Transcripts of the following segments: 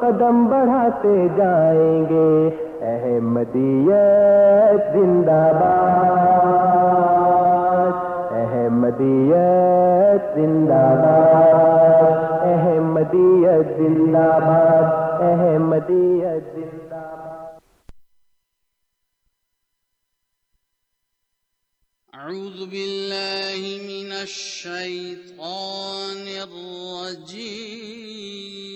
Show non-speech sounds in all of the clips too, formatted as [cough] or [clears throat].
قدم بڑھاتے جائیں گے۔ احمدیت زندہ باد۔ احمدیت زندہ باد۔ احمدیت زندہ باد۔ احمدیت زندہ باد۔ أعوذ بالله من الشيطان الرجيم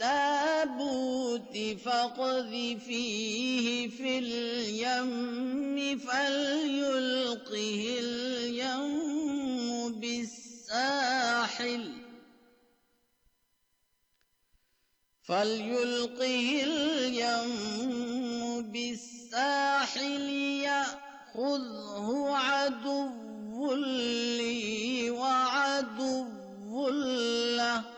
التابوت فاقذفيه في اليم فليلقه اليم بالساحل فليلقه اليم بالساحل يأخذه عدو لي وعدو له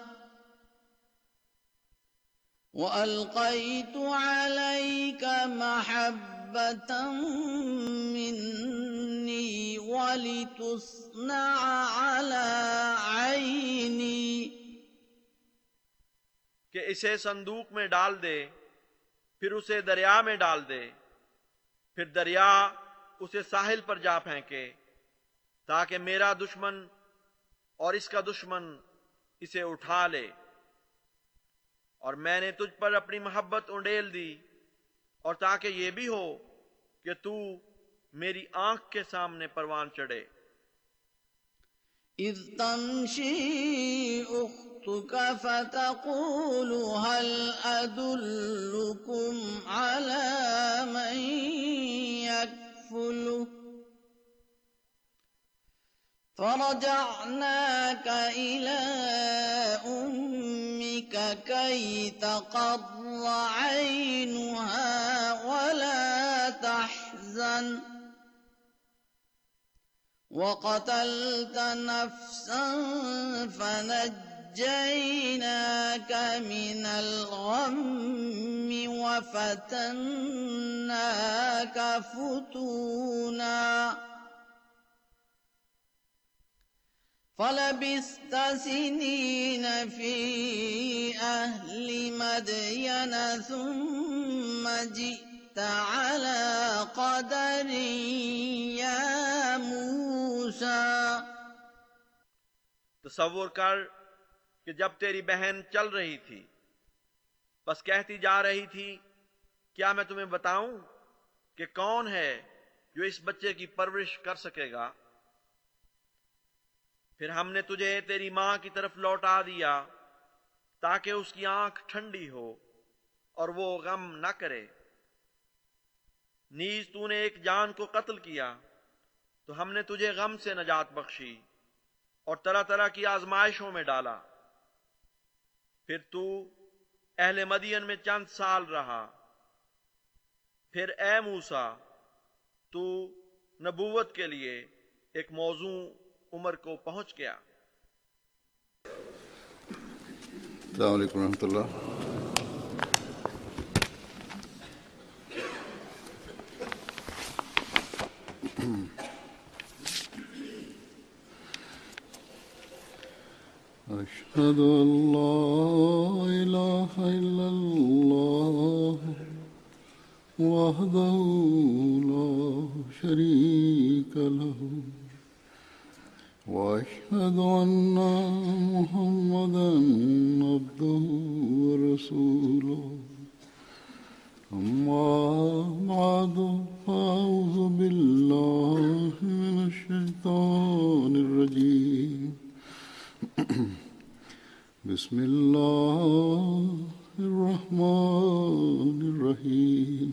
وألقيت عليك محبة مني ولتصنع على عيني کہ اسے صندوق میں ڈال دے، پھر اسے دریا میں ڈال دے، پھر دریا اسے ساحل پر جا پھینکے، تاکہ میرا دشمن اور اس کا دشمن اسے اٹھا لے۔ اور میں نے تجھ پر اپنی محبت انڈیل دی، اور تاکہ یہ بھی ہو کہ تو میری آنکھ کے سامنے پروان چڑھے۔ إذ تمشي أختك فتقول، هل أدلكم على من يكفله فرجعناك إلى أمك كي تقر عينها ولا تحزن. وقتلت نفسا فنجيناك من الغم وفتناك فتونا. فلبست سنين في أهل مدين ثم جئت على قدر يا موسى تصور کر کہ جب تیری بہن چل رہی تھی، بس کہتی جا رہی تھی، کیا میں تمہیں بتاؤں کہ کون ہے جو اس بچے کی پرورش کر سکے گا؟ پھر ہم نے تجھے تیری ماں کی طرف لوٹا دیا تاکہ اس کی آنکھ ٹھنڈی ہو اور وہ غم نہ کرے۔ نیز تو نے ایک جان کو قتل کیا، تو ہم نے تجھے غم سے نجات بخشی اور طرح طرح کی آزمائشوں میں ڈالا۔ پھر تو اہل مدین میں چند سال رہا۔ پھر اے موسا تو نبوت کے لیے ایک موضوع عمر کو پہنچ گیا۔ السلام علیکم ورحمۃ اللہ۔ أشهد أن لا إله إلا الله وحده لا شريك له. واشهد ان محمدا عبده ورسوله. اما بعد فاعوذ بالله من الشيطان الرجيم. بسم الله الرحمن الرحيم.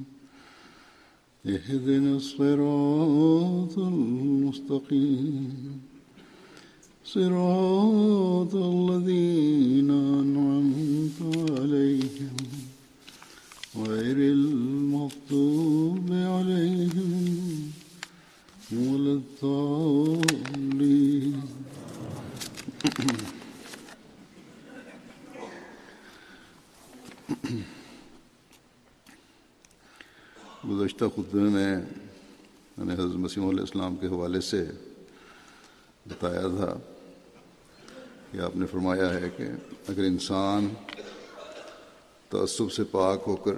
اهدنا الصراط المستقيم. صراط الذين أنعمت عليهم غير المغضوب عليهم ولا الضالين. گزشتہ خطبے میں میں نے حضرت مسیم علیہ السلام کے حوالے سے بتایا تھا کہ آپ نے فرمایا ہے کہ اگر انسان تعصب سے پاک ہو کر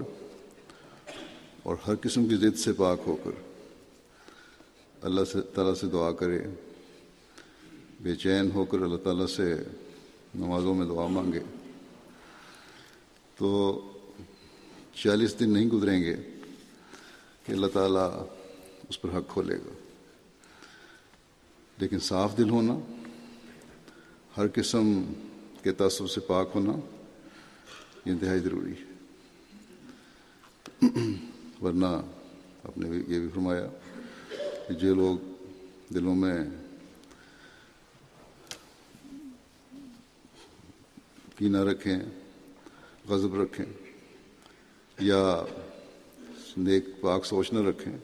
اور ہر قسم کی ضد سے پاک ہو کر اللہ سے تعالیٰ سے دعا کرے، بے چین ہو کر اللہ تعالیٰ سے نمازوں میں دعا مانگے، تو چالیس دن نہیں گزریں گے۔ کہ اللہ تعالیٰ اس پر حق کھولے گا۔ لیکن صاف دل ہونا، ہر قسم کے تعصب سے پاک ہونا، یہ انتہائی ضروری ہے۔ ورنہ آپ نے یہ بھی فرمایا کہ جو لوگ دلوں میں کینہ رکھیں، غضب رکھیں یا نیک پاک سوچ نہ رکھیں۔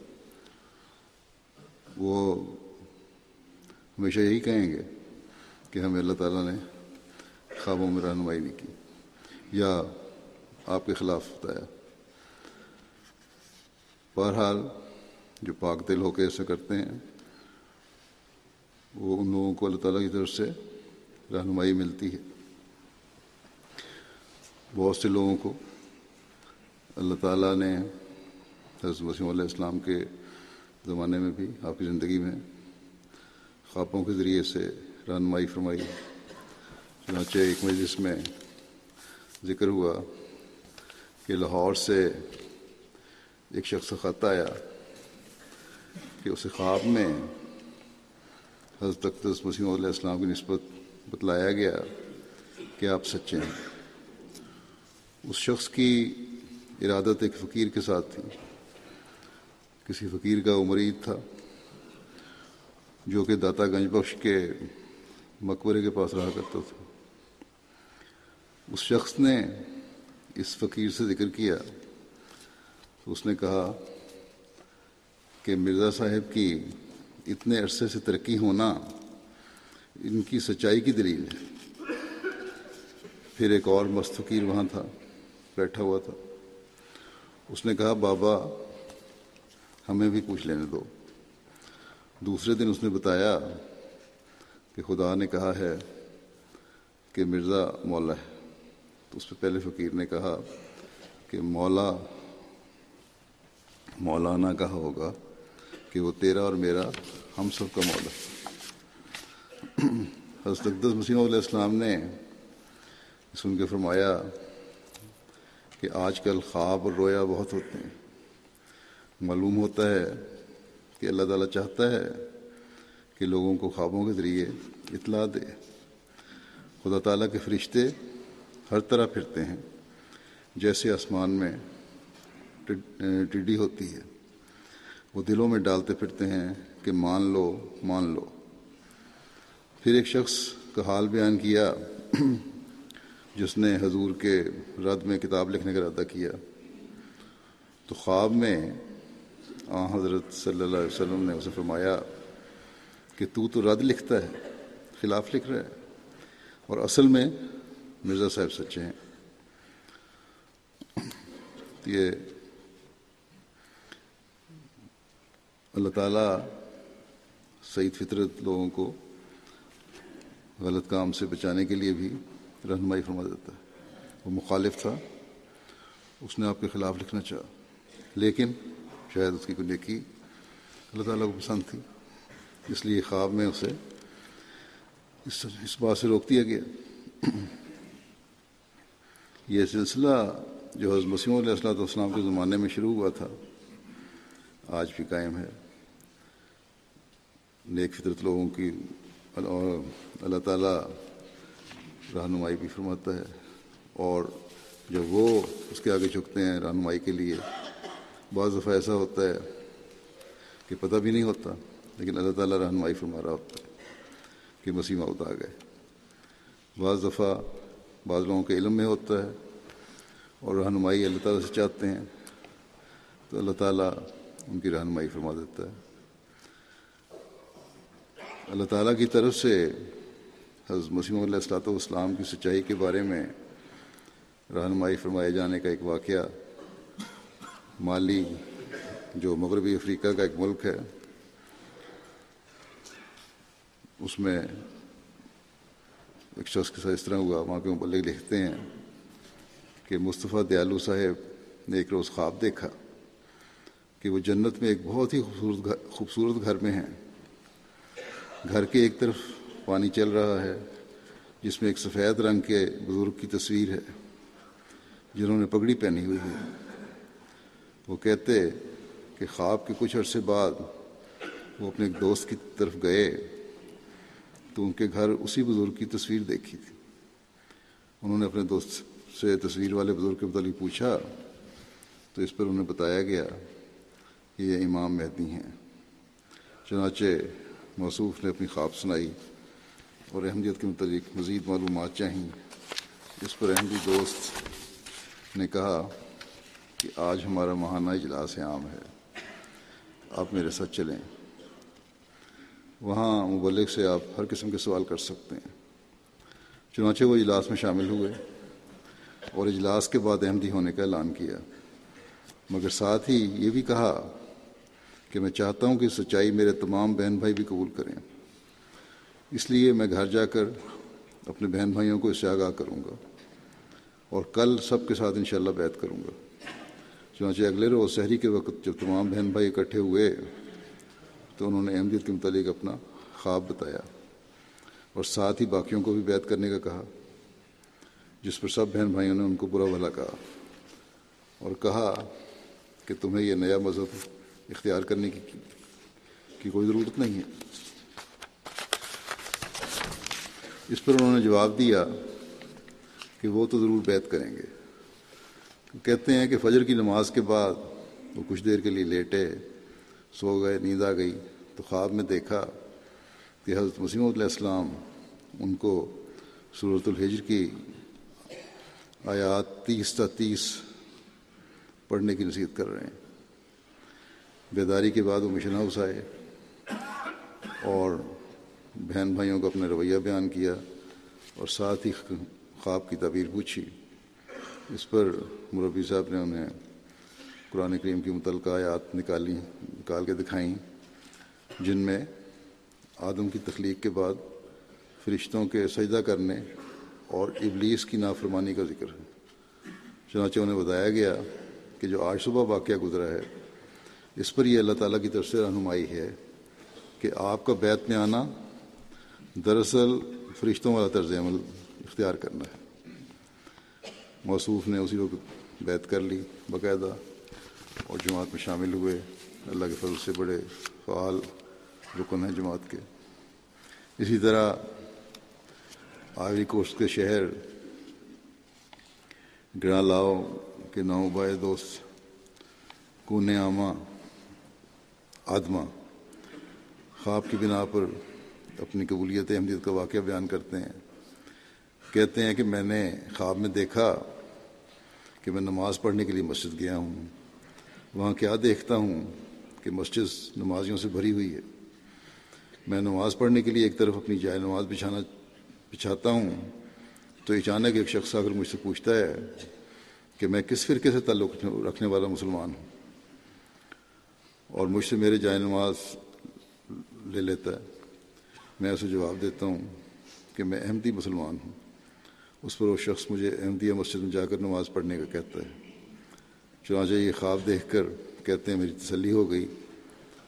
وہ ہمیشہ یہی کہیں گے کہ ہمیں اللہ تعالیٰ نے خوابوں میں رہنمائی نہیں کی یا آپ کے خلاف بتایا۔ بہرحال جو پاک دل ہو کے ایسا کرتے ہیں، وہ ان لوگوں کو اللہ تعالیٰ کی طرف سے رہنمائی ملتی ہے۔ بہت سے لوگوں کو اللہ تعالیٰ نے حضرت وسیم علیہ السلام کے زمانے میں بھی، آپ کی زندگی میں خوابوں کے ذریعے سے رہنمائی فرمائی۔ چنانچہ ایک مجلس میں ذکر ہوا کہ لاہور سے ایک شخص خط آیا کہ اسے خواب میں حضرت اقدس وسیم علیہ السلام کی نسبت بتلایا گیا کہ آپ سچے ہیں۔ اس شخص کی ارادت ایک فقیر کے ساتھ تھی۔ کسی فقیر کا مرید تھا، جو کہ داتا گنج بخش کے مقبرے کے پاس رہا کرتا تھا۔ اس شخص نے اس فقیر سے ذکر کیا، تو اس نے کہا کہ مرزا صاحب کی اتنے عرصے سے ترقی ہونا ان کی سچائی کی دلیل ہے۔ پھر ایک اور مست فقیر وہاں تھا، بیٹھا ہوا تھا۔ اس نے کہا، بابا ہمیں بھی پوچھ لینے دو۔ دوسرے دن اس نے بتایا کہ خدا نے کہا ہے کہ مرزا مولا ہے۔ تو اس پہ پہلے فقیر نے کہا کہ مولا، مولانا کہا ہوگا کہ وہ تیرا اور میرا ہم سب کا مولا [clears throat] حضرت اقدس مسیم علیہ السلام نے سن کے فرمایا کہ آج کل خواب اور رویا بہت ہوتے ہیں۔ معلوم ہوتا ہے کہ اللہ تعالیٰ چاہتا ہے کہ لوگوں کو خوابوں کے ذریعے اطلاع دے۔ خدا تعالیٰ کے فرشتے ہر طرح پھرتے ہیں۔ جیسے آسمان میں ٹڈی ہوتی ہے، وہ دلوں میں ڈالتے پھرتے ہیں کہ مان لو مان لو۔ پھر ایک شخص کا حال بیان کیا، جس نے حضور کے رد میں کتاب لکھنے کا ارادہ کیا۔ تو خواب میں حضرت صلی اللہ علیہ وسلم نے اسے فرمایا کہ تو تو رد لکھتا ہے، خلاف لکھ رہا ہے، اور اصل میں مرزا صاحب سچے ہیں۔ یہ اللہ تعالیٰ سعید فطرت لوگوں کو غلط کام سے بچانے کے لیے بھی رہنمائی فرما دیتا ہے۔ وہ مخالف تھا، اس نے آپ کے خلاف لکھنا چاہا، لیکن شاید اس کی کوئی نیکی اللہ تعالیٰ کو پسند تھی۔ اس لیے خواب میں اسے اس اس بات سے روک دیا گیا۔ یہ سلسلہ جو حضرت مسیم علیہ السلاۃ والسلام کے زمانے میں شروع ہوا تھا، آج بھی قائم ہے۔ نیک فطرت لوگوں کی اللہ تعالیٰ رہنمائی بھی فرماتا ہے اور جب وہ اس کے آگے جھکتے ہیں رہنمائی کے لیے بعض دفعہ ایسا ہوتا ہے کہ پتہ بھی نہیں ہوتا، لیکن اللہ تعالیٰ رہنمائی فرما رہا ہوتا ہے کہ مسیح موت آ گئے۔ بعض دفعہ بعض لوگوں کے علم میں ہوتا ہے اور رہنمائی اللہ تعالیٰ سے چاہتے ہیں، تو اللہ تعالیٰ ان کی رہنمائی فرما دیتا ہے۔ اللہ تعالیٰ کی طرف سے حضرت مسیم علیہ السلاۃ والسلام کی سچائی کے بارے میں رہنمائی فرمائے جانے کا ایک واقعہ مالی جو مغربی افریقہ کا ایک ملک ہے، اس میں ایک شخص کے ساتھ اس طرح ہوا، وہاں کے مبلغ لکھتے ہیں کہ مصطفیٰ دیالو صاحب نے ایک روز خواب دیکھا کہ وہ جنت میں ایک بہت ہی خوبصورت خوبصورت گھر میں ہیں۔ گھر کے ایک طرف پانی چل رہا ہے، جس میں ایک سفید رنگ کے بزرگ کی تصویر ہے، جنہوں نے پگڑی پہنی ہوئی ہے۔ وہ کہتے کہ خواب کے کچھ عرصے بعد وہ اپنے ایک دوست کی طرف گئے تو ان کے گھر اسی بزرگ کی تصویر دیکھی تھی۔ انہوں نے اپنے دوست سے تصویر والے بزرگ کے متعلق پوچھا تو اس پر انہیں بتایا گیا کہ یہ امام مہدی ہیں۔ چنانچہ موصوف نے اپنی خواب سنائی اور احمدیت کے متعلق مزید معلومات چاہیں اس پر احمدی دوست نے کہا کہ آج ہمارا ماہانہ اجلاس عام ہے۔ آپ میرے ساتھ چلیں۔ وہاں مبلغ سے آپ ہر قسم کے سوال کر سکتے ہیں۔ چنانچہ وہ اجلاس میں شامل ہوئے اور اجلاس کے بعد احمدی ہونے کا اعلان کیا۔ مگر ساتھ ہی یہ بھی کہا کہ میں چاہتا ہوں کہ سچائی میرے تمام بہن بھائی بھی قبول کریں۔ اس لیے میں گھر جا کر اپنے بہن بھائیوں کو اس سے آگاہ کروں گا اور کل سب کے ساتھ انشاءاللہ بیعت کروں گا۔ چنانچہ اگلے روز شہری کے وقت جب تمام بہن بھائی اکٹھے ہوئے تو انہوں نے احمدیت کے متعلق اپنا خواب بتایا اور ساتھ ہی باقیوں کو بھی بیعت کرنے کا کہا، جس پر سب بہن بھائیوں نے ان کو برا بھلا کہا اور کہا کہ تمہیں یہ نیا مذہب اختیار کرنے کی کی کوئی ضرورت نہیں ہے۔ اس پر انہوں نے جواب دیا کہ وہ تو ضرور بیت کریں گے۔ کہتے ہیں کہ فجر کی نماز کے بعد وہ کچھ دیر کے لیے لیٹے، سو گئے، نیند آ گئی، تو خواب میں دیکھا کہ حضرت مسیم علیہ السلام ان کو صورت الحجر کی آیات تیس تا تیس پڑھنے کی نصیحت کر رہے ہیں۔ بیداری کے بعد وہ مشن ہاؤس آئے اور بہن بھائیوں کو اپنا رویہ بیان کیا اور ساتھ ہی خواب کی تعبیر پوچھی۔ اس پر مربی صاحب نے انہیں قرآن کریم کی متعلقہ آیات نکالی، نکال کے دکھائیں، جن میں آدم کی تخلیق کے بعد فرشتوں کے سجدہ کرنے اور ابلیس کی نافرمانی کا ذکر ہے۔ چنانچہ انہیں بتایا گیا کہ جو آج صبح واقعہ گزرا ہے، اس پر یہ اللہ تعالیٰ کی طرف سے رہنمائی ہے کہ آپ کا بیت میں آنا دراصل فرشتوں والا طرز عمل اختیار کرنا ہے۔ موصوف نے اسی وقت بیت کر لی باقاعدہ اور جماعت میں شامل ہوئے۔ اللہ کے فضل سے بڑے فعال رکن ہیں جماعت کے۔ اسی طرح آئیوری کوسٹ کے شہر گرا لاؤ کے نو بائے دوست کونے آما آدما خواب کی بنا پر اپنی قبولیت احمدیت کا واقعہ بیان کرتے ہیں۔ کہتے ہیں کہ میں نے خواب میں دیکھا کہ میں نماز پڑھنے کے لیے مسجد گیا ہوں۔ وہاں کیا دیکھتا ہوں کہ مسجد نمازیوں سے بھری ہوئی ہے۔ میں نماز پڑھنے کے لیے ایک طرف اپنی جائے نماز بچھانا بچھاتا ہوں تو اچانک ایک شخص اگر مجھ سے پوچھتا ہے کہ میں کس فرقے سے تعلق رکھنے والا مسلمان ہوں؟ اور مجھ سے میرے جائے نماز لے لیتا ہے۔ میں اسے جواب دیتا ہوں کہ میں احمدی مسلمان ہوں۔ اس پر وہ شخص مجھے احمدیہ مسجد میں جا کر نماز پڑھنے کا کہتا ہے۔ چنانچہ یہ خواب دیکھ کر کہتے ہیں میری تسلی ہو گئی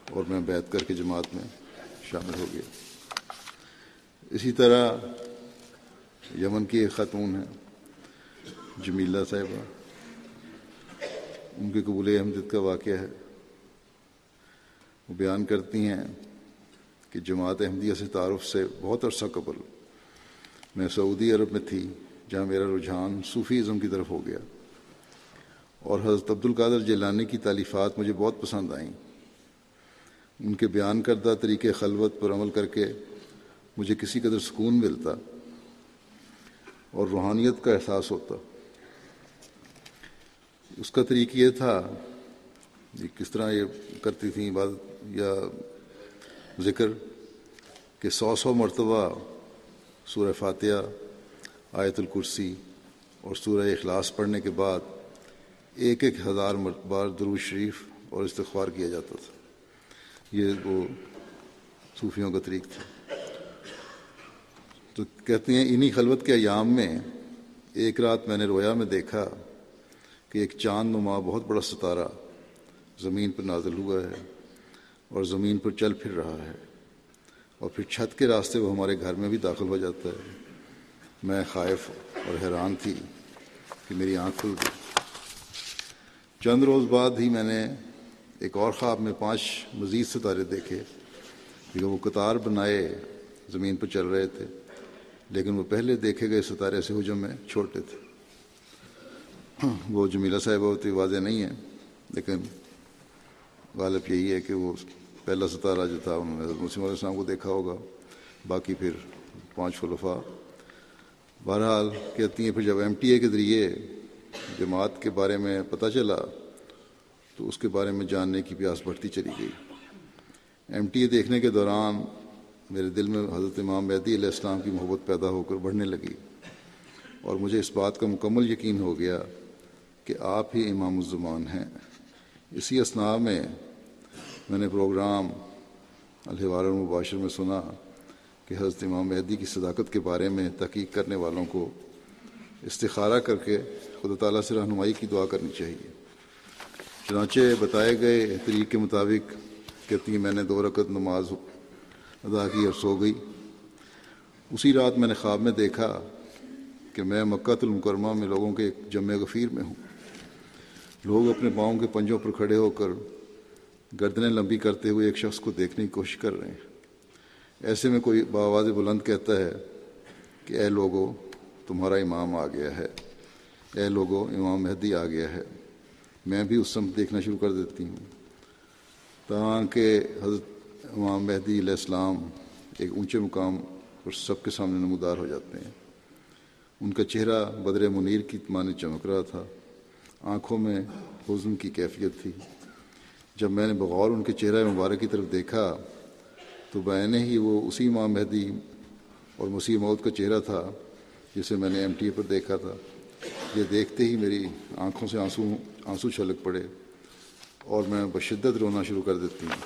اور میں بیت کر کے جماعت میں شامل ہو گیا۔ اسی طرح یمن کی ایک خاتون ہے جمیلہ صاحبہ ان کے قبول احمدیت کا واقعہ ہے۔ وہ بیان کرتی ہیں کہ جماعت احمدیہ سے تعارف سے بہت عرصہ قبل میں سعودی عرب میں تھی، جہاں میرا رجحان صوفی ازم کی طرف ہو گیا۔ اور حضرت عبد القادر جیلانی کی تعلیفات مجھے بہت پسند آئیں۔ ان کے بیان کردہ طریقے خلوت پر عمل کر کے مجھے کسی قدر سکون ملتا اور روحانیت کا احساس ہوتا۔ اس کا طریقہ یہ تھا، یہ کس طرح یہ کرتی تھیں عبادت یا ذکر، کہ سو سو مرتبہ سورہ فاتحہ، آیت الکرسی اور سورہ اخلاص پڑھنے کے بعد ایک ایک ہزار بار درو شریف اور استغفار کیا جاتا تھا۔ یہ وہ صوفیوں کا طریق تھا۔ تو کہتے ہیں، انہی خلوت کے ایام میں ایک رات میں نے رویا، میں دیکھا کہ ایک چاند نما بہت بڑا ستارہ زمین پر نازل ہوا ہے اور زمین پر چل پھر رہا ہے۔ اور پھر چھت کے راستے وہ ہمارے گھر میں بھی داخل ہو جاتا ہے۔ میں خائف اور حیران تھی کہ میری آنکھ کھل گئی۔ چند روز بعد ہی میں نے ایک اور خواب میں پانچ مزید ستارے دیکھے کہ وہ قطار بنائے زمین پر چل رہے تھے، لیکن وہ پہلے دیکھے گئے ستارے سے حجم میں چھوٹے تھے۔ وہ جمیلہ صاحبہ ہوتی واضح نہیں ہے لیکن غالب یہی ہے کہ وہ پہلا ستارہ جو تھا انہوں نے حضرت مسلم علیہ السلام کو دیکھا ہوگا، باقی پھر پانچ خلفاء۔ بہرحال کہتی ہیں پھر جب ایم ٹی اے کے ذریعے جماعت کے بارے میں پتہ چلا، تو اس کے بارے میں جاننے کی پیاس بڑھتی چلی گئی۔ ایم ٹی اے دیکھنے کے دوران میرے دل میں حضرت امام مہدی علیہ السلام کی محبت پیدا ہو کر بڑھنے لگی۔ اور مجھے اس بات کا مکمل یقین ہو گیا کہ آپ ہی امام الزمان ہیں۔ اسی اسنا میں میں نے پروگرام الحوار المباشر میں سنا کہ حضرت امام مہدی کی صداقت کے بارے میں تحقیق کرنے والوں کو استخارہ کر کے خدا تعالیٰ سے رہنمائی کی دعا کرنی چاہیے۔ چنانچہ بتائے گئے طریق کے مطابق کہتی میں نے دو رکعت نماز ادا کی اور سو گئی۔ اسی رات میں نے خواب میں دیکھا کہ میں مکہ المکرمہ میں لوگوں کے ایک جمع غفیر میں ہوں۔ لوگ اپنے پاؤں کے پنجوں پر کھڑے ہو کر گردنیں لمبی کرتے ہوئے ایک شخص کو دیکھنے کی کوشش کر رہے ہیں۔ ایسے میں کوئی باواز بلند کہتا ہے کہ اے لوگوں تمہارا امام آ گیا ہے۔ اے لوگو، امام مہدی آ گیا ہے۔ میں بھی اس سمت دیکھنا شروع کر دیتی ہوں۔ تاکہ حضرت امام مہدی علیہ السلام ایک اونچے مقام پر سب کے سامنے نمودار ہو جاتے ہیں۔ ان کا چہرہ بدر منیر کی معنی چمک رہا تھا۔ آنکھوں میں حزن کی کیفیت تھی۔ جب میں نے بغور ان کے چہرہ مبارک کی طرف دیکھا تو بین ہی وہ اسی امام مہدی اور مسیح موت کا چہرہ تھا جسے میں نے ایم ٹی اے پر دیکھا تھا۔ یہ دیکھتے ہی میری آنکھوں سے آنسو آنسو چھلک پڑے اور میں بشدت رونا شروع کر دیتی۔ ہوں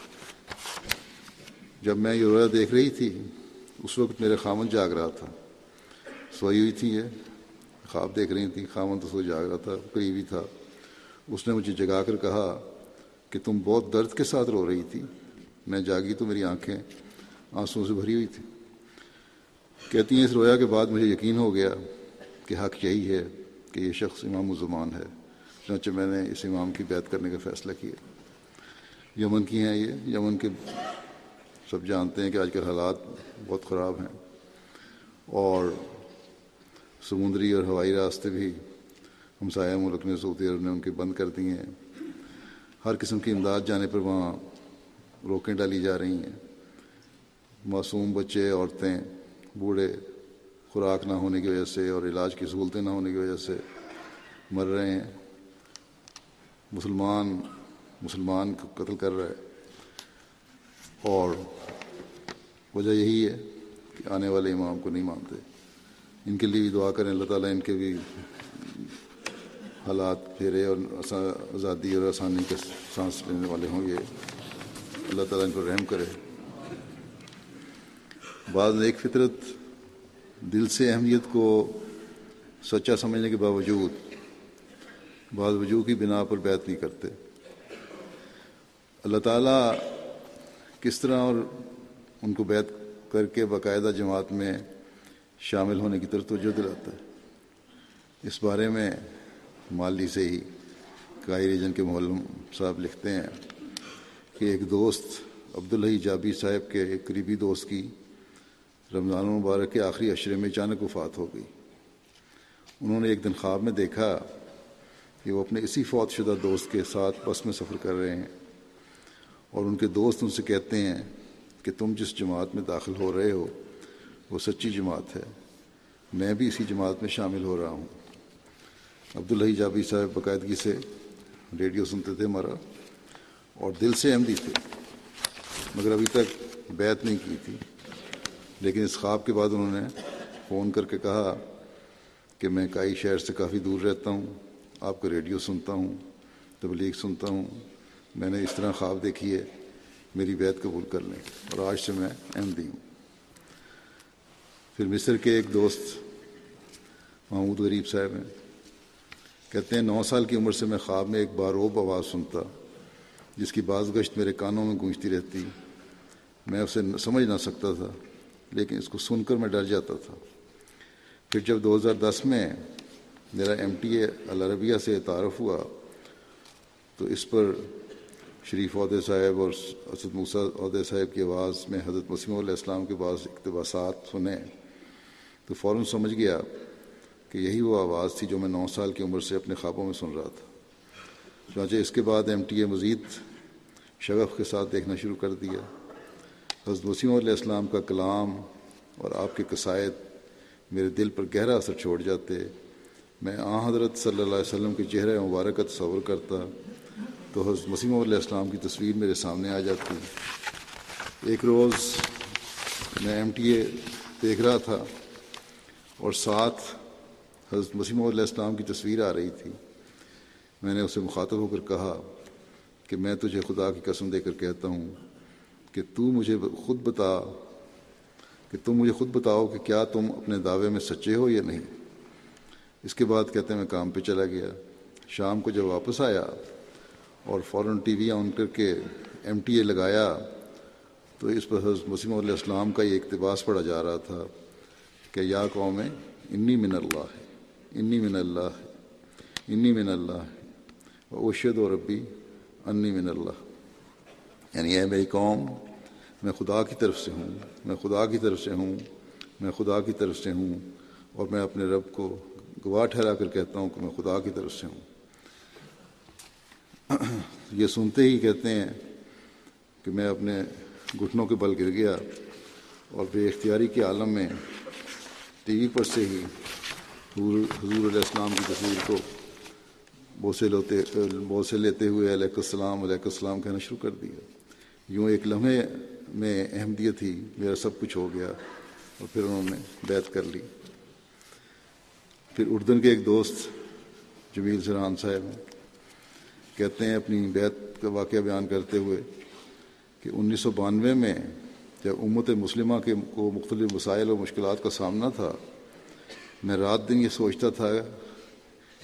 جب میں یہ رویا دیکھ رہی تھی، اس وقت میرے خامن جاگ رہا تھا۔ سوئی ہوئی تھی یہ، خواب دیکھ رہی تھی خامن تو سو جاگ رہا تھا، قریبی تھا۔ اس نے مجھے جگا کر کہا کہ تم بہت درد کے ساتھ رو رہی تھی۔ میں جاگی تو میری آنکھیں آنسو سے بھری ہوئی تھی۔ کہتی ہیں، اس رویا کے بعد مجھے یقین ہو گیا کہ حق یہی ہے کہ یہ شخص امام الزمان ہے۔ چنانچہ میں نے اس امام کی بیعت کرنے کا فیصلہ کیا۔ یمن کی ہیں یہ۔ یمن کے سب جانتے ہیں کہ آج کل حالات بہت خراب ہیں۔ اور سمندری اور ہوائی راستے بھی ہمسایہ ملک نے سعودی عرب نے ان کے بند کر دیے ہیں۔ ہر قسم کی امداد جانے پر وہاں روکیں ڈالی جا رہی ہیں۔ معصوم بچے، عورتیں، بوڑھے، خوراک نہ ہونے کی وجہ سے اور علاج کی سہولتیں نہ ہونے کی وجہ سے مر رہے ہیں۔ مسلمان مسلمان کو قتل کر رہا ہے۔ اور وجہ یہی ہے کہ آنے والے امام کو نہیں مانتے۔ ان کے لیے بھی دعا کریں، اللہ تعالیٰ ان کے بھی حالات پھیرے اور آزادی اور آسانی کے سانس لینے والے ہوں یہ اللہ تعالیٰ ان کو رحم کرے۔ بعض ایک فطرت دل سے اہمیت کو سچا سمجھنے کے باوجود بعض وجوہ کی بنا پر بیت نہیں کرتے۔ اللہ تعالیٰ کس طرح اور ان کو بیت کر کے باقاعدہ جماعت میں شامل ہونے کی طرف توجہ دلاتا ہے۔ اس بارے میں مالی سے ہی کائی ریجن کے معلم صاحب لکھتے ہیں کہ ایک دوست عبداللہ جابی صاحب کے ایک قریبی دوست کی رمضان المبارک کے آخری اشرے میں اچانک وفات ہو گئی۔ انہوں نے ایک دن خواب میں دیکھا کہ وہ اپنے اسی فوت شدہ دوست کے ساتھ بس میں سفر کر رہے ہیں اور ان کے دوست ان سے کہتے ہیں کہ تم جس جماعت میں داخل ہو رہے ہو وہ سچی جماعت ہے، میں بھی اسی جماعت میں شامل ہو رہا ہوں۔ عبداللہ جابی صاحب باقاعدگی سے ریڈیو سنتے تھے ہمارا، اور دل سے احمدی تھے، مگر ابھی تک بیت نہیں کی تھی۔ لیکن اس خواب کے بعد انہوں نے فون کر کے کہا کہ میں کائی شہر سے کافی دور رہتا ہوں، آپ کا ریڈیو سنتا ہوں، تبلیغ سنتا ہوں۔ میں نے اس طرح خواب دیکھی ہے، میری بیت قبول کر لیں۔ اور آج سے میں احمدی ہوں۔ پھر مصر کے ایک دوست محمود غریب صاحب ہیں کہتے ہیں، نو سال کی عمر سے میں خواب میں ایک باروب آواز سنتا، جس کی بعض گشت میرے کانوں میں گونجتی رہتی۔ میں اسے سمجھ نہ سکتا تھا، لیکن اس کو سن کر میں ڈر جاتا تھا۔ پھر جب دو ہزار دس میں میرا ایم ٹی اے العربیہ سے تعارف ہوا، تو اس پر شریف عہدے صاحب اور اسد موسیٰ عہدے صاحب کی آواز میں حضرت مسیم علیہ السلام کے بعض اقتباسات سنے تو فوراً سمجھ گیا کہ یہی وہ آواز تھی جو میں نو سال کی عمر سے اپنے خوابوں میں سن رہا تھا۔ چنانچہ اس کے بعد ایم ٹی اے مزید شغف کے ساتھ دیکھنا شروع کر دیا۔ حضرت وسیم علیہ السلام کا کلام اور آپ کے قصائد میرے دل پر گہرا اثر چھوڑ جاتے۔ میں آ حضرت صلی اللہ علیہ وسلم کے چہرے مبارک کا تصور کرتا تو حضرت وسیم علیہ السلام کی تصویر میرے سامنے آ جاتی۔ ایک روز میں ایم ٹی اے دیکھ رہا تھا اور ساتھ حضرت وسیم علیہ السلام کی تصویر آ رہی تھی۔ میں نے اسے مخاطب ہو کر کہا کہ میں تجھے خدا کی قسم دے کر کہتا ہوں کہ تو مجھے خود بتا، کہ تم مجھے خود بتاؤ کہ کیا تم اپنے دعوے میں سچے ہو یا نہیں۔ اس کے بعد کہتے ہیں میں کام پہ چلا گیا۔ شام کو جب واپس آیا اور فوراً ٹی وی آن کر کے ایم ٹی اے لگایا تو اس پر حضرت مسیم علیہ السلام کا یہ اقتباس پڑھا جا رہا تھا کہ یا قوم انی من اللہ ہے انی من اللہ ہے انی من اللہ ہے اوشد و ربی انی من اللہ یعنی اے میری قوم، میں خدا کی طرف سے ہوں، میں خدا کی طرف سے ہوں، میں خدا کی طرف سے ہوں، اور میں اپنے رب کو گواہ ٹھہرا کر کہتا ہوں کہ میں خدا کی طرف سے ہوں۔ [clears throat] یہ سنتے ہی کہتے ہیں کہ میں اپنے گھٹنوں کے بل گر گیا اور بے اختیاری کے عالم میں ٹی وی پر سے ہی حضور علیہ السلام کی تصویر کو بوسے لیتے بوسے لیتے ہوئے علیہ السلام علیہ السلام کہنا شروع کر دیا۔ یوں ایک لمحے میں احمدیت ہی میرا سب کچھ ہو گیا اور پھر انہوں نے بیت کر لی۔ پھر اردن کے ایک دوست جمیل سرحان صاحب ہیں۔ کہتے ہیں اپنی بیت کا واقعہ بیان کرتے ہوئے کہ انیس سو بانوے میں جب امت مسلمہ کے کو مختلف مسائل اور مشکلات کا سامنا تھا میں رات دن یہ سوچتا تھا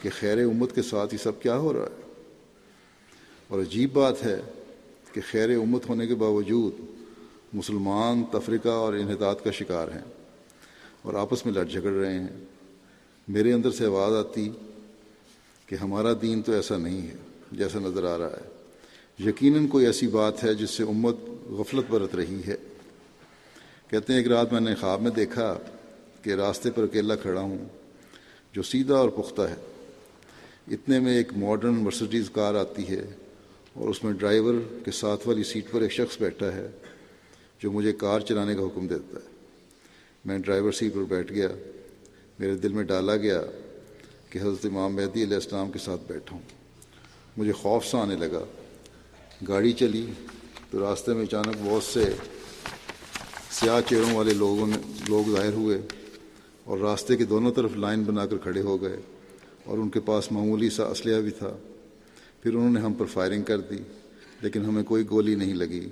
کہ خیر امت کے ساتھ یہ سب کیا ہو رہا ہے۔ اور عجیب بات ہے کہ خیر امت ہونے کے باوجود مسلمان تفریقہ اور انحطاط کا شکار ہیں اور آپس میں لڑ جھگڑ رہے ہیں۔ میرے اندر سے آواز آتی کہ ہمارا دین تو ایسا نہیں ہے جیسا نظر آ رہا ہے۔ یقیناً کوئی ایسی بات ہے جس سے امت غفلت برت رہی ہے۔ کہتے ہیں، ایک رات میں نے خواب میں دیکھا کہ راستے پر اکیلا کھڑا ہوں، جو سیدھا اور پختہ ہے۔ اتنے میں ایک ماڈرن مرسڈیز کار آتی ہے اور اس میں ڈرائیور کے ساتھ والی سیٹ پر ایک شخص بیٹھا ہے، جو مجھے کار چلانے کا حکم دیتا ہے۔ میں ڈرائیور سیٹ پر بیٹھ گیا، میرے دل میں ڈالا گیا کہ حضرت امام مہدی علیہ السلام کے ساتھ بیٹھا ہوں۔ مجھے خوف سا آنے لگا۔ گاڑی چلی تو راستے میں اچانک بہت سے سیاہ چہروں والے لوگوں نے لوگ ظاہر ہوئے۔ اور راستے کے دونوں طرف لائن بنا کر کھڑے ہو گئے اور ان کے پاس معمولی سا اسلحہ بھی تھا۔ پھر انہوں نے ہم پر فائرنگ کر دی، لیکن ہمیں کوئی گولی نہیں لگی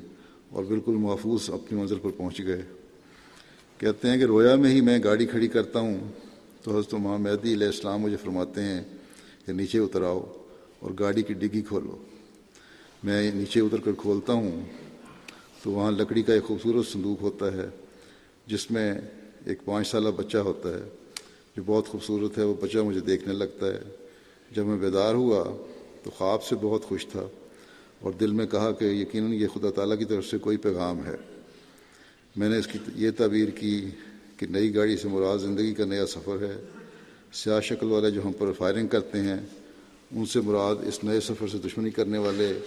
اور بالکل محفوظ اپنی منزل پر پہنچ گئے۔ کہتے ہیں کہ رویا میں ہی میں گاڑی کھڑی کرتا ہوں۔ تو حضرت امام مہدی علیہ السلام مجھے فرماتے ہیں کہ نیچے اتر آؤ اور گاڑی کی ڈگی کھولو۔ میں نیچے اتر کر کھولتا ہوں تو وہاں لکڑی کا ایک خوبصورت صندوق ہوتا ہے، جس میں ایک پانچ سالہ بچہ ہوتا ہے، جو بہت خوبصورت ہے، وہ بچہ مجھے دیکھنے لگتا ہے۔ جب میں بیدار ہوا تو خواب سے بہت خوش تھا اور دل میں کہا کہ یقیناً یہ خدا تعالیٰ کی طرف سے کوئی پیغام ہے۔ میں نے اس کی یہ تعبیر کی کہ نئی گاڑی سے مراد زندگی کا نیا سفر ہے۔ سیاہ شکل والے جو ہم پر فائرنگ کرتے ہیں، ان سے مراد اس نئے سفر سے دشمنی کرنے والے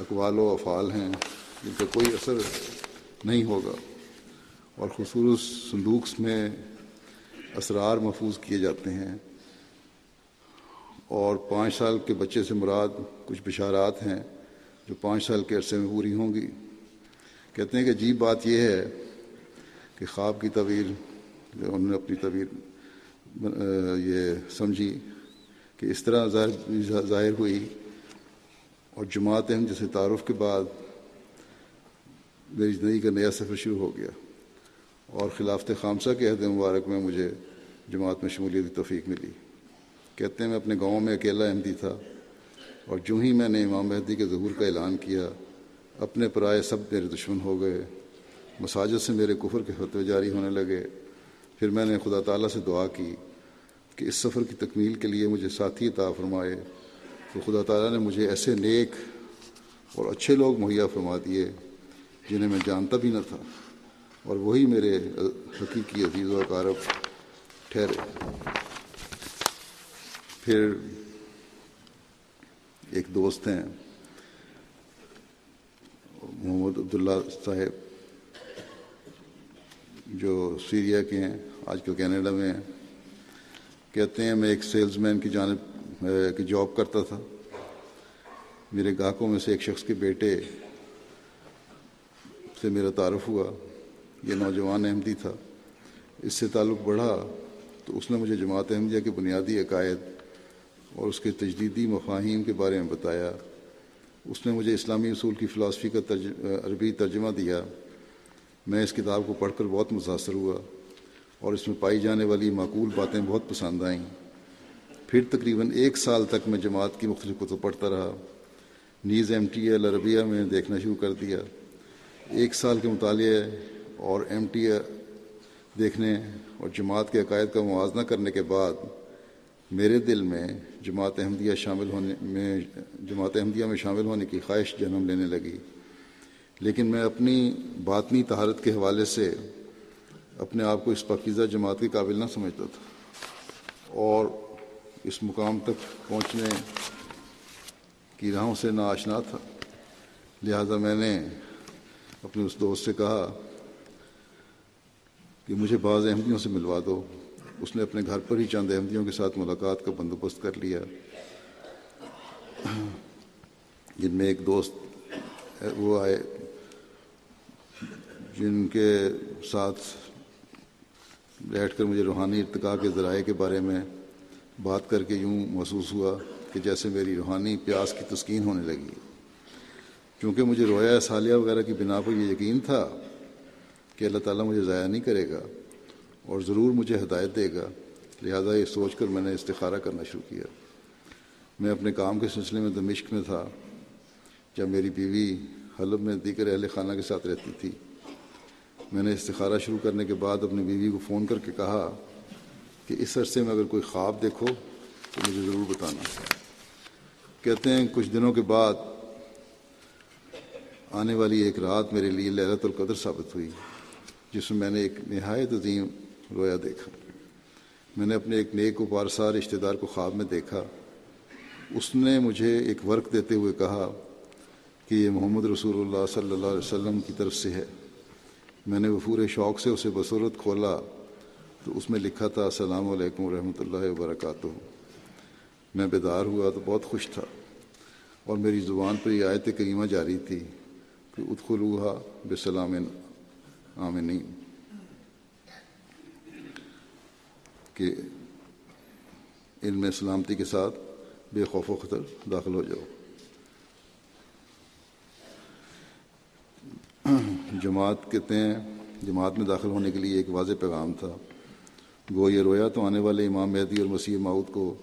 اقوال و افعال ہیں، جن کا کوئی اثر نہیں ہوگا۔ اور خصوص صندوق میں اسرار محفوظ کیے جاتے ہیں اور پانچ سال کے بچے سے مراد کچھ بشارات ہیں جو پانچ سال کے عرصے میں پوری ہوں گی۔ کہتے ہیں کہ عجیب بات یہ ہے کہ خواب کی تعبیر انہوں نے اپنی تعبیر یہ سمجھی کہ اس طرح ظاہر ظاہر ہوئی اور جماعت اہم جیسے تعارف کے بعد، میری زندگی کا نیا سفر شروع ہو گیا۔ اور خلافت خامسہ کے عہد مبارک میں مجھے جماعت میں شمولیت کی توفیق ملی۔ کہتے ہیں میں اپنے گاؤں میں اکیلا احمدی تھا اور جو ہی میں نے امام مہدی کے ظہور کا اعلان کیا، اپنے پرائے سب میرے دشمن ہو گئے۔ مساجد سے میرے کفر کے فتوے جاری ہونے لگے۔ پھر میں نے خدا تعالیٰ سے دعا کی کہ اس سفر کی تکمیل کے لیے مجھے ساتھی عطا فرمائے۔ تو خدا تعالیٰ نے مجھے ایسے نیک اور اچھے لوگ مہیا فرما دیے جنہیں میں جانتا بھی نہ تھا۔ اور وہی میرے حقیقی عزیز و اقارب ٹھہرے۔ پھر ایک دوست ہیں، محمد عبداللہ صاحب، جو سیریا کے ہیں، آج کل کینیڈا میں ہیں۔ کہتے ہیں، میں ایک سیلز مین کی جانب کی جاب کرتا تھا۔ میرے گاہکوں میں سے ایک شخص کے بیٹے سے میرا تعارف ہوا۔ یہ نوجوان احمدی تھا۔ اس سے تعلق بڑھا تو اس نے مجھے جماعت احمدیہ کے بنیادی عقائد اور اس کے تجدیدی مفاہیم کے بارے میں بتایا۔ اس نے مجھے اسلامی اصول کی فلاسفی کا ترج، عربی ترجمہ دیا۔ میں اس کتاب کو پڑھ کر بہت متاثر ہوا اور اس میں پائی جانے والی معقول باتیں بہت پسند آئیں۔ پھر تقریباً ایک سال تک میں جماعت کی مختلف کتب پڑھتا رہا۔ نیز ایم ٹی ایل عربیہ میں دیکھنا شروع کر دیا۔ ایک سال کے مطالعے اور ایم ٹی اے دیکھنے اور جماعت کے عقائد کا موازنہ کرنے کے بعد میرے دل میں جماعت احمدیہ شامل ہونے میں، جماعت احمدیہ میں شامل ہونے کی خواہش جنم لینے لگی۔ لیکن میں اپنی باطنی تہارت کے حوالے سے اپنے آپ کو اس پاکیزہ جماعت کے قابل نہ سمجھتا تھا۔ اور اس مقام تک پہنچنے کی راہوں سے نہ آشنا تھا۔ لہذا میں نے اپنے اس دوست سے کہا کہ مجھے بعض احمدیوں سے ملوا دو۔ اس نے اپنے گھر پر ہی چند احمدیوں کے ساتھ ملاقات کا بندوبست کر لیا۔ جن میں ایک دوست وہ آئے، جن کے ساتھ بیٹھ کر مجھے روحانی ارتقاء کے ذرائع کے بارے میں بات کر کے یوں محسوس ہوا کہ جیسے میری روحانی پیاس کی تسکین ہونے لگی۔ چونکہ مجھے رویا سالیہ وغیرہ کی بنا پر یہ یقین تھا کہ اللہ تعالیٰ مجھے ضائع نہیں کرے گا اور ضرور مجھے ہدایت دے گا، لہذا یہ سوچ کر میں نے استخارہ کرنا شروع کیا۔ میں اپنے کام کے سلسلے میں دمشق میں تھا، جب میری بیوی حلب میں دیگر اہل خانہ کے ساتھ رہتی تھی۔ میں نے استخارہ شروع کرنے کے بعد اپنی بیوی کو فون کر کے کہا کہ اس عرصے میں اگر کوئی خواب دیکھو تو مجھے ضرور بتانا۔ کہتے ہیں، کچھ دنوں کے بعد آنے والی ایک رات میرے لیے لہرت القدر ثابت ہوئی۔ جس میں میں نے ایک نہایت عظیم رویا دیکھا۔ میں نے اپنے ایک نیک و پارسا رشتہ دار کو خواب میں دیکھا۔ اس نے مجھے ایک ورک دیتے ہوئے کہا کہ یہ محمد رسول اللہ صلی اللہ علیہ وسلم کی طرف سے ہے۔ میں نے وہ پورے شوق سے اسے بصورت کھولا۔ تو اس میں لکھا تھا، السلام علیکم ورحمۃ اللہ وبرکاتہ میں بیدار ہوا تو بہت خوش تھا۔ اور میری زبان پر یہ آیت کریمہ جاری تھی کہ ادخلوہا بسلام آمنین کہ ان میں سلامتی کے ساتھ بے خوف و خطر داخل ہو جاؤ۔ جماعت کہتے ہیں، جماعت میں داخل ہونے کے لیے ایک واضح پیغام تھا۔ گو یہ رویا تو آنے والے امام مہدی اور مسیح ماؤد کو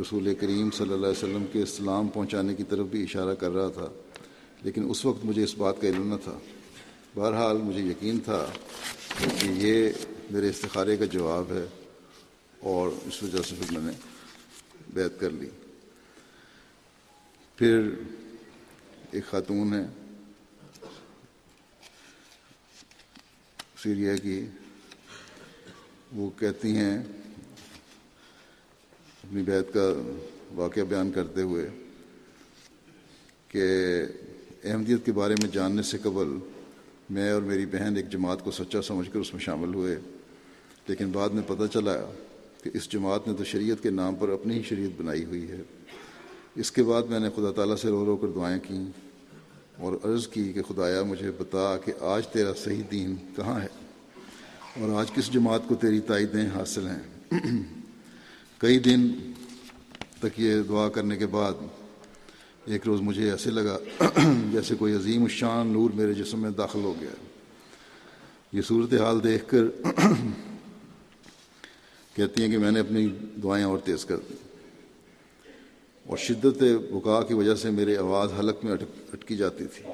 رسول کریم صلی اللہ علیہ وسلم کے اسلام پہنچانے کی طرف بھی اشارہ کر رہا تھا، لیکن اس وقت مجھے اس بات کا علم نہ تھا۔ بہرحال مجھے یقین تھا کہ یہ میرے استخارے کا جواب ہے اور اس وجہ سے پھر میں نے بیت کر لی۔ پھر ایک خاتون ہے۔ سیریا کی وہ کہتی ہیں اپنی بیت کا واقعہ بیان کرتے ہوئے کہ احمدیت کے بارے میں جاننے سے قبل میں اور میری بہن ایک جماعت کو سچا سمجھ کر اس میں شامل ہوئے، لیکن بعد میں پتہ چلا کہ اس جماعت نے تو شریعت کے نام پر اپنی ہی شریعت بنائی ہوئی ہے۔ اس کے بعد میں نے خدا تعالیٰ سے رو رو کر دعائیں کیں اور عرض کی کہ خدایا مجھے بتا کہ آج تیرا صحیح دین کہاں ہے اور آج کس جماعت کو تیری تائیدیں حاصل ہیں۔ [clears throat] کئی دن تک یہ دعا کرنے کے بعد ایک روز مجھے ایسے لگا [clears throat] جیسے کوئی عظیم الشان نور میرے جسم میں داخل ہو گیا۔ یہ صورت حال دیکھ کر [clears throat] کہتی ہیں کہ میں نے اپنی دعائیں اور تیز کر دی۔ اور شدت بکا کی وجہ سے میری آواز حلق میں اٹکی جاتی تھی۔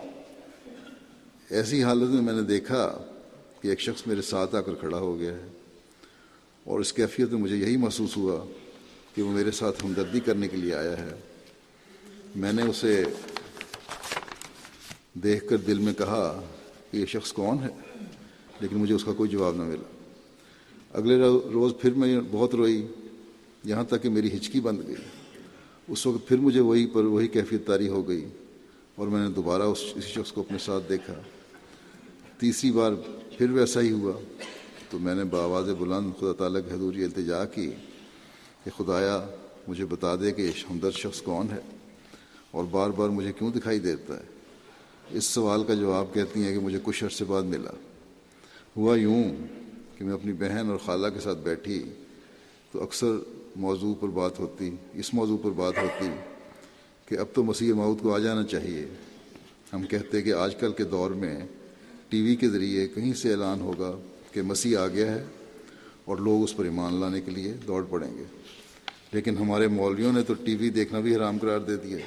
ایسی حالت میں میں نے دیکھا کہ ایک شخص میرے ساتھ آ کر کھڑا ہو گیا ہے اور اس کیفیت میں مجھے یہی محسوس ہوا کہ وہ میرے ساتھ ہمدردی کرنے کے لیے آیا ہے۔ میں نے اسے دیکھ کر دل میں کہا کہ یہ شخص کون ہے، لیکن مجھے اس کا کوئی جواب نہ ملا۔ اگلے روز پھر میں بہت روئی، یہاں تک کہ میری ہچکی بند گئی۔ اس وقت پھر مجھے وہی پر وہی کیفیت تاری ہو گئی اور میں نے دوبارہ اس، اسی شخص کو اپنے ساتھ دیکھا۔ تیسری بار پھر ویسا ہی ہوا۔ تو میں نے بآواز بلند خدا تعالیٰ کے حضور التجا کی کہ خدایا مجھے بتا دے کہ یہ ہمدرد شخص کون ہے۔ اور بار بار مجھے کیوں دکھائی دیتا ہے؟ اس سوال کا جواب کہتی ہیں کہ مجھے کچھ عرصے بعد ملا۔ ہوا یوں کہ میں اپنی بہن اور خالہ کے ساتھ بیٹھی تو اکثر موضوع پر بات ہوتی، اس موضوع پر بات ہوتی کہ اب تو مسیح مود کو آ جانا چاہیے۔ ہم کہتے کہ آج کل کے دور میں ٹی وی کے ذریعے کہیں سے اعلان ہوگا کہ مسیح آ گیا ہے اور لوگ اس پر ایمان لانے کے لیے دوڑ پڑیں گے۔ لیکن ہمارے مولویوں نے تو ٹی وی دیکھنا بھی حرام قرار دے دیا۔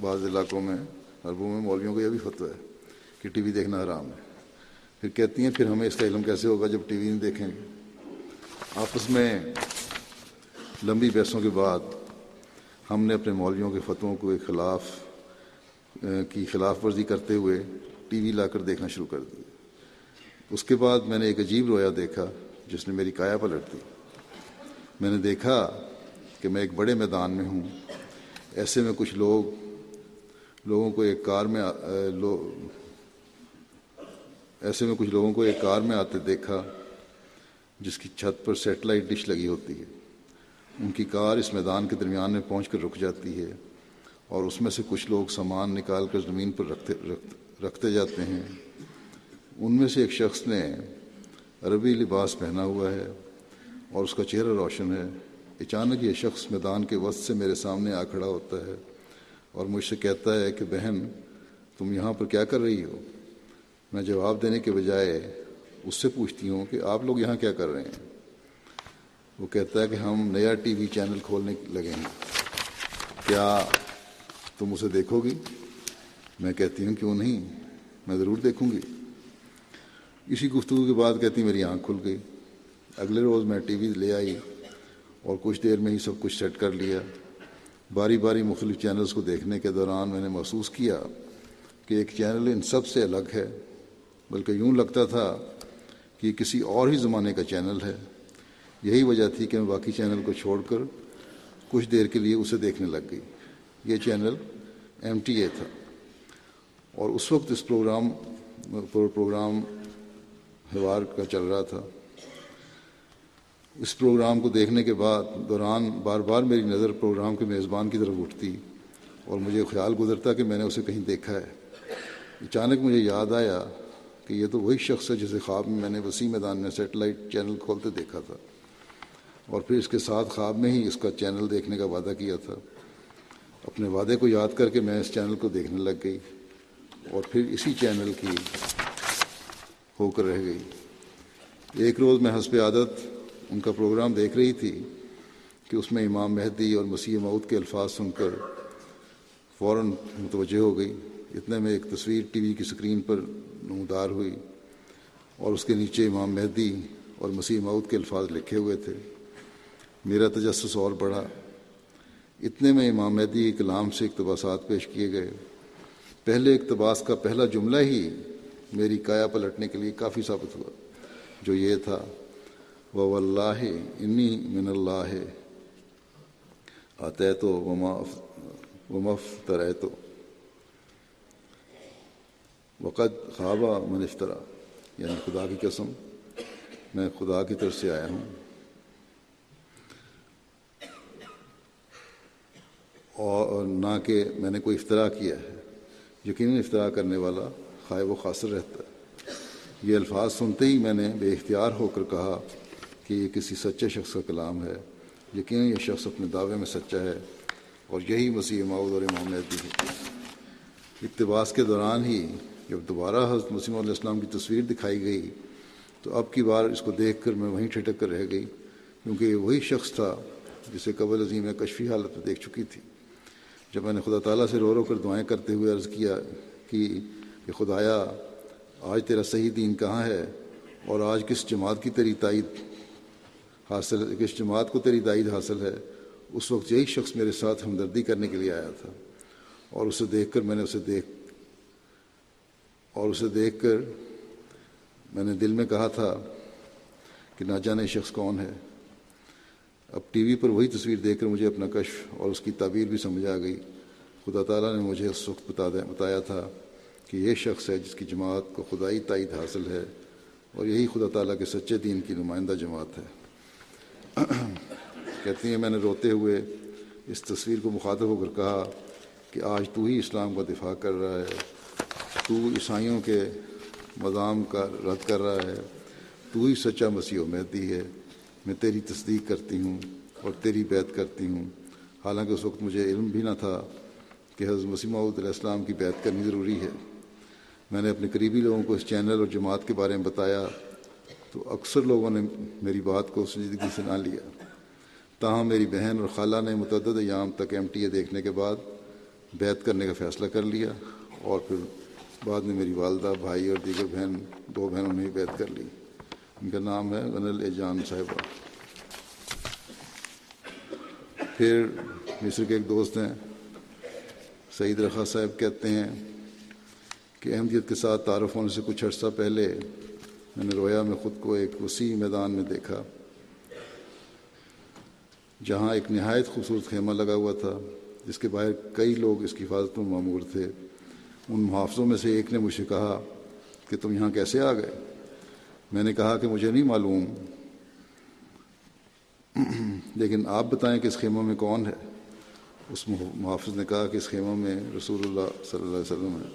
بعض علاقوں میں، عربوں میں، مولویوں کو یہ بھی فتویٰ ہے کہ ٹی وی دیکھنا حرام ہے۔ پھر کہتی ہیں، پھر ہمیں اس کا علم کیسے ہوگا جب ٹی وی نہیں دیکھیں؟ گے آپس میں لمبی بحثوں کے بعد ہم نے اپنے مولویوں کے فتووں کو خلاف کی خلاف ورزی کرتے ہوئے ٹی وی لا کر دیکھنا شروع کر دیا۔ اس کے بعد میں نے ایک عجیب رویا دیکھا جس نے میری کایا پلٹ دی۔ میں نے دیکھا کہ میں ایک بڑے میدان میں ہوں۔ ایسے میں کچھ لوگ لوگوں کو ایک کار میں لو ایسے میں کچھ لوگوں کو ایک کار میں آتے دیکھا جس کی چھت پر سیٹلائٹ ڈش لگی ہوتی ہے۔ ان کی کار اس میدان کے درمیان میں پہنچ کر رک جاتی ہے اور اس میں سے کچھ لوگ سامان نکال کر زمین پر رکھتے رکھتے جاتے ہیں۔ ان میں سے ایک شخص نے عربی لباس پہنا ہوا ہے اور اس کا چہرہ روشن ہے۔ اچانک یہ شخص میدان کے وسط سے میرے سامنے آ کھڑا ہوتا ہے۔ اور مجھ سے کہتا ہے کہ بہن، تم یہاں پر کیا کر رہی ہو؟ میں جواب دینے کے بجائے اس سے پوچھتی ہوں کہ آپ لوگ یہاں کیا کر رہے ہیں؟ وہ کہتا ہے کہ ہم نیا ٹی وی چینل کھولنے لگے ہیں۔ کیا تم اسے دیکھو گی؟ میں کہتی ہوں کیوں نہیں؟ میں ضرور دیکھوں گی۔ اسی گفتگو کے بعد کہتی میری آنکھ کھل گئی۔ اگلے روز میں ٹی وی لے آئی اور کچھ دیر میں ہی سب کچھ سیٹ کر لیا۔ باری باری مختلف چینلز کو دیکھنے کے دوران میں نے محسوس کیا کہ ایک چینل ان سب سے الگ ہے، بلکہ یوں لگتا تھا کہ یہ کسی اور ہی زمانے کا چینل ہے۔ یہی وجہ تھی کہ میں باقی چینل کو چھوڑ کر کچھ دیر کے لیے اسے دیکھنے لگ گئی۔ یہ چینل ایم ٹی اے تھا۔ اور اس وقت اس پروگرام پروگرام ہیوار کا چل رہا تھا۔ اس پروگرام کو دیکھنے کے بعد دوران بار بار میری نظر پروگرام کے میزبان کی طرف اٹھتی اور مجھے خیال گزرتا کہ میں نے اسے کہیں دیکھا ہے۔ اچانک مجھے یاد آیا کہ یہ تو وہی شخص ہے جسے خواب میں میں نے وسیع میدان میں سیٹلائٹ چینل کھولتے دیکھا تھا۔ اور پھر اس کے ساتھ خواب میں ہی اس کا چینل دیکھنے کا وعدہ کیا تھا۔ اپنے وعدے کو یاد کر کے میں اس چینل کو دیکھنے لگ گئی اور پھر اسی چینل کی ہو کر رہ گئی۔ ایک روز میں حسب عادت ان کا پروگرام دیکھ رہی تھی کہ اس میں امام مہدی اور مسیح مود کے الفاظ سن کر فوراً متوجہ ہو گئی۔ اتنے میں ایک تصویر ٹی وی کی اسکرین پر نمودار ہوئی اور اس کے نیچے امام مہدی اور مسیح مود کے الفاظ لکھے ہوئے تھے۔ میرا تجسس اور بڑھا۔ اتنے میں امام مہدی کے کلام سے اقتباسات پیش کیے گئے۔ پہلے اقتباس کا پہلا جملہ ہی میری کایا پلٹنے کے لیے کافی ثابت ہوا، جو یہ تھا و اللہ انی من اللہ آتے تو ومف ترے تو وقت خوابہ منفطرا یعنی خدا کی قسم، میں خدا کی طرف سے آیا ہوں۔ اور نہ کہ میں نے کوئی افطرا کیا ہے۔ یقیناً افطرا کرنے والا خواہ و خاصر رہتا ہے۔ یہ الفاظ سنتے ہی میں نے بے اختیار ہو کر کہا کہ یہ کسی سچے شخص کا کلام ہے، یقیناً یہ شخص اپنے دعوے میں سچا ہے اور یہی مسیح ماؤد اور امام بھی ہے۔ اقتباس کے دوران ہی جب دوبارہ حضرت مسیم علیہ السلام کی تصویر دکھائی گئی، تو اب کی بار اس کو دیکھ کر میں وہیں ٹھٹک کر رہ گئی، کیونکہ یہ وہی شخص تھا جسے قبل عظیم میں کشفی حالت میں دیکھ چکی تھی۔ جب میں نے خدا تعالیٰ سے رو رو کر دعائیں کرتے ہوئے عرض کیا کہ خدایا، آج تیرا صحیح دین کہاں ہے اور آج کس جماعت کی تیری تائید حاصل کس جماعت کو تیری دائید حاصل ہے۔ اس وقت یہی شخص میرے ساتھ ہمدردی کرنے کے لیے آیا تھا۔ اور اسے دیکھ کر میں نے اسے دیکھ اور اسے دیکھ کر میں نے دل میں کہا تھا کہ نہ جانے شخص کون ہے۔ اب ٹی وی پر وہی تصویر دیکھ کر مجھے اپنا کشف اور اس کی تعبیر بھی سمجھ آ گئی۔ خدا تعالیٰ نے مجھے اس وقت بتا بتایا تھا کہ یہ شخص ہے جس کی جماعت کو خدائی تائید حاصل ہے اور یہی خدا تعالیٰ کے سچے دین کی نمائندہ جماعت ہے۔ [coughs] کہتی ہیں، میں نے روتے ہوئے اس تصویر کو مخاطب ہو کر کہا کہ آج تو ہی اسلام کا دفاع کر رہا ہے، تو عیسائیوں کے مضام کا رد کر رہا ہے، تو ہی سچا مسیح و مہدی ہے، میں تیری تصدیق کرتی ہوں اور تیری بیت کرتی ہوں۔ حالانکہ اس وقت مجھے علم بھی نہ تھا کہ حضرت مسیم علیہ السلام کی بیت کرنی ضروری ہے۔ میں نے اپنے قریبی لوگوں کو اس چینل اور جماعت کے بارے میں بتایا تو اکثر لوگوں نے میری بات کو سنجیدگی سے نہ لیا۔ تاہم، میری بہن اور خالہ نے متعدد ایام تک ایم ٹی اے دیکھنے کے بعد بیت کرنے کا فیصلہ کر لیا اور پھر بعد میں میری والدہ، بھائی اور دیگر بہن، دو بہنوں نے بیت کر لی۔ ان کا نام ہے غنل اے جان صاحبہ۔ پھر مصر کے ایک دوست ہیں، سعید رخا صاحب کہتے ہیں کہ احمدیت کے ساتھ تعارف ہونے سے کچھ عرصہ پہلے میں نے رویا، میں خود کو ایک وسیع میدان میں دیکھا، جہاں ایک نہایت خوبصورت خیمہ لگا ہوا تھا، جس کے باہر کئی لوگ اس کی حفاظت میں معمور تھے۔ ان محافظوں میں سے ایک نے مجھ سے کہا کہ تم یہاں کیسے آ گئے؟ میں نے کہا کہ مجھے نہیں معلوم، لیکن آپ بتائیں کہ اس خیموں میں کون ہے؟ اس محافظ نے کہا کہ اس خیموں میں رسول اللہ صلی اللہ علیہ وسلم ہے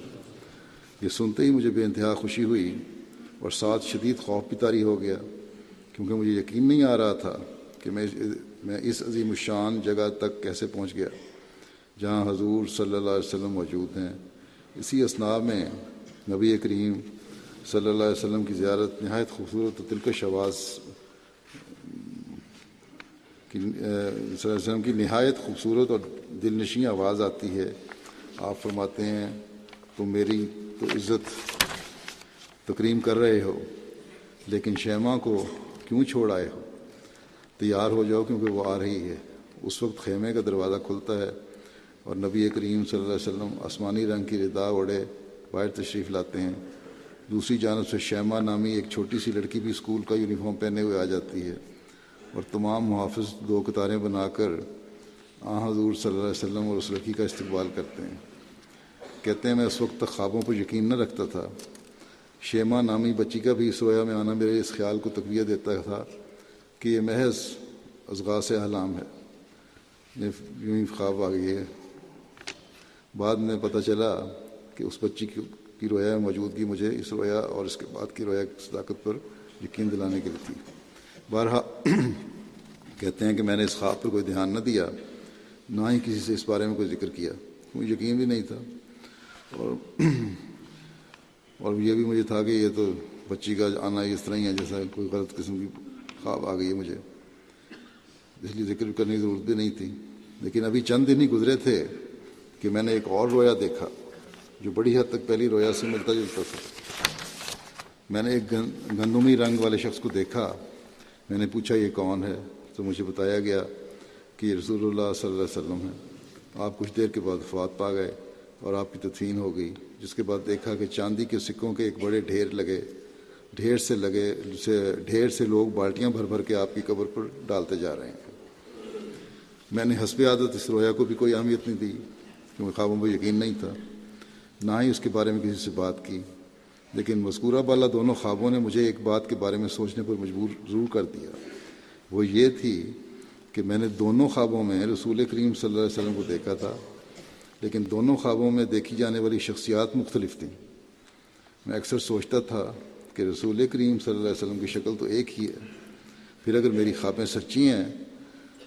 یہ سنتے ہی مجھے بے انتہا خوشی ہوئی۔ اور ساتھ شدید خوف بھی طاری ہو گیا کیونکہ مجھے یقین نہیں آ رہا تھا کہ میں میں اس عظیم الشان جگہ تک کیسے پہنچ گیا، جہاں حضور صلی اللہ علیہ وسلم موجود ہیں۔ اسی اسناب میں نبی کریم صلی اللہ علیہ وسلم کی زیارت نہایت خوبصورت و دلکش آواز کی صلی اللہ علیہ وسلم کی نہایت خوبصورت اور دل نشیں آواز آتی ہے۔ آپ فرماتے ہیں، تو میری تو عزت تکریم کر رہے ہو، لیکن شیما کو کیوں چھوڑ آئے ہو؟ تیار ہو جاؤ کیونکہ وہ آ رہی ہے۔ اس وقت خیمے کا دروازہ کھلتا ہے اور نبی کریم صلی اللہ علیہ وسلم آسمانی رنگ کی ردا اوڑے باہر تشریف لاتے ہیں۔ دوسری جانب سے شیما نامی ایک چھوٹی سی لڑکی بھی اسکول کا یونیفارم پہنے ہوئے آ جاتی ہے اور تمام محافظ دو قطاریں بنا کر آ حضور صلی اللہ علیہ وسلم اور اس لڑکی کا استقبال کرتے ہیں۔ کہتے ہیں، میں اس وقت تک خوابوں پر یقین نہ رکھتا تھا۔ شیما نامی بچی کا بھی اس میں آنا میرے اس خیال کو تقویہ دیتا تھا کہ یہ محض ازغاس احلام ہے۔ یوں ہی خواب آ گئی ہے۔ بعد میں پتہ چلا کہ اس بچی کی رویا موجودگی مجھے اس رویا اور اس کے بعد کی رویا کی صداقت پر یقین دلانے کے لیے تھی۔ بارہا [clears throat] کہتے ہیں کہ میں نے اس خواب پر کوئی دھیان نہ دیا، نہ ہی کسی سے اس بارے میں کوئی ذکر کیا۔ مجھے یقین بھی نہیں تھا۔ اور [clears throat] اور یہ بھی مجھے تھا کہ یہ تو بچی کا آنا اس طرح ہی ہے جیسا کوئی غلط قسم کی خواب آ گئی ہے مجھے۔ اس لیے ذکر کرنے کی ضرورت بھی نہیں تھی۔ لیکن ابھی چند دن ہی گزرے تھے کہ میں نے ایک اور رویا دیکھا، جو بڑی حد تک پہلی رویا سے ملتا جلتا تھا۔ میں نے ایک گندمی رنگ والے شخص کو دیکھا۔ میں نے پوچھا، یہ کون ہے؟ تو مجھے بتایا گیا کہ یہ رسول اللہ صلی اللہ علیہ وسلم ہے آپ کچھ دیر کے بعد وفات پا گئے۔ اور آپ کی تدفین ہو گئی۔ جس کے بعد دیکھا کہ چاندی کے سکوں کے ایک بڑے ڈھیر لگے۔ ڈھیر سے لگے، سے ڈھیر سے لوگ بالٹیاں بھر بھر کے آپ کی قبر پر ڈالتے جا رہے ہیں۔ میں نے حسب عادت اس رویا کو بھی کوئی اہمیت نہیں دی، کیونکہ خوابوں میں یقین نہیں تھا۔ نہ ہی اس کے بارے میں کسی سے بات کی۔ لیکن مذکورہ بالا دونوں خوابوں نے مجھے ایک بات کے بارے میں سوچنے پر مجبور ضرور کر دیا۔ وہ یہ تھی کہ میں نے دونوں خوابوں میں رسول کریم صلی اللہ علیہ وسلم کو دیکھا تھا۔ لیکن دونوں خوابوں میں دیکھی جانے والی شخصیات مختلف تھیں۔ میں اکثر سوچتا تھا کہ رسول کریم صلی اللہ علیہ وسلم کی شکل تو ایک ہی ہے۔ پھر اگر میری خوابیں سچی ہیں،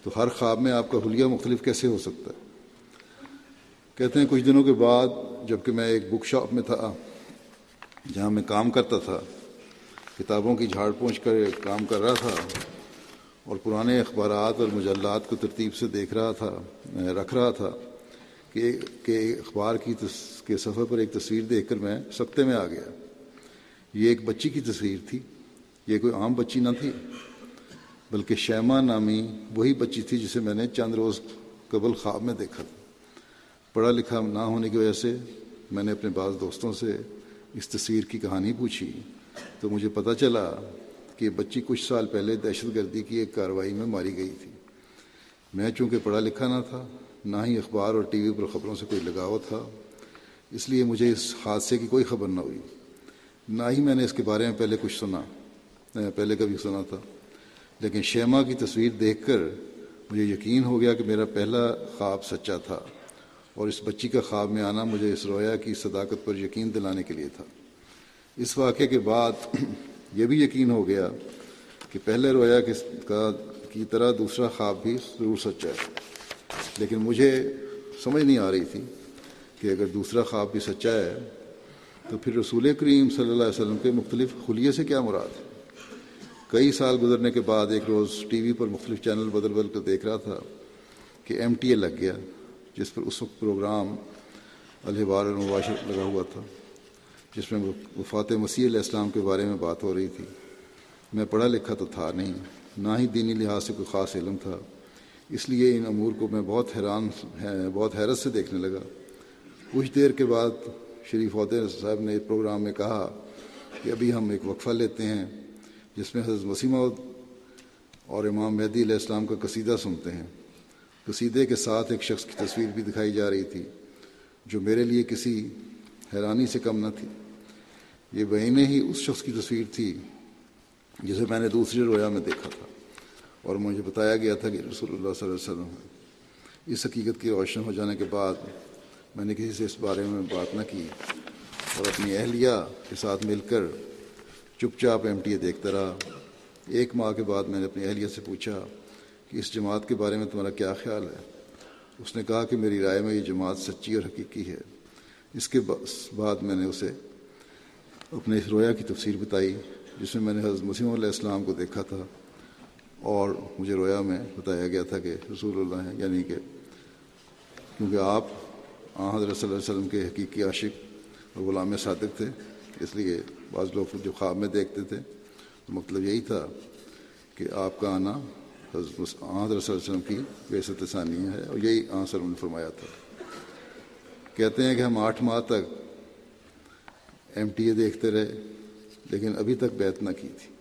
تو ہر خواب میں آپ کا حلیہ مختلف کیسے ہو سکتا ہے؟ کہتے ہیں، کچھ دنوں کے بعد جبکہ میں ایک بک شاپ میں تھا، جہاں میں کام کرتا تھا، کتابوں کی جھاڑ پہنچ کر کام کر رہا تھا اور پرانے اخبارات اور مجلات کو ترتیب سے دیکھ رہا تھا، رکھ رہا تھا۔ کہ کہ اخبار کی کے صفحے پر ایک تصویر دیکھ کر میں سکتے میں آ گیا۔ یہ ایک بچی کی تصویر تھی۔ یہ کوئی عام بچی نہ تھی، بلکہ شیما نامی وہی بچی تھی جسے میں نے چند روز قبل خواب میں دیکھا۔ تھا پڑھا لکھا نہ ہونے کی وجہ سے میں نے اپنے بعض دوستوں سے اس تصویر کی کہانی پوچھی۔ تو مجھے پتہ چلا کہ بچی کچھ سال پہلے دہشت گردی کی ایک کارروائی میں ماری گئی تھی۔ میں چونکہ پڑھا لکھا نہ تھا نہ ہی اخبار اور ٹی وی پر خبروں سے کوئی لگاؤ تھا، اس لیے مجھے اس حادثے کی کوئی خبر نہ ہوئی۔ نہ ہی میں نے اس کے بارے میں پہلے کچھ سنا پہلے کبھی سنا تھا۔ لیکن شیما کی تصویر دیکھ کر مجھے یقین ہو گیا کہ میرا پہلا خواب سچا تھا اور اس بچی کا خواب میں آنا مجھے اس رویا کی صداقت پر یقین دلانے کے لیے تھا۔ اس واقعے کے بعد یہ بھی یقین ہو گیا کہ پہلے رویا کی طرح دوسرا خواب بھی ضرور سچا ہے۔ لیکن مجھے سمجھ نہیں آ رہی تھی کہ اگر دوسرا خواب بھی سچا ہے، تو پھر رسول کریم صلی اللہ علیہ وسلم کے مختلف خلیے سے کیا مراد ہے؟ کئی سال گزرنے کے بعد ایک روز ٹی وی پر مختلف چینل بدل بدل کر دیکھ رہا تھا کہ ایم ٹی اے لگ گیا، جس پر اس وقت پروگرام الحبار المباشر لگا ہوا تھا، جس میں وفات مسیح علیہ السلام کے بارے میں بات ہو رہی تھی۔ میں پڑھا لکھا تو تھا نہیں، نہ ہی دینی لحاظ سے کوئی خاص علم تھا۔ اس لیے ان امور کو میں بہت حیران بہت حیرت سے دیکھنے لگا۔ کچھ دیر کے بعد شریف عہدے صاحب نے اس پروگرام میں کہا کہ ابھی ہم ایک وقفہ لیتے ہیں جس میں حضرت وسیم اور امام مہدی علیہ السلام کا قصیدہ سنتے ہیں۔ قصیدے کے ساتھ ایک شخص کی تصویر بھی دکھائی جا رہی تھی جو میرے لیے کسی حیرانی سے کم نہ تھی۔ یہ بہنیں ہی اس شخص کی تصویر تھی جسے میں نے دوسری رویا میں دیکھا تھا۔ اور مجھے بتایا گیا تھا کہ رسول اللہ صلی اللہ علیہ وسلم ہے اس حقیقت کی روشن ہو جانے کے بعد میں نے کسی سے اس بارے میں بات نہ کی اور اپنی اہلیہ کے ساتھ مل کر چپ چاپ ایم ٹی اے دیکھتا رہا۔ ایک ماہ کے بعد میں نے اپنی اہلیہ سے پوچھا کہ اس جماعت کے بارے میں تمہارا کیا خیال ہے؟ اس نے کہا کہ میری رائے میں یہ جماعت سچی اور حقیقی ہے۔ اس کے بعد میں نے اسے اپنے اس رویا کی تفسیر بتائی جس میں میں نے حضرت مسیم علیہ السلام کو دیکھا تھا۔ اور مجھے رویا میں، بتایا گیا تھا کہ رسول اللہ ہیں یعنی کہ کیونکہ آپ حضرت صلی اللہ علیہ وسلم کے حقیقی عاشق اور غلام صادق تھے، اس لیے بعض لوگ جو خواب میں دیکھتے تھے۔ مطلب یہی تھا کہ آپ کا آنا حضرت صلی اللہ علیہ وسلم کی بیست ثانیہ ہے، اور یہی آنسر انہوں نے فرمایا تھا۔ کہتے ہیں کہ ہم آٹھ ماہ تک ایم ٹی اے دیکھتے رہے، لیکن ابھی تک بیت نہ کی تھی۔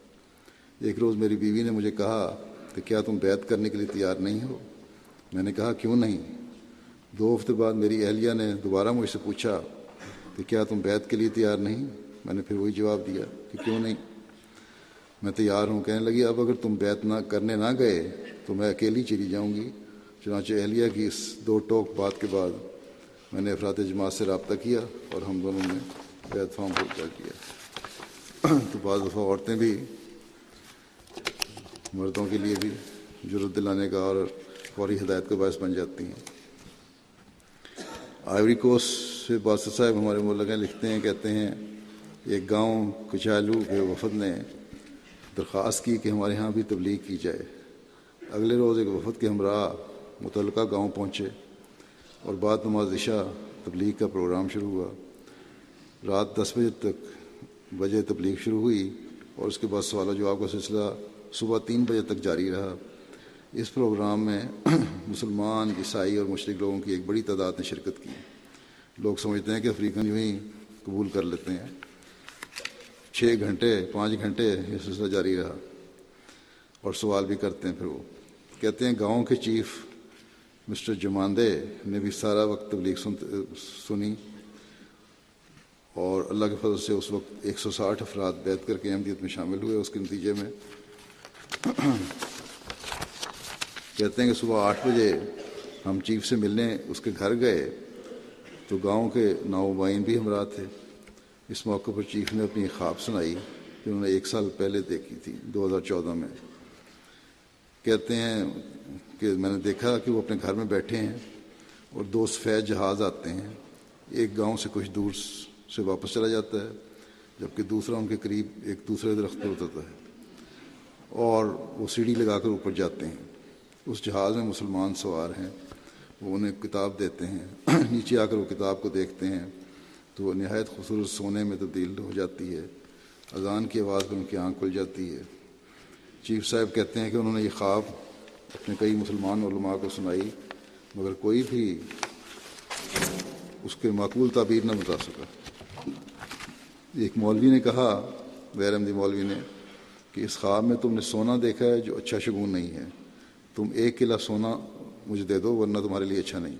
ایک روز میری بیوی نے مجھے کہا کہ کیا تم بیت کرنے کے لیے تیار نہیں ہو؟ میں نے کہا، کیوں نہیں؟ دو ہفتے بعد میری اہلیہ نے دوبارہ مجھ سے پوچھا کہ کیا تم بیت کے لیے تیار نہیں؟ میں نے پھر وہی جواب دیا کہ کیوں نہیں؟ میں تیار ہوں، کہنے لگی، اب اگر تم بیت نہ کرنے نہ گئے تو میں اکیلی چلی جاؤں گی۔ چنانچہ اہلیہ کی اس دو ٹوک بات کے بعد میں نے افراد جماعت سے رابطہ کیا اور ہم دونوں نے بیت فارم پہنچا کیا۔ تو بعض دفعہ عورتیں بھی مردوں کے لیے بھی ضرورت دلانے کا اور فوری ہدایت کا باعث بن جاتی ہیں۔ آئیوری کوسٹ سے بادشاہ صاحب ہمارے ملک ہیں، لکھتے ہیں، کہتے ہیں، ایک گاؤں کچالو کے وفد نے درخواست کی کہ ہمارے ہاں بھی تبلیغ کی جائے۔ اگلے روز ایک وفد کے ہمراہ متعلقہ گاؤں پہنچے اور بعد نماز عشاء تبلیغ کا پروگرام شروع ہوا۔ رات دس بجے تک بجے تبلیغ شروع ہوئی اور اس کے بعد سوال و جواب کا سلسلہ صبح تین بجے تک جاری رہا۔ اس پروگرام میں [clears throat] مسلمان، عیسائی اور مشرق لوگوں کی ایک بڑی تعداد نے شرکت کی۔ لوگ سمجھتے ہیں کہ افریقن یوں ہی قبول کر لیتے ہیں۔ چھ گھنٹے، پانچ گھنٹے یہ سلسلہ جاری رہا۔ اور سوال بھی کرتے ہیں پھر وہ۔ کہتے ہیں گاؤں کے چیف مسٹر جماندے نے بھی سارا وقت تبلیغ سنی۔ اور اللہ کے فضل سے اس وقت ایک سو ساٹھ افراد بیت کر کے احمدیت میں شامل ہوئے۔ اس کے نتیجے میں کہتے ہیں کہ صبح آٹھ بجے ہم چیف سے ملنے اس کے گھر گئے تو گاؤں کے ناؤبائن بھی ہمراہ تھے۔ اس موقع پر چیف نے اپنی خواب سنائی کہ انہوں نے ایک سال پہلے دیکھی تھی، دو ہزار چودہ میں۔ کہتے ہیں کہ میں نے دیکھا کہ وہ اپنے گھر میں بیٹھے ہیں اور دو سفید جہاز آتے ہیں۔ ایک گاؤں سے کچھ دور سے واپس چلا جاتا ہے، جبکہ دوسرا ان کے قریب ایک دوسرے درخت پر اترتا ہے۔ اور وہ سیڑھی لگا کر اوپر جاتے ہیں۔ اس جہاز میں مسلمان سوار ہیں، وہ انہیں کتاب دیتے ہیں۔ [clears throat] نیچے آ کر وہ کتاب کو دیکھتے ہیں تو وہ نہایت خوبصورت سونے میں تبدیل ہو جاتی ہے۔ اذان کی آواز پر ان کی آنکھ کھل جاتی ہے۔ چیف صاحب کہتے ہیں کہ انہوں نے یہ خواب اپنے کئی مسلمان علماء کو سنائی، مگر کوئی بھی اس کے معقول تعبیر نہ بتا سکا۔ ایک مولوی نے کہا، غیر احمدی مولوی نے کہ اس خواب میں تم نے سونا دیکھا ہے جو اچھا شگون نہیں ہے۔ تم ایک قلعہ سونا مجھے دے دو ورنہ تمہارے لیے اچھا نہیں۔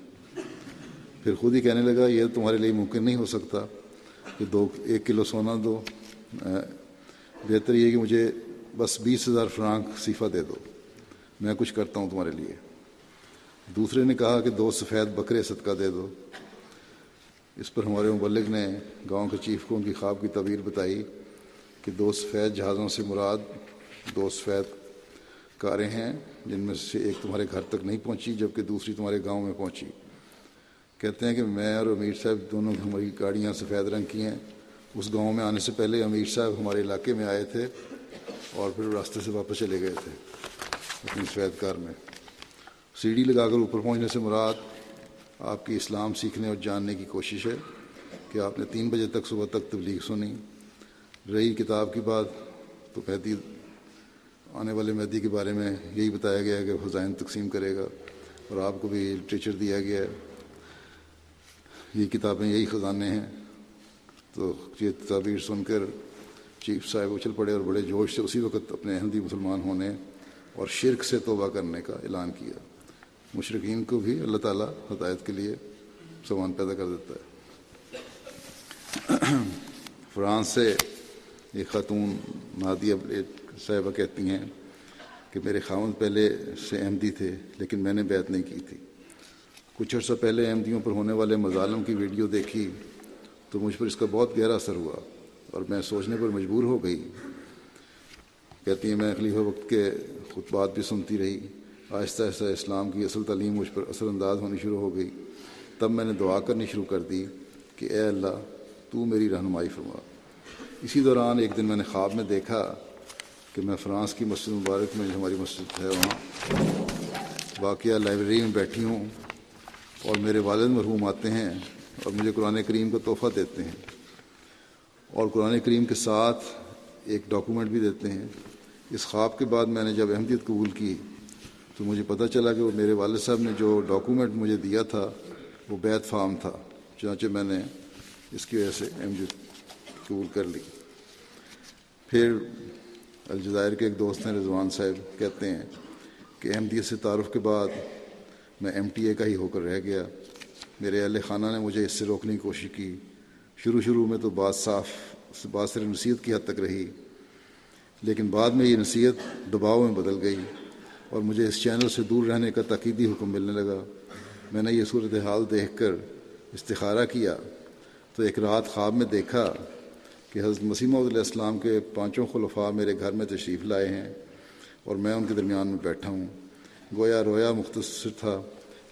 پھر خود ہی کہنے لگا، یہ تمہارے لیے ممکن نہیں ہو سکتا کہ دو، ایک کلو سونا دو۔ بہتر یہ کہ مجھے بس بیس ہزار فرانک صیفہ دے دو۔ میں کچھ کرتا ہوں تمہارے لیے۔ دوسرے نے کہا کہ دو سفید بکرے صدقہ دے دو۔ اس پر ہمارے مبلغ نے گاؤں کے چیف کو ان کی خواب کی تعبیر بتائی۔ کہ دو سفید جہازوں سے مراد دو سفید کاریں ہیں، جن میں سے ایک تمہارے گھر تک نہیں پہنچی، جبکہ دوسری تمہارے گاؤں میں پہنچی۔ کہتے ہیں کہ میں اور امیر صاحب دونوں ہماری گاڑیاں سفید رنگ کی ہیں۔ اس گاؤں میں آنے سے پہلے امیر صاحب ہمارے علاقے میں آئے تھے اور پھر راستے سے واپس چلے گئے تھے اپنی سفید کار میں۔ سیڑھی لگا کر اوپر پہنچنے سے مراد آپ کی اسلام سیکھنے اور جاننے کی کوشش ہے کہ آپ نے تین بجے تک صبح تک تبلیغ سنی۔ رہی کتاب کی بات تو مہدی آنے والے مہدی کے بارے میں یہی بتایا گیا کہ حسین تقسیم کرے گا اور آپ کو بھی لٹریچر دیا گیا ہے۔ یہ کتابیں یہی خزانے ہیں۔ تو یہ تعبیر سن کر چیف صاحب اچھل پڑے اور بڑے جوش سے اسی وقت اپنے احمدی مسلمان ہونے اور شرک سے توبہ کرنے کا اعلان کیا۔ مشرقین کو بھی اللہ تعالیٰ ہدایت کے لیے سامان پیدا کر دیتا ہے۔ فرانس سے ایک خاتون نادیہ صاحبہ کہتی ہیں کہ میرے خاون پہلے سے احمدی تھے، لیکن میں نے بیعت نہیں کی تھی۔ کچھ عرصہ پہلے احمدیوں پر ہونے والے مظالم کی ویڈیو دیکھی تو مجھ پر اس کا بہت گہرا اثر ہوا اور میں سوچنے پر مجبور ہو گئی۔ کہتی ہیں، میں خلیفہ وقت کے خطبات بھی سنتی رہی۔ آہستہ آہستہ اسلام کی اصل تعلیم مجھ پر اثر انداز ہونی شروع ہو گئی۔ تب میں نے دعا کرنی شروع کر دی کہ اے اللہ، تو میری رہنمائی فرما۔ اسی دوران ایک دن میں نے خواب میں دیکھا کہ میں فرانس کی مسجد مبارک میں، جو ہماری مسجد ہے وہاں، واقعہ لائبریری میں بیٹھی ہوں اور میرے والد مرحوم آتے ہیں اور مجھے قرآن کریم کا تحفہ دیتے ہیں اور قرآن کریم کے ساتھ ایک ڈاکومنٹ بھی دیتے ہیں۔ اس خواب کے بعد میں نے جب احمدیت قبول کی تو مجھے پتہ چلا کہ وہ میرے والد صاحب نے جو ڈاکومنٹ مجھے دیا تھا، وہ بیت فارم تھا، چنانچہ میں نے اس کی وجہ سے احمدیت قبول کر لی۔ پھر الجزائر کے ایک دوست ہیں، رضوان صاحب، کہتے ہیں کہ احمدیت سے تعارف کے بعد میں ایم ٹی اے کا ہی ہو کر رہ گیا۔ میرے اہل خانہ نے مجھے اس سے روکنے کی کوشش کی۔ شروع شروع میں تو بات صاف، بات صرف نصیحت کی حد تک رہی، لیکن بعد میں یہ نصیحت دباؤ میں بدل گئی اور مجھے اس چینل سے دور رہنے کا تقیدی حکم ملنے لگا۔ میں نے یہ صورت حال دیکھ کر استخارہ کیا، تو ایک رات خواب میں دیکھا کہ حضرت مسیمہ علیہ السلام کے پانچوں خلفاء میرے گھر میں تشریف لائے ہیں اور میں ان کے درمیان میں بیٹھا ہوں۔ گویا رویا مختصر تھا،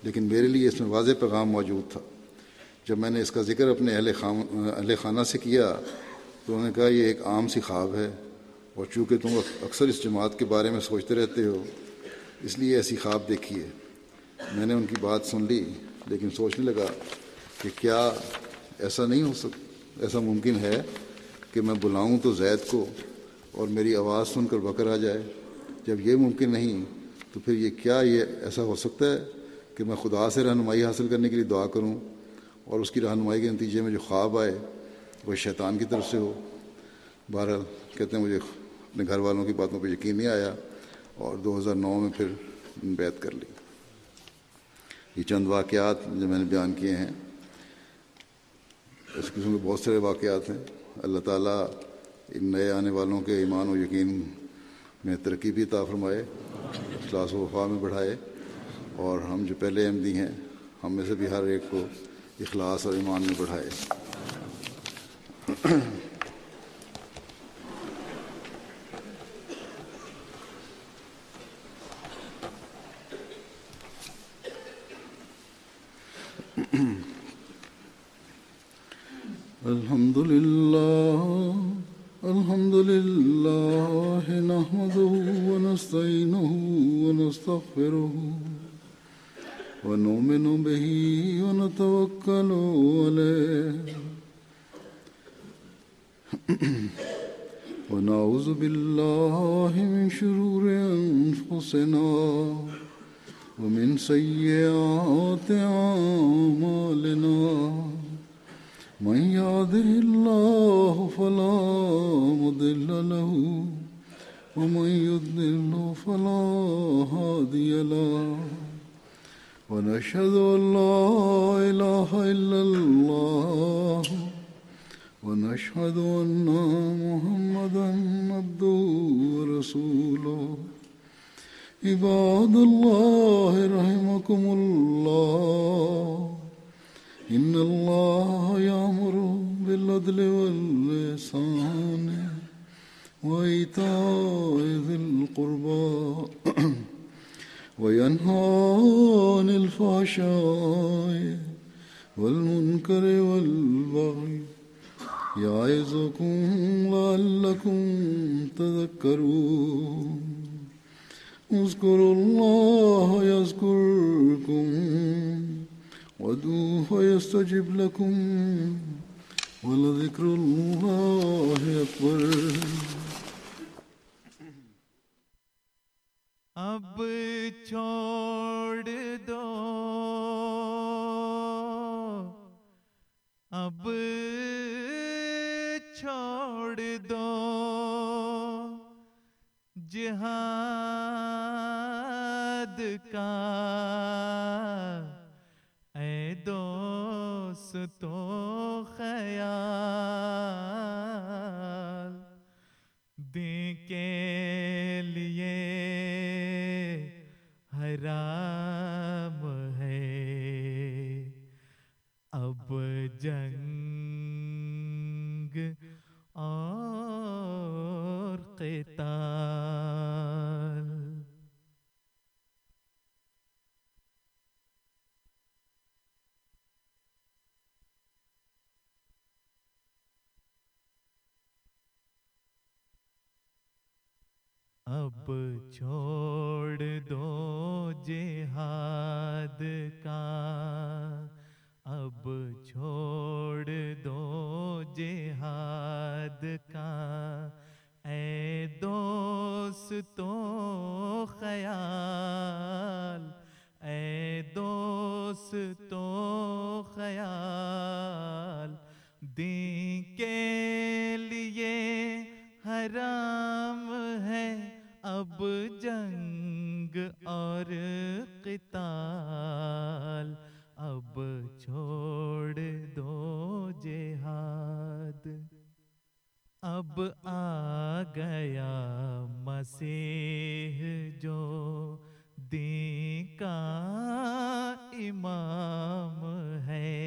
لیکن میرے لیے اس میں واضح پیغام موجود تھا۔ جب میں نے اس کا ذکر اپنے اہل خام، اہل خانہ سے کیا تو انہوں نے کہا، یہ ایک عام سی خواب ہے اور چونکہ تم اکثر اس جماعت کے بارے میں سوچتے رہتے ہو، اس لیے ایسی خواب دیکھی ہے میں نے ان کی بات سن لی، لیکن سوچنے لگا کہ کیا ایسا نہیں ہو سک، ایسا ممکن ہے کہ میں بلاؤں تو زید کو اور میری آواز سن کر بکر آ جائے۔ جب یہ ممکن نہیں تو پھر یہ کیا یہ ایسا ہو سکتا ہے کہ میں خدا سے رہنمائی حاصل کرنے کے لیے دعا کروں اور اس کی رہنمائی کے نتیجے میں جو خواب آئے وہ شیطان کی طرف سے ہو؟ بہرحال کہتے ہیں مجھے اپنے گھر والوں کی باتوں پہ یقین نہیں آیا اور دو ہزار نو میں پھر بیت کر لی۔ یہ چند واقعات جو میں نے بیان کیے ہیں، اس قسم کے بہت سارے واقعات ہیں۔ اللہ تعالیٰ ان نئے آنے والوں کے ایمان و یقین میں ترقی بھی عطا فرمائے، اخلاص و وفا میں بڑھائے۔ اور ہم جو پہلے احمدی ہیں، ہم میں سے بھی ہر ایک کو اخلاص اور ایمان میں بڑھائے۔ الحمد لله الحمد لله نحمده ونستعينه ونستغفره ونؤمن به ونتوكل عليه ونعوذ بالله من شرور أنفسنا ومن سيئات أعمالنا من يهده الله فلا مضل له، ومن يضلل فلا هادي له. ونشهد أن لا إله إلا الله، ونشهد أن محمدا عبده ورسوله. عباد الله رحمكم الله. إن الله يأمر بالعدل واللسان وإيتاء ذي القربى وينهى عن الفحشاء والمنكر والبغي يعظكم لعلكم تذكرون اذكروا الله يذكركم وادعوه يستجب لكم ولذكر الله أكبر. اب چھوڑ دو اب چھوڑ دو جہاد کا تو خیال دیں کے لیے حرام ہے۔ اب جنگ اب چھوڑ دو جہاد کا۔ اب چھوڑ دو جہاد کا۔ اے دوستو خیال، اے دوستو خیال، دین کے لیے حرام ہے۔ اب جنگ اور قتال، اب چھوڑ دو جہاد۔ اب آ گیا مسیح جو دین کا امام ہے۔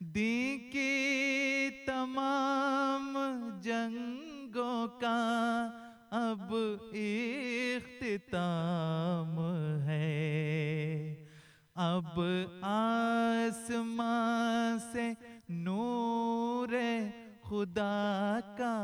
دین کی تمام جنگوں کا اب اختتام ہے۔ اب آسمان سے نور خدا کا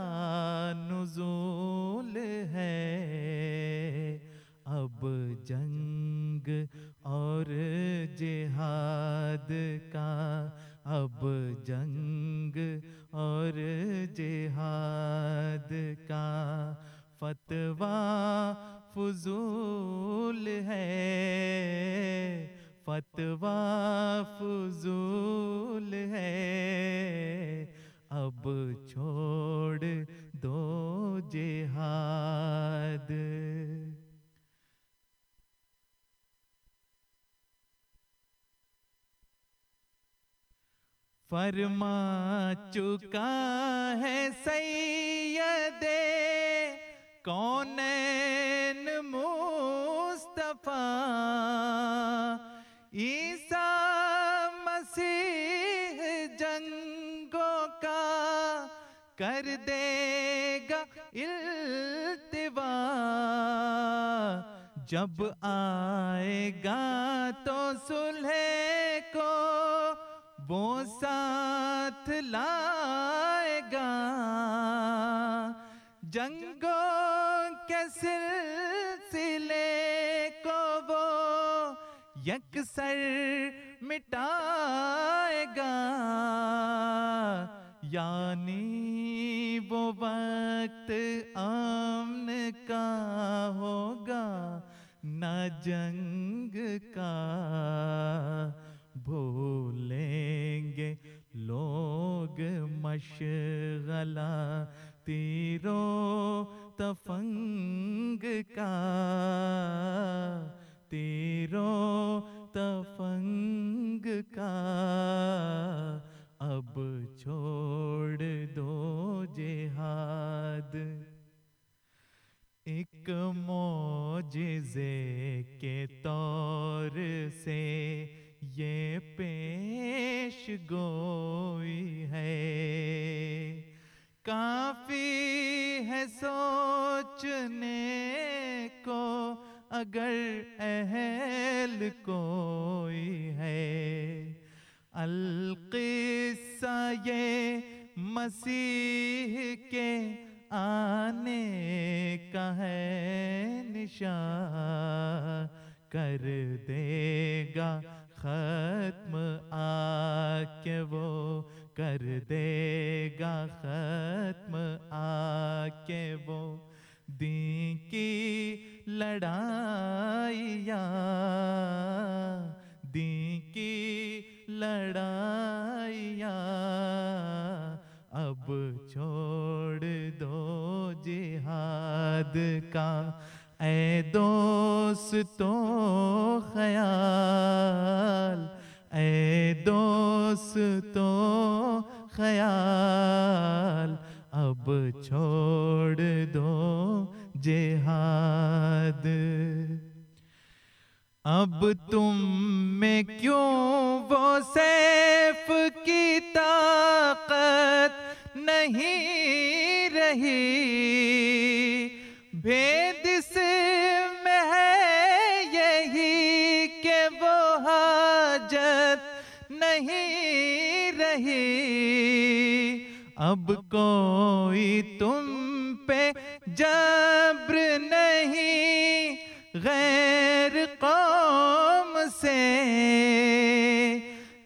نہیں۔ اب کوئی تم پہ جبر نہیں۔ غیر قوم سے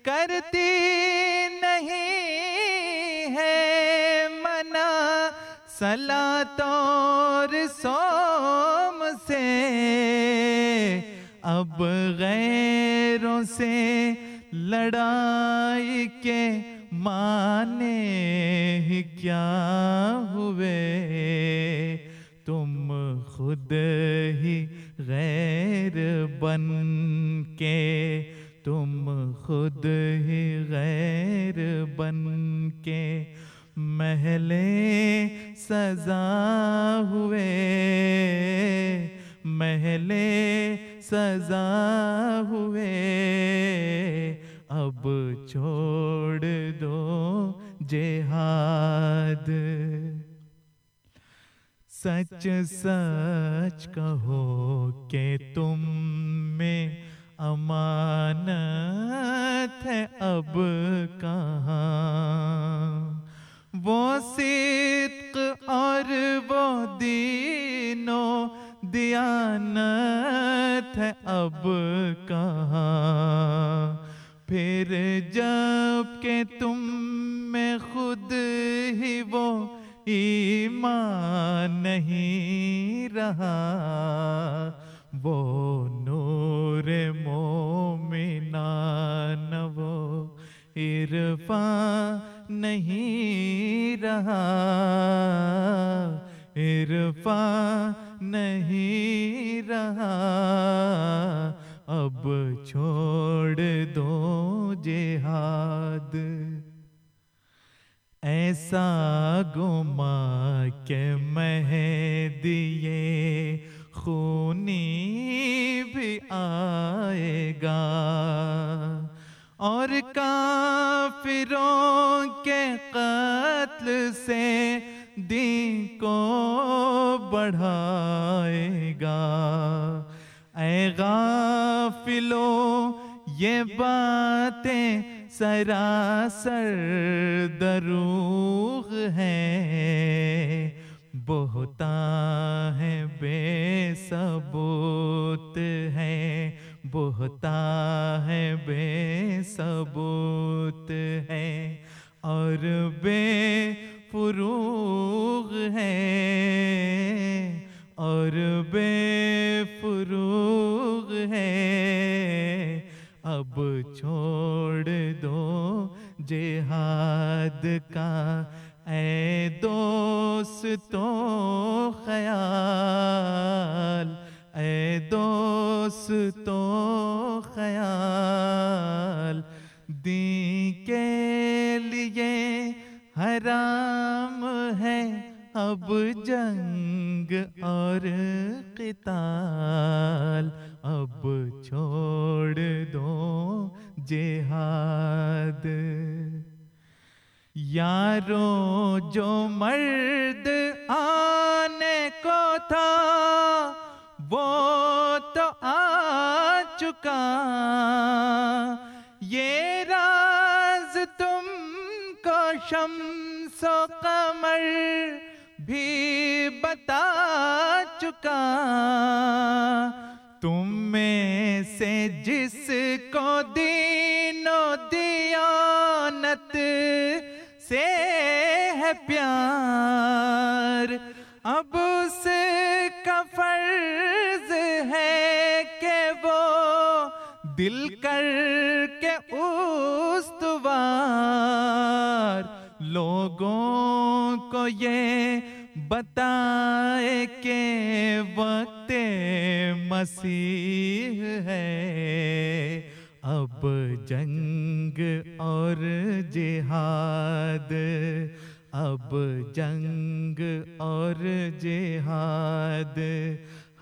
کرتی نہیں ہے منا سلات اور سوم سے۔ اب غیروں سے لڑائی کے مانے ہی کیا ہوئے؟ تم خود ہی غیر بن کے، تم خود ہی غیر بن کے محلے سزا ہوئے۔ محلے سزا ہوئے۔ اب چھوڑ دو جہاد۔ سچ سچ کہو کہ تم میں امانت ہے اب کہاں؟ وہ صدق اور وہ دین و دیانت ہے اب کہاں؟ پھر جبکہ تم میں خود ہی وہ ایمان نہیں رہا، وہ نور مومنان وہ عرفان نہیں رہا۔ عرفان نہیں رہا۔ اب چھوڑ دو جہاد۔ ایسا گما کہ مہدیے خونی بھی آئے گا۔ اور کافروں کے قتل سے دین کو بڑھائے گا۔ اے غافلو، یہ باتیں سراسر دروغ ہیں۔ بہتا ہے، بے ثبوت ہے۔ بہتا ہے، بے ثبوت ہے۔ اور بے فروغ ہے۔ اور بے فروغ ہے۔ اب چھوڑ دو جہاد کا۔ اے دوستو، خیال۔ اے دوستو، خیال۔ دین کے لیے حرام ہے۔ اب جنگ اور قتال، اب چھوڑ دو جہاد۔ یارو، جو مرد آنے کو تھا، وہ تو آ چکا۔ یہ راز تم کو شمس و قمر بھی بتا چکا۔ تم میں سے جس کو دین و دیانت سے ہے پیار، اب اس کا فرض ہے کہ وہ دل کر کے استوار۔ لوگوں کو یہ بتائے کہ وقت مسیح ہے۔ اب جنگ اور جہاد، اب جنگ اور جہاد،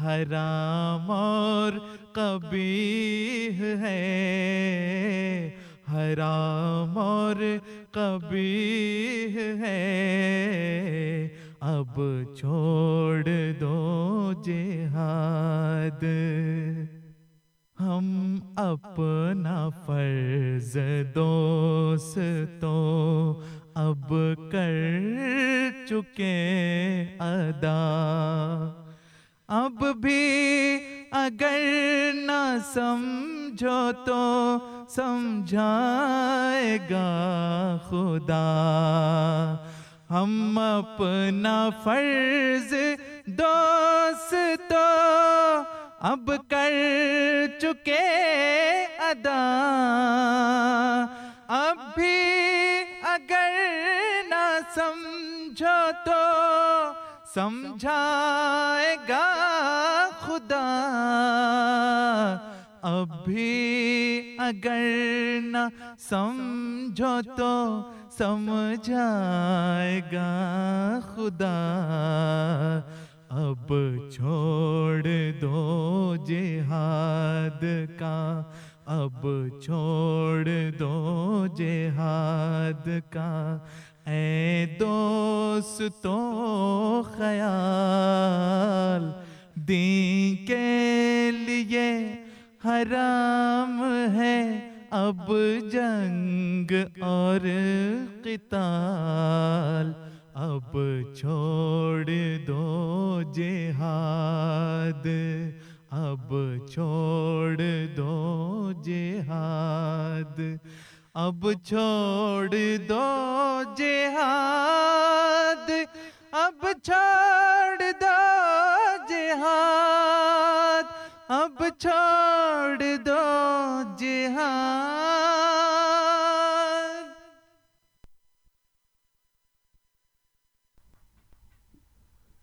حرام اور قبیح ہے۔ حرام اور قبیح ہے۔ اب چھوڑ دو جہاد۔ ہم اپنا فرض دوست تو اب کر چکے ادا۔ اب بھی اگر نہ سمجھو تو سمجھائے گا خدا۔ ہم اپنا فرض دوست اب کر چکے ادا۔ اب بھی اگر نہ سمجھو تو سمجھائے گا خدا۔ اب بھی اگر نہ سمجھو تو سمجھائے گا خدا۔ اب چھوڑ دو جہاد کا۔ اب چھوڑ دو جہاد کا۔ اے دوستو، خیال دین کے لیے حرام ہے۔ اب جنگ اور قتال، اب چھوڑ دو جہاد، اب چھوڑ دو جہاد، اب چھوڑ دو جہاد، اب چھوڑ دو جہاد۔ اب چھوڑ دو جہاد۔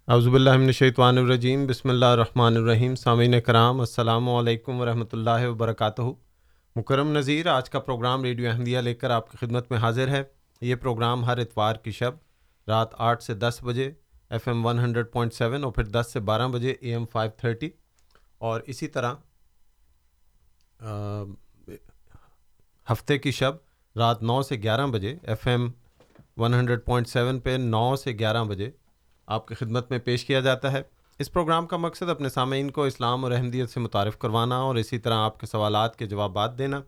اعوذ باللہ من الشیطان الرجیم، بسم اللہ الرحمن الرحیم۔ سامعین کرام، السلام علیکم ورحمۃ اللہ وبرکاتہ۔ مکرم نذیر، آج کا پروگرام ریڈیو احمدیہ لے کر آپ کی خدمت میں حاضر ہے۔ یہ پروگرام ہر اتوار کی شب رات آٹھ سے دس بجے F M one hundred point seven اور پھر دس سے بارہ بجے اے ایم فائیو تھرٹی اور اسی طرح ہفتے کی شب رات نو سے گیارہ بجے F M one hundred point seven پہ نو سے گیارہ بجے آپ کی خدمت میں پیش کیا جاتا ہے۔ اس پروگرام کا مقصد اپنے سامعین کو اسلام اور احمدیت سے متعارف کروانا اور اسی طرح آپ کے سوالات کے جوابات دینا۔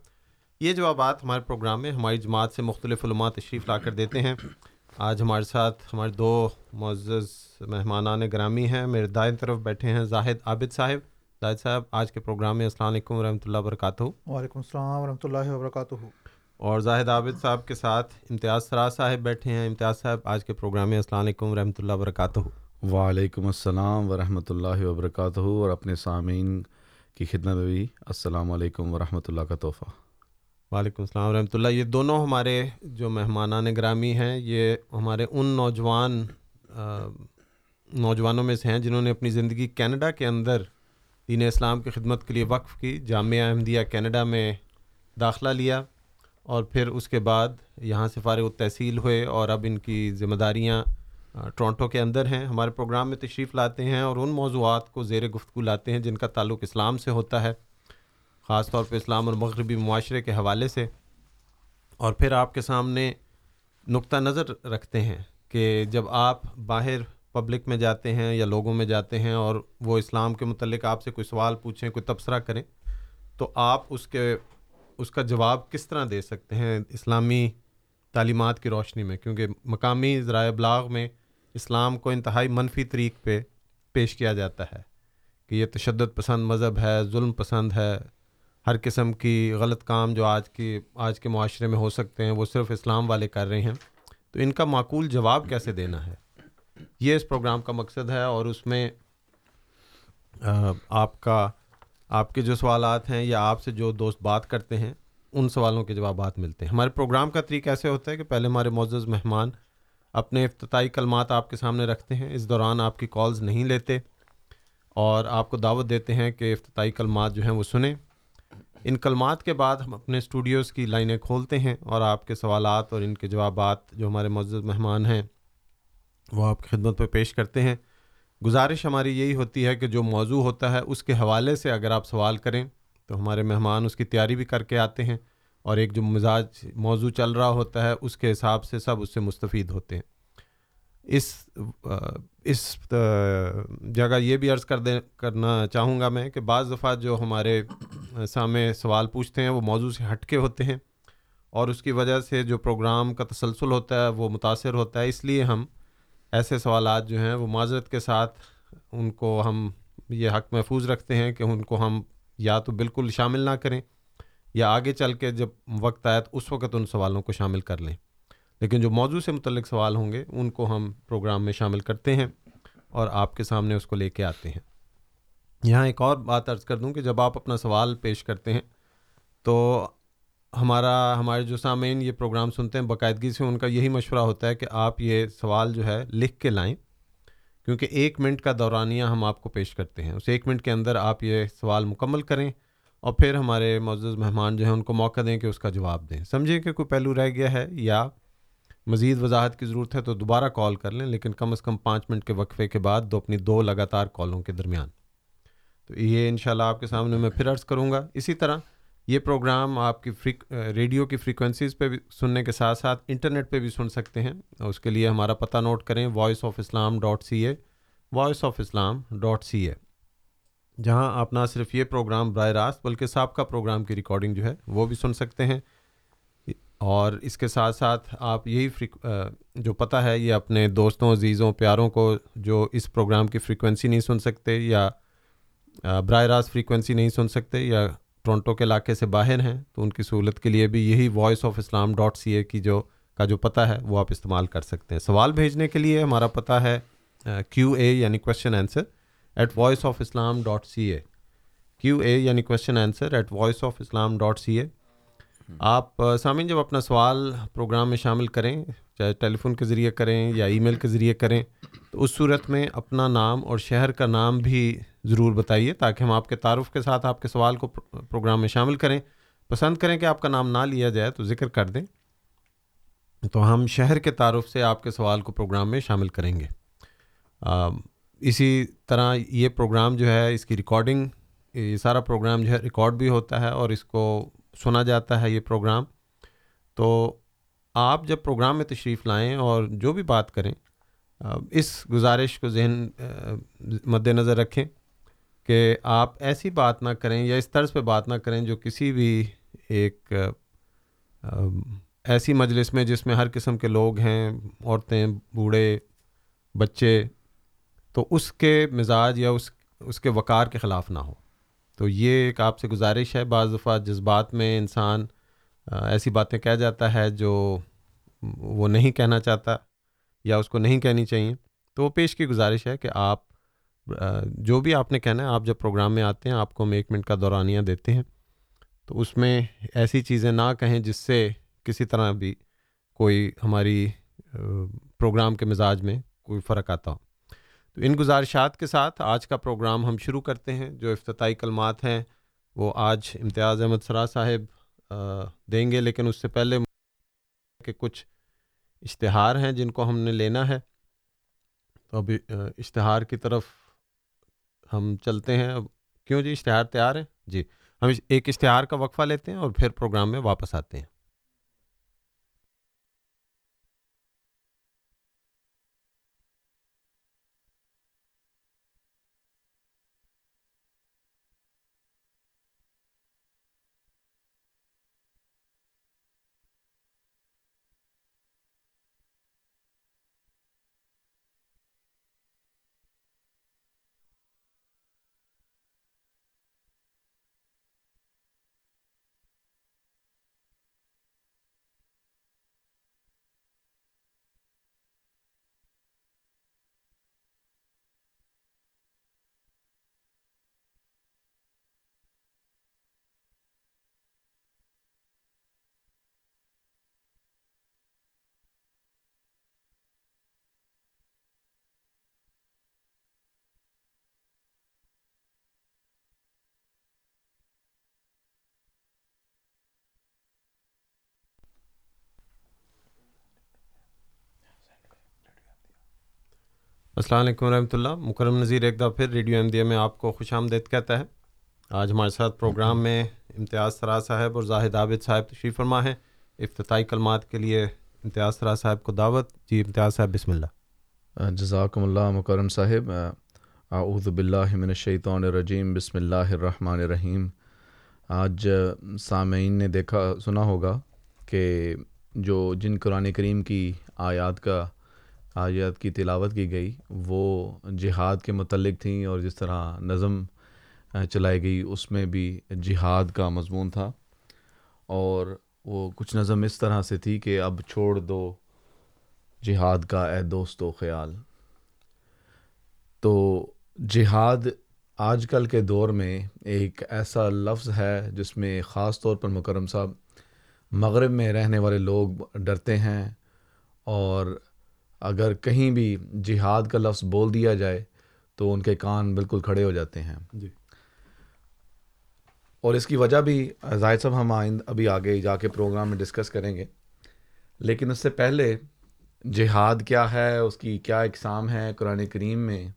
یہ جوابات ہمارے پروگرام میں ہماری جماعت سے مختلف علماء تشریف لا کر دیتے ہیں۔ آج ہمارے ساتھ ہمارے دو معزز مہمانان گرامی ہیں۔ میرے دائیں طرف بیٹھے ہیں زاہد عابد صاحب۔ زاہد صاحب آج کے پروگرام میں السلام علیکم ورحمۃ اللہ وبرکاتہ۔ وعلیکم السلام ورحمۃ اللہ وبرکاتہ۔ اور زاہد عابد صاحب کے ساتھ امتیاز سراج صاحب بیٹھے ہیں۔ امتیاز صاحب آج کے پروگرام میں السلام علیکم ورحمۃ اللہ وبرکاتہ۔ وعلیکم السلام ورحمۃ اللہ وبرکاتہ۔ اور اپنے سامعین کی خدمت میں بھی السلام علیکم ورحمۃ اللہ کا تحفہ۔ وعلیکم السلام ورحمۃ اللہ۔ یہ دونوں ہمارے جو مہمانان گرامی ہیں یہ ہمارے ان نوجوان نوجوانوں میں سے ہیں جنہوں نے اپنی زندگی کینیڈا کے اندر دین اسلام کی خدمت کے لیے وقف کی، جامعہ احمدیہ کینیڈا میں داخلہ لیا اور پھر اس کے بعد یہاں سے فارغ التحصیل ہوئے اور اب ان کی ذمہ داریاں ٹورانٹو کے اندر ہیں۔ ہمارے پروگرام میں تشریف لاتے ہیں اور ان موضوعات کو زیر گفتگو لاتے ہیں جن کا تعلق اسلام سے ہوتا ہے، خاص طور پہ اسلام اور مغربی معاشرے کے حوالے سے۔ اور پھر آپ کے سامنے نقطہ نظر رکھتے ہیں کہ جب آپ باہر پبلک میں جاتے ہیں یا لوگوں میں جاتے ہیں اور وہ اسلام کے متعلق آپ سے کوئی سوال پوچھیں، کوئی تبصرہ کریں، تو آپ اس کے، اس کا جواب کس طرح دے سکتے ہیں اسلامی تعلیمات کی روشنی میں؟ کیونکہ مقامی ذرائع ابلاغ میں اسلام کو انتہائی منفی طریق پہ پیش کیا جاتا ہے کہ یہ تشدد پسند مذہب ہے، ظلم پسند ہے، ہر قسم کی غلط کام جو آج کی، آج کے معاشرے میں ہو سکتے ہیں، وہ صرف اسلام والے کر رہے ہیں۔ تو ان کا معقول جواب کیسے دینا ہے؟ یہ اس پروگرام کا مقصد ہے اور اس میں آپ کا، آپ کے جو سوالات ہیں یا آپ سے جو دوست بات کرتے ہیں، ان سوالوں کے جوابات ملتے ہیں۔ ہمارے پروگرام کا طریقہ ایسے ہوتا ہے کہ پہلے ہمارے معزز مہمان اپنے افتتاحی کلمات آپ کے سامنے رکھتے ہیں، اس دوران آپ کی کالز نہیں لیتے اور آپ کو دعوت دیتے ہیں کہ افتتاحی کلمات جو ہیں وہ سنیں۔ ان کلمات کے بعد ہم اپنے اسٹوڈیوز کی لائنیں کھولتے ہیں اور آپ کے سوالات اور ان کے جوابات جو ہمارے معزز مہمان ہیں وہ آپ کی خدمت پہ پیش کرتے ہیں۔ گزارش ہماری یہی ہوتی ہے کہ جو موضوع ہوتا ہے اس کے حوالے سے اگر آپ سوال کریں تو ہمارے مہمان اس کی تیاری بھی کر کے آتے ہیں اور ایک جو مزاج موضوع چل رہا ہوتا ہے اس کے حساب سے سب اس سے مستفید ہوتے ہیں۔ اس اس جگہ یہ بھی عرض کر دے کرنا چاہوں گا میں کہ بعض دفعہ جو ہمارے سامنے سوال پوچھتے ہیں وہ موضوع سے ہٹ کے ہوتے ہیں اور اس کی وجہ سے جو پروگرام کا تسلسل ہوتا ہے وہ متاثر ہوتا ہے۔ اس لیے ہم ایسے سوالات جو ہیں وہ معذرت کے ساتھ ان کو ہم یہ حق محفوظ رکھتے ہیں کہ ان کو ہم یا تو بالکل شامل نہ کریں یا آگے چل کے جب وقت آئے تو اس وقت ان سوالوں کو شامل کر لیں۔ لیکن جو موضوع سے متعلق سوال ہوں گے، ان کو ہم پروگرام میں شامل کرتے ہیں اور آپ کے سامنے اس کو لے کے آتے ہیں۔ یہاں ایک اور بات عرض کر دوں کہ جب آپ اپنا سوال پیش کرتے ہیں تو ہمارا ہمارے جو سامعین یہ پروگرام سنتے ہیں باقاعدگی سے، ان کا یہی مشورہ ہوتا ہے کہ آپ یہ سوال جو ہے لکھ کے لائیں، کیونکہ ایک منٹ کا دورانیہ ہم آپ کو پیش کرتے ہیں۔ اس ایک منٹ کے اندر آپ یہ سوال مکمل کریں اور پھر ہمارے معزز مہمان جو ہیں، ان کو موقع دیں کہ اس کا جواب دیں۔ سمجھیں کہ کوئی پہلو رہ گیا ہے یا مزید وضاحت کی ضرورت ہے تو دوبارہ کال کر لیں، لیکن کم از کم پانچ منٹ کے وقفے کے بعد دو اپنی دو لگاتار کالوں کے درمیان۔ تو یہ انشاءاللہ آپ کے سامنے میں پھر عرض کروں گا۔ اسی طرح یہ پروگرام آپ کی فریک، ریڈیو کی فریکوینسیز پہ بھی سننے کے ساتھ ساتھ انٹرنیٹ پہ بھی سن سکتے ہیں۔ اس کے لیے ہمارا پتہ نوٹ کریں voice of Islam dot C A voice of Islam dot C A جہاں آپ نہ صرف یہ پروگرام براہ راست بلکہ سابقہ پروگرام کی ریکارڈنگ جو ہے وہ بھی سن سکتے ہیں۔ اور اس کے ساتھ ساتھ آپ یہی جو پتہ ہے یہ اپنے دوستوں، عزیزوں، پیاروں کو جو اس پروگرام کی فریکوینسی نہیں سن سکتے یا براہ راست فریکوینسی نہیں سن سکتے یا ٹورنٹو کے علاقے سے باہر ہیں، تو ان کی سہولت کے لیے بھی یہی voice of Islam dot C A کی جو، کا جو پتہ ہے، وہ آپ استعمال کر سکتے ہیں۔ سوال بھیجنے کے لیے ہمارا پتہ ہے کیو اے یعنی question answer at voice of Islam dot C A Q A یعنی question answer at voice of Islam dot C A آپ سامعین، جب اپنا سوال پروگرام میں شامل کریں، چاہے ٹیلی فون کے ذریعے کریں یا ای میل کے ذریعے کریں، تو اس صورت میں اپنا نام اور شہر کا نام بھی ضرور بتائیے تاکہ ہم آپ کے تعارف کے ساتھ آپ کے سوال کو پروگرام میں شامل کریں۔ پسند کریں کہ آپ کا نام نہ لیا جائے تو ذکر کر دیں۔ تو ہم شہر کے تعارف سے آپ کے سوال کو پروگرام میں شامل کریں گے۔ اسی طرح یہ پروگرام جو ہے، اس کی ریکارڈنگ، یہ سارا پروگرام جو ہے، ریکارڈ بھی ہوتا ہے اور اس کو سنا جاتا ہے یہ پروگرام۔ تو آپ جب پروگرام میں تشریف لائیں اور جو بھی بات کریں اس گزارش کو ذہن مد نظر رکھیں۔ کہ آپ ایسی بات نہ کریں یا اس طرز پہ بات نہ کریں جو کسی بھی ایک ایسی مجلس میں جس میں ہر قسم کے لوگ ہیں، عورتیں، بوڑھے، بچے، تو اس کے مزاج یا اس اس کے وقار کے خلاف نہ ہو۔ تو یہ ایک آپ سے گزارش ہے بعض دفعہ جذبات میں انسان ایسی باتیں کہہ جاتا ہے جو وہ نہیں کہنا چاہتا یا اس کو نہیں کہنی چاہیے۔ تو وہ پیش کی گزارش ہے کہ آپ جو بھی آپ نے کہنا ہے، آپ جب پروگرام میں آتے ہیں، آپ کو ہم ایک منٹ کا دورانیہ دیتے ہیں۔ تو اس میں ایسی چیزیں نہ کہیں جس سے کسی طرح بھی کوئی ہماری پروگرام کے مزاج میں کوئی فرق آتا ہو۔ تو ان گزارشات کے ساتھ آج کا پروگرام ہم شروع کرتے ہیں۔ جو افتتاحی کلمات ہیں، وہ آج امتیاز احمد سرا صاحب دیں گے۔ لیکن اس سے پہلے کہ کچھ اشتہار ہیں جن کو ہم نے لینا ہے، تو ابھی اشتہار کی طرف ہم چلتے ہیں اب۔ کیوں جی؟ اشتہار تیار ہیں؟ جی۔ ہم ایک اشتہار کا وقفہ لیتے ہیں اور پھر پروگرام میں واپس آتے ہیں۔ السلام علیکم ورحمۃ اللہ۔ مکرم نظیر ایک دفعہ پھر ریڈیو احمدیہ میں آپ کو خوش آمدید کہتا ہے۔ آج ہمارے ساتھ پروگرام میں امتیاز سرا صاحب اور زاہد عابد صاحب تشریف فرما ہے افتتاحی کلمات کے لیے امتیاز سرا صاحب کو دعوت۔ جی امتیاز صاحب، بسم اللہ۔ جزاکم اللہ مکرم صاحب۔ اعوذ باللہ من الشیطان الرجیم۔ بسم اللہ الرحمن الرحیم۔ آج سامعین نے دیکھا، سنا ہوگا کہ جو جن قرآن کریم کی آیات کا آیات کی تلاوت کی گئی، وہ جہاد کے متعلق تھیں اور جس طرح نظم چلائی گئی، اس میں بھی جہاد کا مضمون تھا۔ اور وہ کچھ نظم اس طرح سے تھی کہ اب چھوڑ دو جہاد کا، اے دوست و خیال۔ تو جہاد آج کل کے دور میں ایک ایسا لفظ ہے جس میں خاص طور پر مکرم صاحب مغرب میں رہنے والے لوگ ڈرتے ہیں اور اگر کہیں بھی جہاد کا لفظ بول دیا جائے تو ان کے کان بالکل کھڑے ہو جاتے ہیں۔ جی۔ اور اس کی وجہ بھی زاہد صاحب ہم آئند ابھی آگے جا کے پروگرام میں ڈسکس کریں گے۔ لیکن اس سے پہلے جہاد کیا ہے اس کی کیا اقسام ہے قرآن کریم میں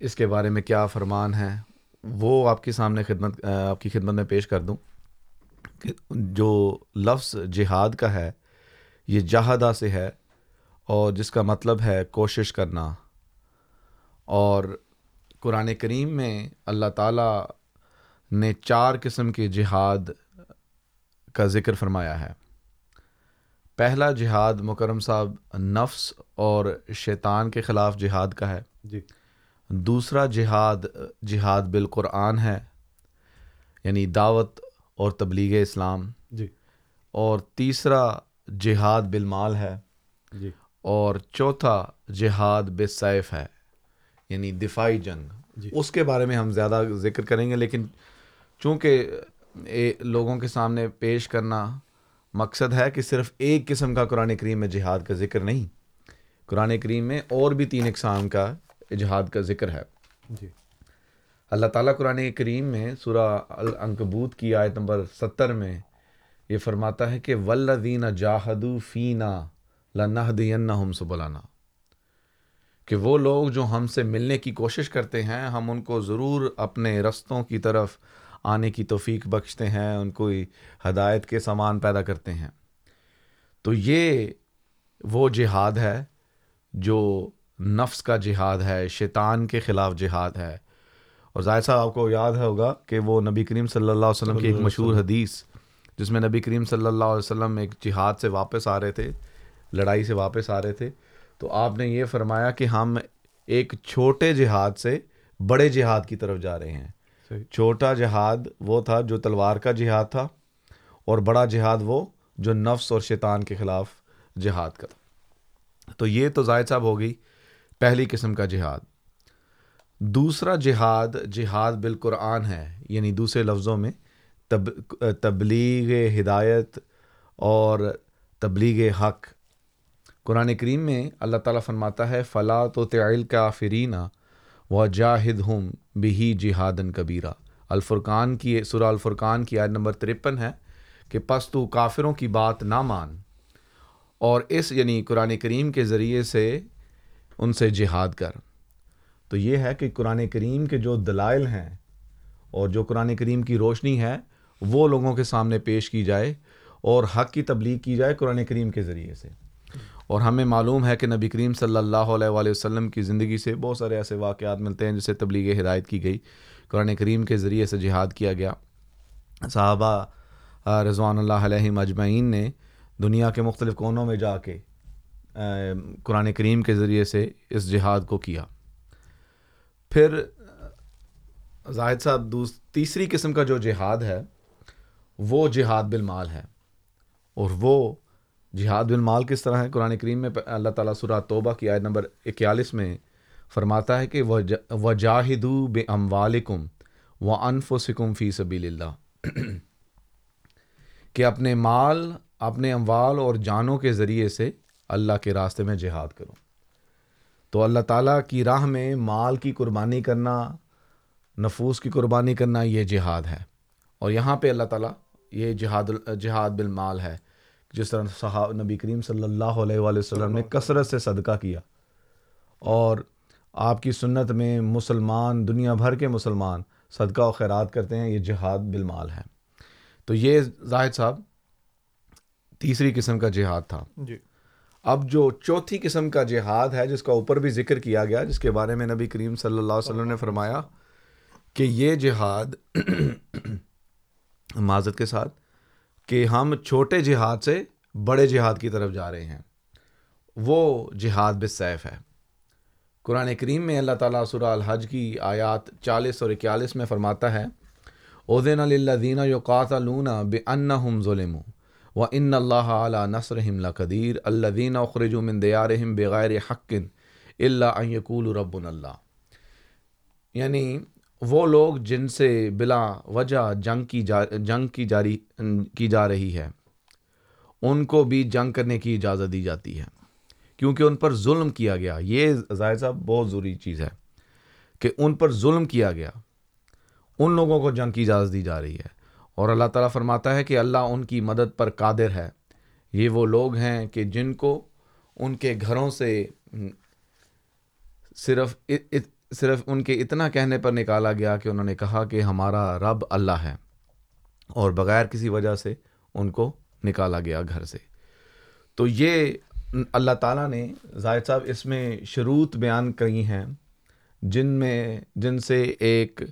اس کے بارے میں کیا فرمان ہے وہ آپ کے سامنے خدمت آپ کی خدمت میں پیش کر دوں کہ جو لفظ جہاد کا ہے یہ جہادہ سے ہے۔ اور جس کا مطلب ہے کوشش کرنا۔ اور قرآن کریم میں اللہ تعالیٰ نے چار قسم کے جہاد کا ذکر فرمایا ہے۔ پہلا جہاد مکرم صاحب نفس اور شیطان کے خلاف جہاد کا ہے۔ جی۔ دوسرا جہاد جہاد بالقرآن ہے یعنی دعوت اور تبلیغ اسلام۔ جی۔ اور تیسرا جہاد بالمال ہے۔ جی۔ اور چوتھا جہاد بالسیف ہے یعنی دفاعی جنگ۔ جی۔ اس کے بارے میں ہم زیادہ ذکر کریں گے لیکن چونکہ لوگوں کے سامنے پیش کرنا مقصد ہے کہ صرف ایک قسم کا قرآن کریم میں جہاد کا ذکر نہیں قرآن کریم میں اور بھی تین اقسام کا جہاد کا ذکر ہے۔ جی۔ اللہ تعالیٰ قرآن کریم میں سورہ العنکبوت کی آیت نمبر ستر میں یہ فرماتا ہے کہ ولدین جاہدو فینا لنہدینہم سبلانا کہ وہ لوگ جو ہم سے ملنے کی کوشش کرتے ہیں ہم ان کو ضرور اپنے رستوں کی طرف آنے کی توفیق بخشتے ہیں ان کو ہدایت کے سامان پیدا کرتے ہیں۔ تو یہ وہ جہاد ہے جو نفس کا جہاد ہے شیطان کے خلاف جہاد ہے۔ اور ظاہر صاحب آپ کو یاد ہے ہوگا کہ وہ نبی کریم صلی اللہ علیہ وسلم کی ایک مشہور حدیث جس میں نبی کریم صلی اللہ علیہ وسلم ایک جہاد سے واپس آ رہے تھے۔ لڑائی سے واپس آ رہے تھے۔ تو آپ نے یہ فرمایا کہ ہم ایک چھوٹے جہاد سے بڑے جہاد کی طرف جا رہے ہیں۔ صحیح۔ چھوٹا جہاد وہ تھا جو تلوار کا جہاد تھا اور بڑا جہاد وہ جو نفس اور شیطان کے خلاف جہاد کا تھا۔ تو یہ تو زائد صاحب ہو گئی پہلی قسم کا جہاد۔ دوسرا جہاد جہاد بالقرآن ہے یعنی دوسرے لفظوں میں تب تبلیغ ہدایت اور تبلیغ حق۔ قرآن کریم میں اللہ تعالیٰ فرماتا ہے فلاں تو تعل کا فرینہ و جاہد ہم بہی جہادن کبیرہ الفرقان کی سورہ الفرقان کی آیت نمبر ترپن ہے کہ پس تو کافروں کی بات نہ مان۔ اور اس یعنی قرآن کریم کے ذریعے سے ان سے جہاد کر۔ تو یہ ہے کہ قرآن کریم کے جو دلائل ہیں اور جو قرآن کریم کی روشنی ہے، وہ لوگوں کے سامنے پیش کی جائے اور حق کی تبلیغ کی جائے قرآن کریم کے ذریعے سے۔ اور ہمیں معلوم ہے کہ نبی کریم صلی اللہ علیہ وآلہ وسلم کی زندگی سے بہت سارے ایسے واقعات ملتے ہیں جسے تبلیغ ہدایت کی گئی۔ قرآن کریم کے ذریعے سے جہاد کیا گیا۔ صحابہ رضوان اللہ علیہ مجمعین نے دنیا کے مختلف کونوں میں جا کے قرآن کریم کے ذریعے سے اس جہاد کو کیا۔ پھر، زاہد صاحب، دوس، تیسری قسم کا جو جہاد ہے، وہ جہاد بالمال ہے۔ اور وہ جہاد بالمال کس طرح ہے؟ قرآن کریم میں اللہ تعالیٰ سورہ توبہ کی آیت نمبر اکیالیس میں فرماتا ہے کہ وجاہدو بے اموالکم و انفسکم فی سبیل اللہ۔ کہ اپنے مال، اپنے اموال اور جانوں کے ذریعے سے اللہ کے راستے میں جہاد کرو۔ تو اللہ تعالیٰ کی راہ میں مال کی قربانی کرنا، نفوس کی قربانی کرنا یہ جہاد ہے۔ اور یہاں پہ اللہ تعالیٰ یہ جہاد جہاد بالمال ہے۔ جس طرح صحاب نبی کریم صلی اللہ علیہ وآلہ وسلم نے کثرت سے صدقہ کیا اور آپ کی سنت میں مسلمان دنیا بھر کے مسلمان صدقہ و خیرات کرتے ہیں یہ جہاد بالمال ہے۔ تو یہ زاہد صاحب تیسری قسم کا جہاد تھا۔ جی۔ اب جو چوتھی قسم کا جہاد ہے جس کا اوپر بھی ذکر کیا گیا جس کے بارے میں نبی کریم صلی اللہ علیہ وسلم نے فرمایا کہ یہ جہاد [coughs] معذرت کے ساتھ کہ ہم چھوٹے جہاد سے بڑے جہاد کی طرف جا رہے ہیں۔ وہ جہاد بالسیف ہے۔ قرآن کریم میں اللہ تعالیٰ سورہ الحج کی آیات چالیس اور اکیالیس میں فرماتا ہے اودین اللہ دینا یو قاتلون بے ان وہ لوگ جن سے بلا وجہ جنگ کی جا جنگ کی جاری کی جا رہی ہے، ان کو بھی جنگ کرنے کی اجازت دی جاتی ہے۔ کیونکہ ان پر ظلم کیا گیا۔ یہ ظاہر صاحب بہت ضروری چیز ہے کہ ان پر ظلم کیا گیا۔ ان لوگوں کو جنگ کی اجازت دی جا رہی ہے۔ اور اللہ تعالیٰ فرماتا ہے کہ اللہ ان کی مدد پر قادر ہے۔ یہ وہ لوگ ہیں کہ جن کو ان کے گھروں سے صرف صرف ان کے اتنا کہنے پر نکالا گیا کہ انہوں نے کہا کہ ہمارا رب اللہ ہے اور بغیر کسی وجہ سے ان کو نکالا گیا گھر سے۔ تو یہ اللہ تعالیٰ نے زاہد صاحب اس میں شروط بیان کی ہیں، جن میں، جن سے ایک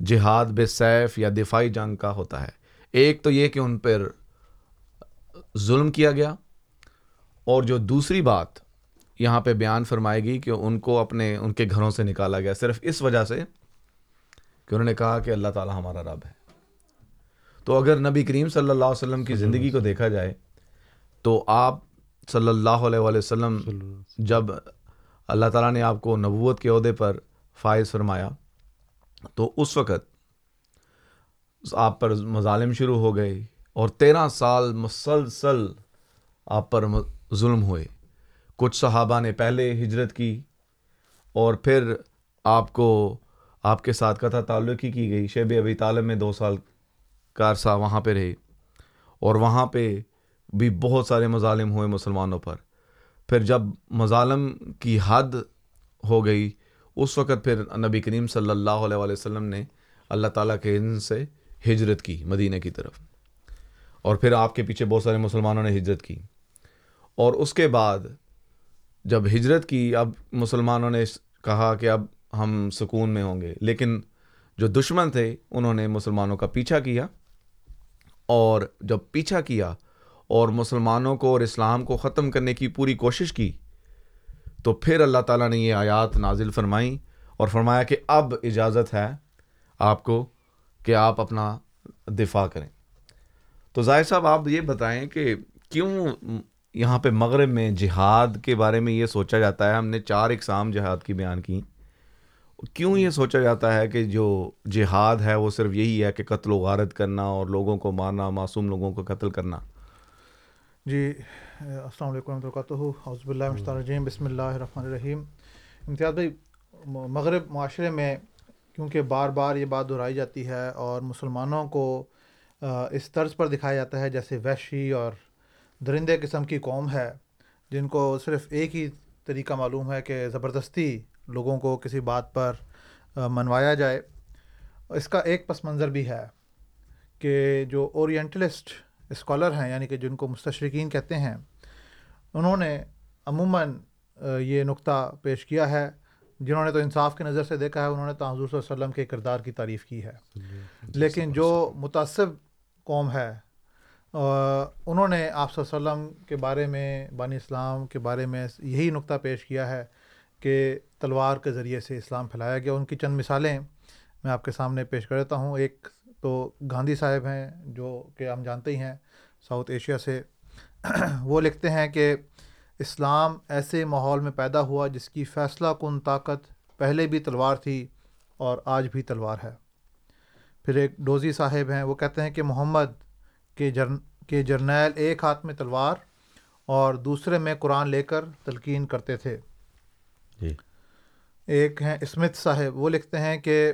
جہاد بے سیف یا دفاعی جنگ کا ہوتا ہے۔ ایک تو یہ کہ ان پر ظلم کیا گیا، اور جو دوسری بات یہاں پہ بیان فرمائے گی کہ ان کو اپنے ان کے گھروں سے نکالا گیا۔ صرف اس وجہ سے کہ انہوں نے کہا کہ اللہ تعالیٰ ہمارا رب ہے۔ تو اگر نبی کریم صلی اللہ علیہ وسلم کی زندگی کو دیکھا جائے تو آپ صلی اللہ علیہ وسلم جب اللہ تعالیٰ نے آپ کو نبوت کے عہدے پر فائز فرمایا تو اس وقت آپ پر مظالم شروع ہو گئے اور تیرہ سال مسلسل آپ پر ظلم ہوئے۔ کچھ صحابہ نے پہلے ہجرت کی اور پھر آپ کو آپ کے ساتھ کتھا تعلق ہی کی گئی۔ شیب ابی طالب میں دو سال کا وہاں پہ رہے اور وہاں پہ بھی بہت سارے مظالم ہوئے مسلمانوں پر۔ پھر جب مظالم کی حد ہو گئی، اس وقت پھر نبی کریم صلی اللہ علیہ وسلم نے اللہ تعالیٰ کے ان سے ہجرت کی مدینہ کی طرف۔ اور پھر آپ کے پیچھے بہت سارے مسلمانوں نے ہجرت کی۔ اور اس کے بعد جب ہجرت کی، اب مسلمانوں نے کہا کہ اب ہم سکون میں ہوں گے۔ لیکن جو دشمن تھے، انہوں نے مسلمانوں کا پیچھا کیا اور جب پیچھا کیا اور مسلمانوں کو اور اسلام کو ختم کرنے کی پوری کوشش کی، تو پھر اللہ تعالیٰ نے یہ آیات نازل فرمائیں اور فرمایا کہ اب اجازت ہے آپ کو کہ آپ اپنا دفاع کریں۔ تو ظاہر صاحب، آپ یہ بتائیں کہ کیوں یہاں پہ مغرب میں جہاد کے بارے میں یہ سوچا جاتا ہے، ہم نے چار اقسام جہاد کی بیان کی۔ کیوں یہ سوچا جاتا ہے کہ جو جہاد ہے وہ صرف یہی ہے کہ قتل و غارت کرنا اور لوگوں کو مارنا، معصوم لوگوں کو قتل کرنا؟ جی السلام علیکم ورحمۃ اللہ حضب اللہ الرجیم۔ بسم اللہ الرحمن الرحیم۔ امتیاز بھائی، مغرب معاشرے میں کیونکہ بار بار یہ بات دہرائی جاتی ہے اور مسلمانوں کو اس طرز پر دکھایا جاتا ہے جیسے وحشی اور درندے قسم کی قوم ہے جن کو صرف ایک ہی طریقہ معلوم ہے کہ زبردستی لوگوں کو کسی بات پر منوایا جائے۔ اس کا ایک پس منظر بھی ہے کہ جو اورینٹلسٹ اسکالر ہیں یعنی کہ جن کو مستشرقین کہتے ہیں انہوں نے عموماً یہ نقطہ پیش کیا ہے۔ جنہوں نے تو انصاف کی نظر سے دیکھا ہے انہوں نے تو حضور صلی اللہ علیہ وسلم کے کردار کی تعریف کی ہے۔ لیکن جو متاثب قوم ہے انہوں نے آپ صلی اللہ علیہ وسلم کے بارے میں بانی اسلام کے بارے میں یہی نقطہ پیش کیا ہے کہ تلوار کے ذریعے سے اسلام پھیلایا گیا۔ ان کی چند مثالیں میں آپ کے سامنے پیش کر دیتا ہوں۔ ایک تو گاندھی صاحب ہیں، جو کہ ہم جانتے ہی ہیں ساؤتھ ایشیا سے۔ [clears throat] وہ لکھتے ہیں کہ اسلام ایسے ماحول میں پیدا ہوا جس کی فیصلہ کن طاقت پہلے بھی تلوار تھی اور آج بھی تلوار ہے۔ پھر ایک ڈوزی صاحب ہیں، وہ کہتے ہیں کہ محمد کے جرن کے جرنیل ایک ہاتھ میں تلوار اور دوسرے میں قرآن لے کر تلقین کرتے تھے۔ جی۔ ایک ہیں اسمتھ صاحب وہ لکھتے ہیں کہ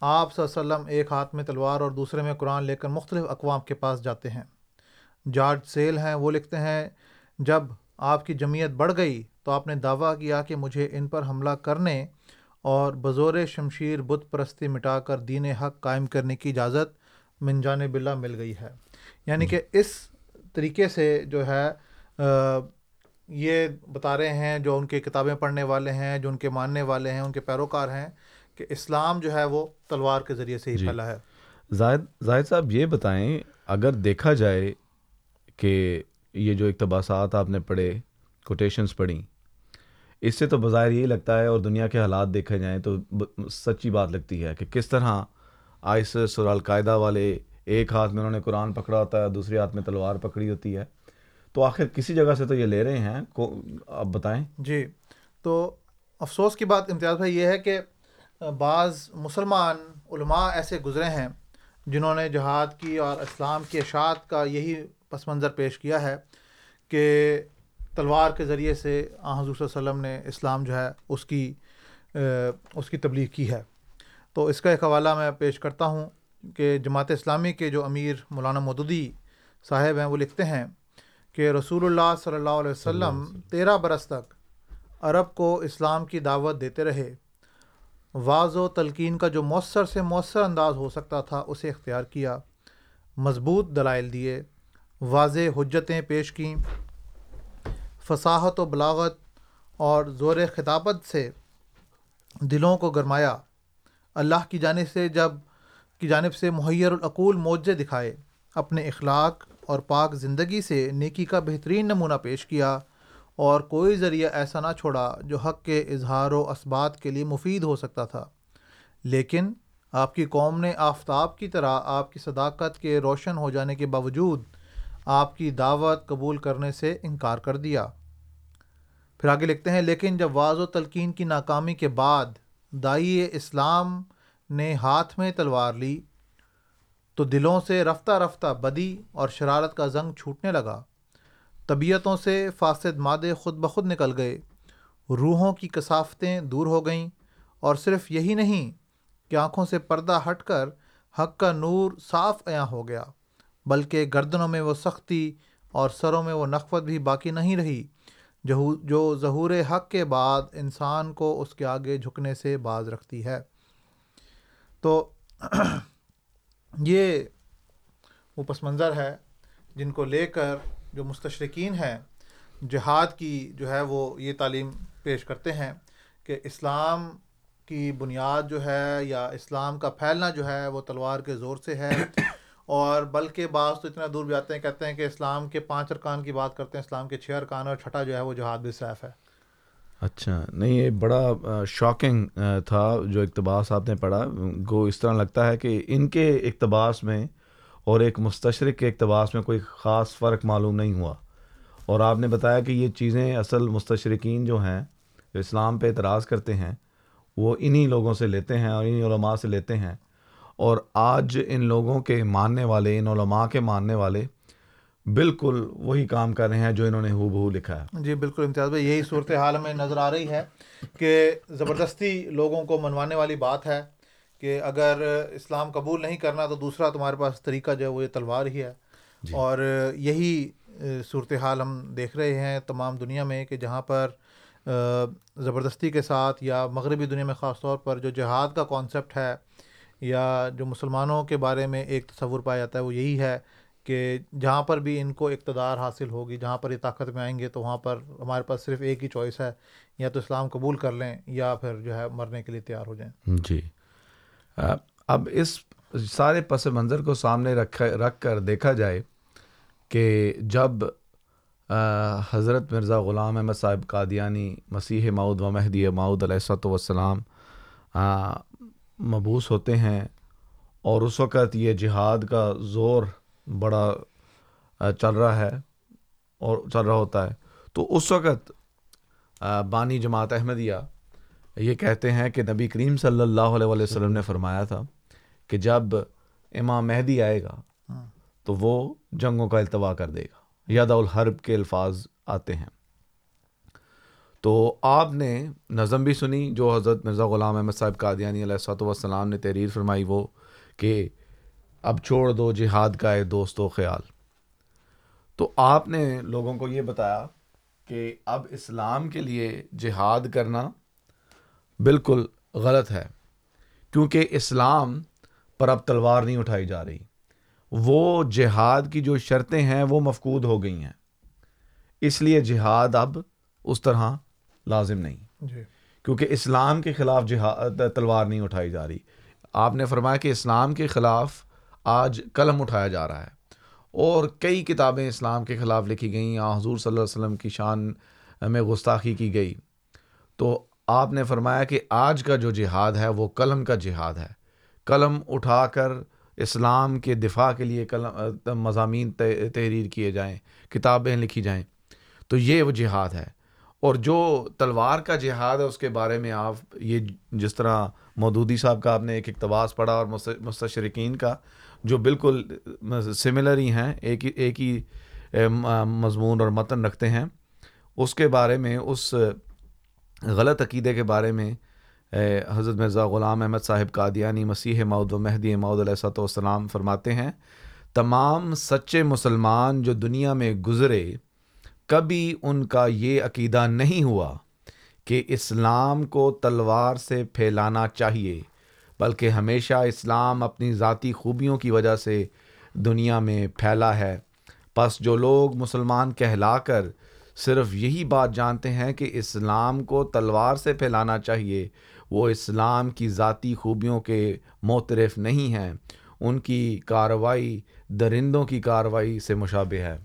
آپ صلی اللہ علیہ وسلم ایک ہاتھ میں تلوار اور دوسرے میں قرآن لے کر مختلف اقوام کے پاس جاتے ہیں۔ جارج سیل ہیں وہ لکھتے ہیں جب آپ کی جمعیت بڑھ گئی تو آپ نے دعویٰ کیا کہ مجھے ان پر حملہ کرنے اور بزور شمشیر بت پرستی مٹا کر دین حق قائم کرنے کی اجازت من جانب اللہ مل گئی ہے۔ یعنی کہ اس طریقے سے جو ہے یہ بتا رہے ہیں جو ان کی کتابیں پڑھنے والے ہیں جو ان کے ماننے والے ہیں ان کے پیروکار ہیں کہ اسلام جو ہے وہ تلوار کے ذریعے سے ہی جی۔ پھیلا ہے۔ زاہد زاہد صاحب یہ بتائیں اگر دیکھا جائے کہ یہ جو اقتباسات آپ نے پڑھے کوٹیشنس پڑھیں اس سے تو بظاہر یہی لگتا ہے اور دنیا کے حالات دیکھے جائیں تو سچی بات لگتی ہے کہ کس طرح آئسس اور القاعدہ والے ایک ہاتھ میں انہوں نے قرآن پکڑا ہوتا ہے، دوسرے ہاتھ میں تلوار پکڑی ہوتی ہے۔ تو آخر کسی جگہ سے تو یہ لے رہے ہیں؟ آپ بتائیں۔ جی تو افسوس کی بات امتیاز بھائی یہ ہے کہ بعض مسلمان علماء ایسے گزرے ہیں جنہوں نے جہاد کی اور اسلام کی اشاعت کا یہی پس منظر پیش کیا ہے کہ تلوار کے ذریعے سے حضور صلی اللہ علیہ وسلم نے اسلام جو ہے اس کی اس کی تبلیغ کی ہے۔ تو اس کا ایک حوالہ میں پیش کرتا ہوں۔ کہ جماعت اسلامی کے جو امیر مولانا مدودی صاحب ہیں وہ لکھتے ہیں کہ رسول اللہ صلی اللہ علیہ وسلم تیرہ برس تک عرب کو اسلام کی دعوت دیتے رہے۔ واض و تلقین کا جو مؤثر سے مؤثر انداز ہو سکتا تھا اسے اختیار کیا۔ مضبوط دلائل دیے واضح حجتیں پیش کیں۔ فصاحت و بلاغت اور زور خطابت سے دلوں کو گرمایا۔ اللہ کی جانب سے جب کی جانب سے مہیر العقول موجے دکھائے، اپنے اخلاق اور پاک زندگی سے نیکی کا بہترین نمونہ پیش کیا اور کوئی ذریعہ ایسا نہ چھوڑا جو حق کے اظہار و اسبات کے لیے مفید ہو سکتا تھا۔ لیکن آپ کی قوم نے آفتاب کی طرح آپ کی صداقت کے روشن ہو جانے کے باوجود آپ کی دعوت قبول کرنے سے انکار کر دیا۔ پھر آگے لکھتے ہیں، لیکن جب واض و تلقین کی ناکامی کے بعد دائی اسلام نے ہاتھ میں تلوار لی تو دلوں سے رفتہ رفتہ بدی اور شرارت کا زنگ چھوٹنے لگا۔ طبیعتوں سے فاسد مادے خود بخود نکل گئے۔ روحوں کی کثافتیں دور ہو گئیں اور صرف یہی نہیں، کہ آنکھوں سے پردہ ہٹ کر حق کا نور صاف عیاں ہو گیا، بلکہ گردنوں میں وہ سختی اور سروں میں وہ نقوت بھی باقی نہیں رہی، جو جو ظہور حق کے بعد انسان کو اس کے آگے جھکنے سے باز رکھتی ہے۔ تو [clears throat] یہ وہ پس منظر ہے جن کو لے کر جو مستشرقین ہیں جہاد کی جو ہے وہ یہ تعلیم پیش کرتے ہیں کہ اسلام کی بنیاد جو ہے یا اسلام کا پھیلنا جو ہے وہ تلوار کے زور سے ہے [coughs] اور بلکہ بعض تو اتنا دور بھی آتے ہیں کہتے ہیں کہ اسلام کے پانچ ارکان کی بات کرتے ہیں اسلام کے چھ ارکان اور چھٹا جو ہے وہ جہاد بھی سیف ہے۔ اچھا نہیں، یہ بڑا شاکنگ تھا جو اقتباس آپ نے پڑھا۔ گو، اس طرح لگتا ہے کہ ان کے اقتباس میں اور ایک مستشرق کے اقتباس میں کوئی خاص فرق معلوم نہیں ہوا۔ اور آپ نے بتایا کہ یہ چیزیں اصل مستشرقین جو ہیں، جو اسلام پہ اعتراض کرتے ہیں، وہ انہی لوگوں سے لیتے ہیں اور انہی علماء سے لیتے ہیں۔ اور آج ان لوگوں کے ماننے والے، ان علماء کے ماننے والے بالکل وہی کام کر رہے ہیں جو انہوں نے ہو بہو لکھا ہے۔ جی بالکل امتیاز بھائی یہی صورت حال ہمیں نظر آ رہی ہے کہ زبردستی لوگوں کو منوانے والی بات ہے کہ اگر اسلام قبول نہیں کرنا تو دوسرا تمہارے پاس طریقہ جو ہے وہ یہ تلوار ہی ہے۔ جی۔ اور یہی صورت حال ہم دیکھ رہے ہیں تمام دنیا میں کہ جہاں پر زبردستی کے ساتھ یا مغربی دنیا میں خاص طور پر جو جہاد کا کانسیپٹ ہے یا جو مسلمانوں کے بارے میں ایک تصور پایا جاتا ہے وہ یہی ہے کہ جہاں پر بھی ان کو اقتدار حاصل ہوگی، جہاں پر یہ طاقت میں آئیں گے تو وہاں پر ہمارے پاس صرف ایک ہی چوائس ہے، یا تو اسلام قبول کر لیں یا پھر جو ہے مرنے کے لیے تیار ہو جائیں۔ جی۔ اب اس سارے پس منظر کو سامنے رکھ رکھ کر دیکھا جائے کہ جب حضرت مرزا غلام احمد صاحب قادیانی مسیح ماؤد و مہدی ماؤد علیہ وسلام مبوس ہوتے ہیں اور اس وقت یہ جہاد کا زور بڑا چل رہا ہے اور چل رہا ہوتا ہے۔ تو اس وقت بانی جماعت احمدیہ یہ کہتے ہیں کہ نبی کریم صلی اللہ علیہ وسلم نے فرمایا تھا کہ جب امام مہدی آئے گا ہاں۔ تو وہ جنگوں کا التوا کر دے گا۔ یاد الحرب کے الفاظ آتے ہیں۔ تو آپ نے نظم بھی سنی جو حضرت مرزا غلام احمد صاحب قادیانی علیہ صاحب والسلام نے تحریر فرمائی وہ کہ اب چھوڑ دو جہاد کا ہے دوست و خیال۔ تو آپ نے لوگوں کو یہ بتایا کہ اب اسلام کے لیے جہاد کرنا بالکل غلط ہے کیونکہ اسلام پر اب تلوار نہیں اٹھائی جا رہی۔ وہ جہاد کی جو شرطیں ہیں وہ مفقود ہو گئی ہیں۔ اس لیے جہاد اب اس طرح لازم نہیں۔ جی۔ کیونکہ اسلام کے خلاف جہاد تلوار نہیں اٹھائی جا رہی۔ آپ نے فرمایا کہ اسلام کے خلاف آج قلم اٹھایا جا رہا ہے۔ اور کئی کتابیں اسلام کے خلاف لکھی گئیں حضور صلی اللہ علیہ وسلم کی شان میں گستاخی کی گئی۔ تو آپ نے فرمایا کہ آج کا جو جہاد ہے، وہ قلم کا جہاد ہے۔ قلم اٹھا کر اسلام کے دفاع کے لیے کلم مضامین تحریر کیے جائیں، کتابیں لکھی جائیں، تو یہ وہ جہاد ہے۔ اور جو تلوار کا جہاد ہے، اس کے بارے میں آپ یہ جس طرح مودودی صاحب کا آپ نے ایک اقتباس پڑھا اور مستشرقین کا جو بالکل سملر ہی ہیں، ایک ہی ایک ہی مضمون اور متن رکھتے ہیں۔ اس کے بارے میں، اس غلط عقیدے کے بارے میں حضرت مرزا غلام احمد صاحب قادیانی مسیح مود و مہدی مود علیہ والسلام فرماتے ہیں، تمام سچے مسلمان جو دنیا میں گزرے، کبھی ان کا یہ عقیدہ نہیں ہوا کہ اسلام کو تلوار سے پھیلانا چاہیے۔ بلکہ ہمیشہ اسلام اپنی ذاتی خوبیوں کی وجہ سے دنیا میں پھیلا ہے۔ پس جو لوگ مسلمان کہلا کر صرف یہی بات جانتے ہیں کہ اسلام کو تلوار سے پھیلانا چاہیے، وہ اسلام کی ذاتی خوبیوں کے معترف نہیں ہیں۔ ان کی کارروائی درندوں کی کارروائی سے مشابہ ہے۔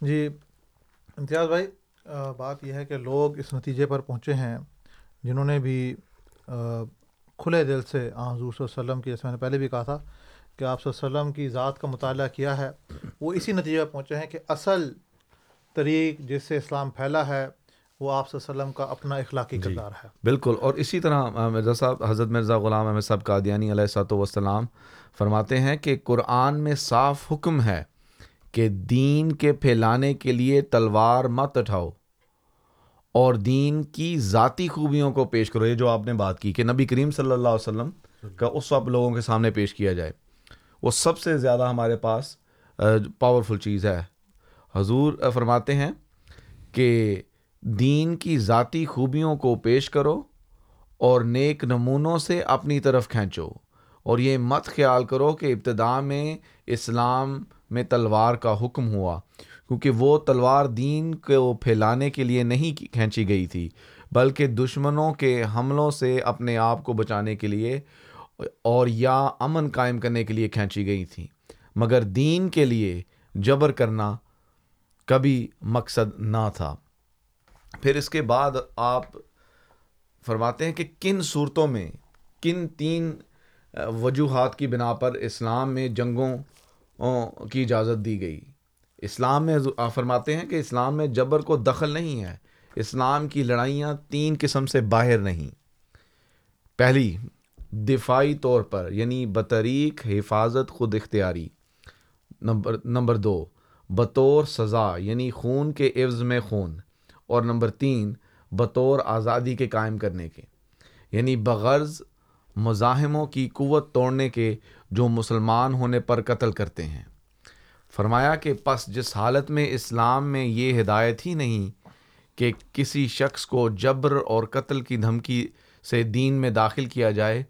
جی امتیاز بھائی بات یہ ہے کہ لوگ اس نتیجے پر پہنچے ہیں جنہوں نے بھی کھلے دل سے حضور صلی اللہ علیہ وسلم کی جیسے میں نے پہلے بھی کہا تھا کہ آپ صلی اللہ علیہ وسلم کی ذات کا مطالعہ کیا ہے وہ اسی نتیجے پر پہنچے ہیں کہ اصل طریق جس سے اسلام پھیلا ہے وہ آپ صلی اللہ علیہ وسلم کا اپنا اخلاقی جی کردار ہے۔ بالکل۔ اور اسی طرح مرزا صاحب حضرت مرزا غلام احمد صاحب قادیانی علیہ صاحب وسلام فرماتے ہیں کہ قرآن میں صاف حکم ہے کہ دین کے پھیلانے کے لیے تلوار مت اٹھاؤ۔ اور دین کی ذاتی خوبیوں کو پیش کرو، یہ جو آپ نے بات کی کہ نبی کریم صلی اللہ علیہ وسلم کا اس وقت لوگوں کے سامنے پیش کیا جائے۔ وہ سب سے زیادہ ہمارے پاس پاورفل چیز ہے۔ حضور فرماتے ہیں کہ دین کی ذاتی خوبیوں کو پیش کرو اور نیک نمونوں سے اپنی طرف کھینچو۔ اور یہ مت خیال کرو کہ ابتدا میں اسلام میں تلوار کا حکم ہوا۔ کیونکہ وہ تلوار دین کو پھیلانے کے لیے نہیں کھینچی گئی تھی، بلکہ دشمنوں کے حملوں سے اپنے آپ کو بچانے کے لیے اور یا امن قائم کرنے کے لیے کھینچی گئی تھیں۔ مگر دین کے لیے جبر کرنا کبھی مقصد نہ تھا۔ پھر اس کے بعد آپ فرماتے ہیں کہ کن صورتوں میں، کن تین وجوہات کی بنا پر اسلام میں جنگوں کی اجازت دی گئی؟ اسلام میں فرماتے ہیں کہ اسلام میں جبر کو دخل نہیں ہے۔ اسلام کی لڑائیاں تین قسم سے باہر نہیں۔ پہلی، دفاعی طور پر یعنی بطریق حفاظت خود اختیاری۔ نمبر نمبر دو، بطور سزا یعنی خون کے عوض میں خون۔ اور نمبر تین، بطور آزادی کے قائم کرنے کے۔ یعنی بغرض مزاحموں کی قوت توڑنے کے جو مسلمان ہونے پر قتل کرتے ہیں۔ فرمایا کہ پس جس حالت میں اسلام میں یہ ہدایت ہی نہیں کہ کسی شخص کو جبر اور قتل کی دھمکی سے دین میں داخل کیا جائے،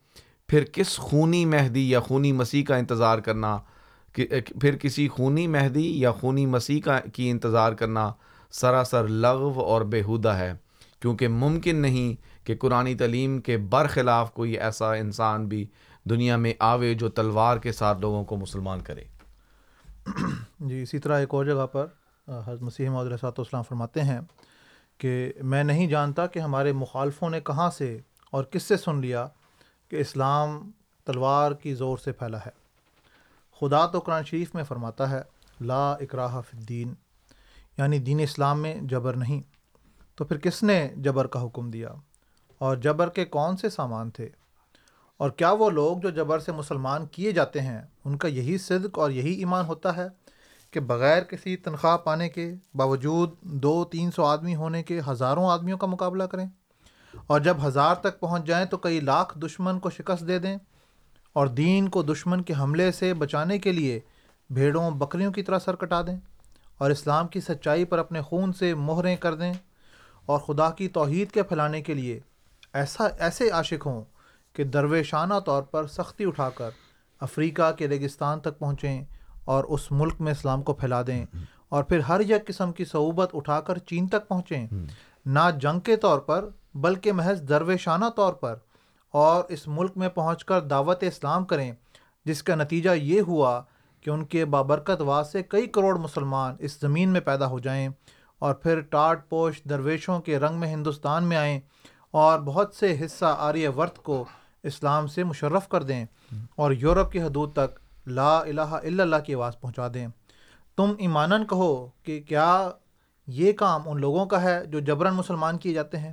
پھر کس خونی مہدی یا خونی مسیح کا انتظار کرنا پھر کسی خونی مہدی یا خونی مسیح کا کی انتظار کرنا سراسر لغو اور بےحودہ ہے، کیونکہ ممکن نہیں کہ قرآن تعلیم کے برخلاف کوئی ایسا انسان بھی دنیا میں آوے جو تلوار کے ساتھ لوگوں کو مسلمان کرے۔ [clears throat] جی اسی طرح ایک اور جگہ پر حضرت مسیح محدود صاحب فرماتے ہیں کہ میں نہیں جانتا کہ ہمارے مخالفوں نے کہاں سے اور کس سے سن لیا کہ اسلام تلوار کی زور سے پھیلا ہے۔ خدا تو قرآن شریف میں فرماتا ہے، لا اکراہ فی الدین یعنی دین اسلام میں جبر نہیں۔ تو پھر کس نے جبر کا حکم دیا؟ اور جبر کے کون سے سامان تھے؟ اور کیا وہ لوگ جو جبر سے مسلمان کیے جاتے ہیں، ان کا یہی صدق اور یہی ایمان ہوتا ہے کہ بغیر کسی تنخواہ پانے کے باوجود دو تین سو آدمی ہونے کے ہزاروں آدمیوں کا مقابلہ کریں؟ اور جب ہزار تک پہنچ جائیں تو کئی لاکھ دشمن کو شکست دے دیں؟ اور دین کو دشمن کے حملے سے بچانے کے لیے بھیڑوں بکریوں کی طرح سر کٹا دیں؟ اور اسلام کی سچائی پر اپنے خون سے مہریں کر دیں؟ اور خدا کی توحید کے پھیلانے کے لیے ایسا، ایسے عاشق ہوں کہ درویشانہ طور پر سختی اٹھا کر افریقہ کے ریگستان تک پہنچیں اور اس ملک میں اسلام کو پھیلا دیں اور پھر ہر یک قسم کی صعوبت اٹھا کر چین تک پہنچیں، نہ جنگ کے طور پر بلکہ محض درویشانہ طور پر اور اس ملک میں پہنچ کر دعوت اسلام کریں، جس کا نتیجہ یہ ہوا کہ ان کے بابرکت واس سے کئی کروڑ مسلمان اس زمین میں پیدا ہو جائیں اور پھر ٹاٹ پوش درویشوں کے رنگ میں ہندوستان میں آئیں اور بہت سے حصہ آریہ ورت کو اسلام سے مشرف کر دیں اور یورپ کی حدود تک لا الہ الا اللہ کی آواز پہنچا دیں۔ تم ایمانن کہو کہ کیا یہ کام ان لوگوں کا ہے جو جبرن مسلمان کیے جاتے ہیں،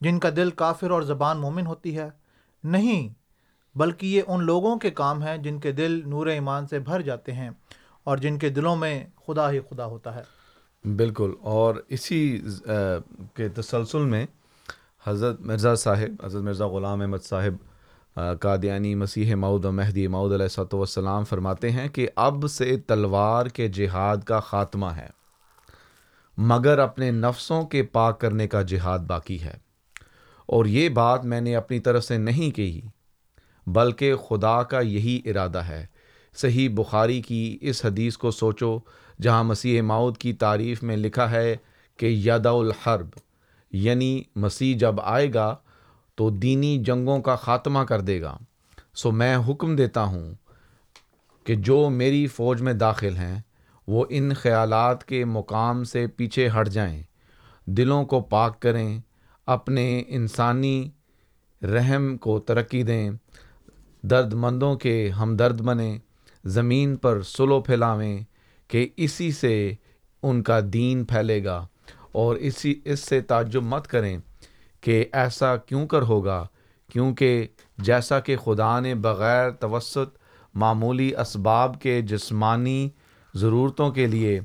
جن کا دل کافر اور زبان مومن ہوتی ہے؟ نہیں، بلکہ یہ ان لوگوں کے کام ہیں جن کے دل نور ایمان سے بھر جاتے ہیں اور جن کے دلوں میں خدا ہی خدا ہوتا ہے۔ بالکل، اور اسی کے تسلسل میں حضرت مرزا صاحب، حضرت مرزا غلام احمد صاحب قادیانی مسیح مود و مہدی مود علیہ صاحب والسلام فرماتے ہیں کہ اب سے تلوار کے جہاد کا خاتمہ ہے، مگر اپنے نفسوں کے پاک کرنے کا جہاد باقی ہے۔ اور یہ بات میں نے اپنی طرف سے نہیں کہی، بلکہ خدا کا یہی ارادہ ہے۔ صحیح بخاری کی اس حدیث کو سوچو، جہاں مسیح ماؤد کی تعریف میں لکھا ہے کہ یدا الحرب یعنی مسیح جب آئے گا تو دینی جنگوں کا خاتمہ کر دے گا۔ سو میں حکم دیتا ہوں کہ جو میری فوج میں داخل ہیں، وہ ان خیالات کے مقام سے پیچھے ہٹ جائیں۔ دلوں کو پاک کریں، اپنے انسانی رحم کو ترقی دیں۔ درد مندوں کے ہمدرد بنیں۔ زمین پر سلو پھیلاویں کہ اسی سے ان کا دین پھیلے گا اور اسی، اس سے تعجب مت کریں۔ کہ ایسا کیوں کر ہوگا؟ کیونکہ جیسا کہ خدا نے بغیر توسط معمولی اسباب کے جسمانی ضرورتوں کے لیے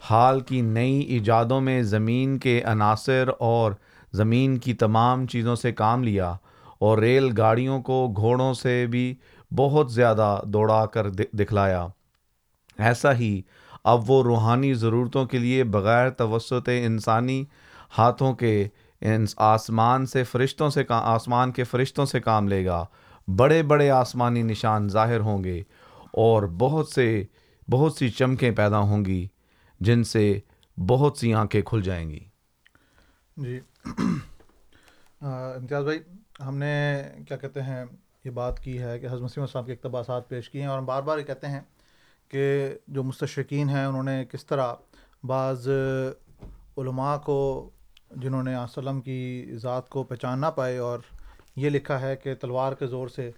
حال کی نئی ایجادوں میں زمین کے عناصر اور زمین کی تمام چیزوں سے کام لیا اور ریل گاڑیوں کو گھوڑوں سے بھی بہت زیادہ دوڑا کر دکھلایا۔ ایسا ہی اب وہ روحانی ضرورتوں کے لیے بغیر توسط انسانی ہاتھوں کے آسمان سے فرشتوں سے آسمان کے فرشتوں سے کام لے گا۔ بڑے بڑے آسمانی نشان ظاہر ہوں گے اور بہت سے، بہت سی چمکیں پیدا ہوں گی جن سے بہت سی آنکھیں کھل جائیں گی۔ جی۔ امتیاز بھائی، ہم نے کیا کہتے ہیں، یہ بات کی ہے کہ حضرت مسیم السلام کے اقتباسات پیش کیے ہیں اور ہم بار بار یہ کہتے ہیں کہ جو مستشقین ہیں، انہوں نے کس طرح بعض علماء کو جنہوں نے وسلم کی ذات کو پہچان نہ پائے اور یہ لکھا ہے کہ تلوار کے زور سے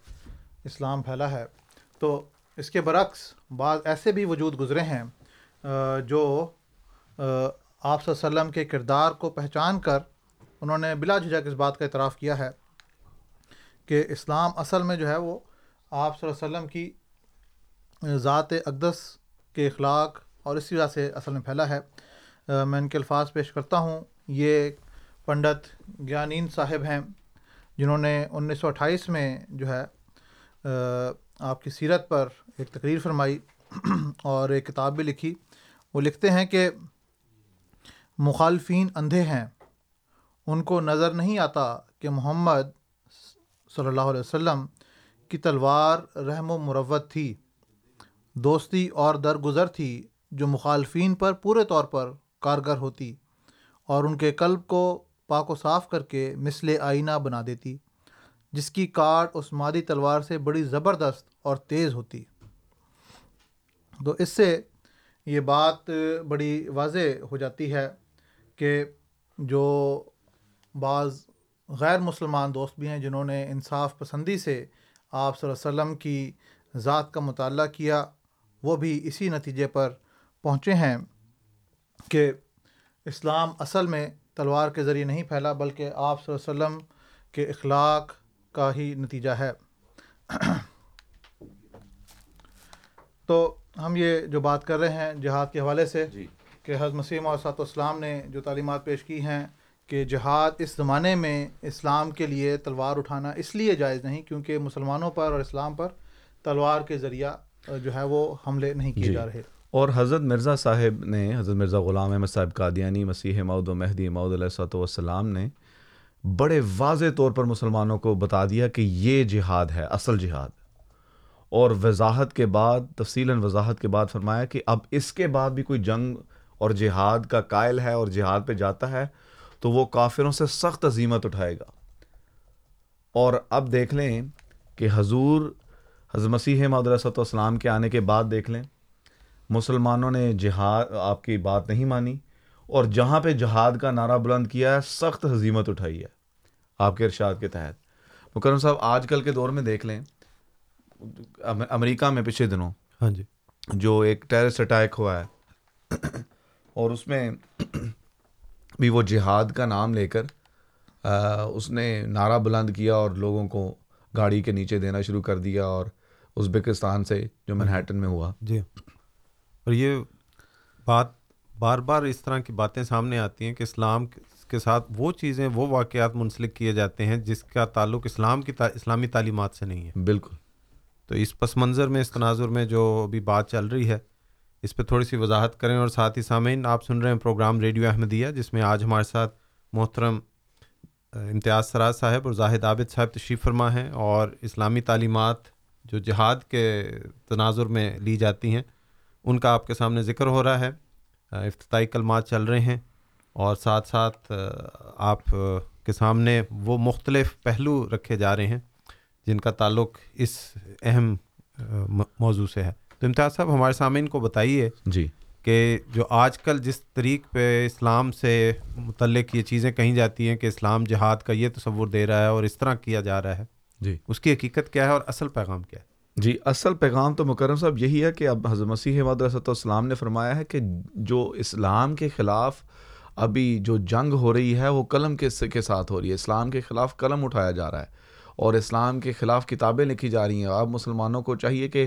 اسلام پھیلا ہے۔ تو اس کے برعکس بعض ایسے بھی وجود گزرے ہیں جو آپ صلی اللہ علیہ وسلم کے کردار کو پہچان کر انہوں نے بلا جھجھک اس بات کا اعتراف کیا ہے کہ اسلام اصل میں جو ہے وہ آپ صلی اللہ علیہ وسلم کی ذات اقدس کے اخلاق اور اسی وجہ سے اصل میں پھیلا ہے۔ میں ان کے الفاظ پیش کرتا ہوں۔ یہ پنڈت گیانین صاحب ہیں، جنہوں نے انیس سو اٹھائیس میں جو ہے آپ کی سیرت پر ایک تقریر فرمائی اور ایک کتاب بھی لکھی۔ وہ لکھتے ہیں کہ مخالفین اندھے ہیں، ان کو نظر نہیں آتا کہ محمد صلی اللہ علیہ وسلم کی تلوار رحم و مروت تھی۔ دوستی اور درگزر تھی جو مخالفین پر پورے طور پر کارگر ہوتی۔ اور ان کے قلب کو پاک و صاف کر کے مثل آئینہ بنا دیتی، جس کی کاٹ اس مادی تلوار سے بڑی زبردست اور تیز ہوتی۔ تو اس سے یہ بات بڑی واضح ہو جاتی ہے کہ جو بعض غیر مسلمان دوست بھی ہیں جنہوں نے انصاف پسندی سے آپ صلی اللہ علیہ وسلم کی ذات کا مطالعہ کیا، وہ بھی اسی نتیجے پر پہنچے ہیں کہ اسلام اصل میں تلوار کے ذریعے نہیں پھیلا بلکہ آپ صلی اللہ علیہ وسلم کے اخلاق کا ہی نتیجہ ہے۔ تو ہم یہ جو بات کر رہے ہیں جہاد کے حوالے سے جی۔ کہ حضرت مسیم اور سات اسلام نے جو تعلیمات پیش کی ہیں کہ جہاد اس زمانے میں اسلام کے لیے تلوار اٹھانا اس لیے جائز نہیں کیونکہ مسلمانوں پر اور اسلام پر تلوار کے ذریعہ جو ہے وہ حملے نہیں کیے جی۔ جا رہے۔ اور حضرت مرزا صاحب نے، حضرت مرزا غلام احمد صاحب قادیانی مسیح مود و مہدی مود علیہ صاحب والسلام نے بڑے واضح طور پر مسلمانوں کو بتا دیا کہ یہ جہاد ہے، اصل جہاد۔ اور وضاحت کے بعد تفصیل وضاحت کے بعد فرمایا کہ اب اس کے بعد بھی کوئی جنگ اور جہاد کا قائل ہے اور جہاد پہ جاتا ہے، تو وہ کافروں سے سخت عظیمت اٹھائے گا۔ اور اب دیکھ لیں کہ حضور، حضرت مسیح مدرسۃ والسلام کے آنے کے بعد دیکھ لیں مسلمانوں نے جہاد آپ کی بات نہیں مانی اور جہاں پہ جہاد کا نعرہ بلند کیا ہے سخت حضیمت اٹھائی ہے آپ کے ارشاد کے تحت۔ مکرم صاحب آج کل کے دور میں دیکھ لیں ام- امریکہ میں پچھلے دنوں ہاں جی۔ جو ایک ٹیررسٹ اٹیک ہوا ہے اور اس میں بھی وہ جہاد کا نام لے کر اس نے نعرہ بلند کیا اور لوگوں کو گاڑی کے نیچے دینا شروع کر دیا اور ازبکستان سے جو منہیٹن میں ہوا۔ جی۔ اور یہ بات بار بار اس طرح کی باتیں سامنے آتی ہیں کہ اسلام کے ساتھ وہ چیزیں وہ واقعات منسلک کیے جاتے ہیں جس کا تعلق اسلام کی تا اسلامی تعلیمات سے نہیں ہے۔ بالکل۔ تو اس پس منظر میں اس تناظر میں جو ابھی بات چل رہی ہے اس پہ تھوڑی سی وضاحت کریں اور ساتھ ہی سامعین آپ سن رہے ہیں پروگرام ریڈیو احمدیہ جس میں آج ہمارے ساتھ محترم امتیاز سراج صاحب اور زاہد عابد صاحب تشریف فرما ہیں اور اسلامی تعلیمات جو جہاد کے تناظر میں لی جاتی ہیں ان کا آپ کے سامنے ذکر ہو رہا ہے۔ افتتاحی کلمات چل رہے ہیں اور ساتھ ساتھ آپ کے سامنے وہ مختلف پہلو رکھے جا رہے ہیں جن کا تعلق اس اہم موضوع سے ہے۔ تو امتیاز صاحب ہمارے سامعین کو بتائیے جی۔ کہ جو آج کل جس طریق پہ اسلام سے متعلق یہ چیزیں کہیں جاتی ہیں کہ اسلام جہاد کا یہ تصور دے رہا ہے اور اس طرح کیا جا رہا ہے جی۔ اس کی حقیقت کیا ہے اور اصل پیغام کیا ہے؟ جی اصل پیغام تو مکرم صاحب یہی ہے کہ اب حضرت مسیح مدرسۃ السلام نے فرمایا ہے کہ جو اسلام کے خلاف ابھی جو جنگ ہو رہی ہے، وہ قلم کے کے ساتھ ہو رہی ہے۔ اسلام کے خلاف قلم اٹھایا جا رہا ہے اور اسلام کے خلاف کتابیں لکھی جا رہی ہیں۔ اب مسلمانوں کو چاہیے کہ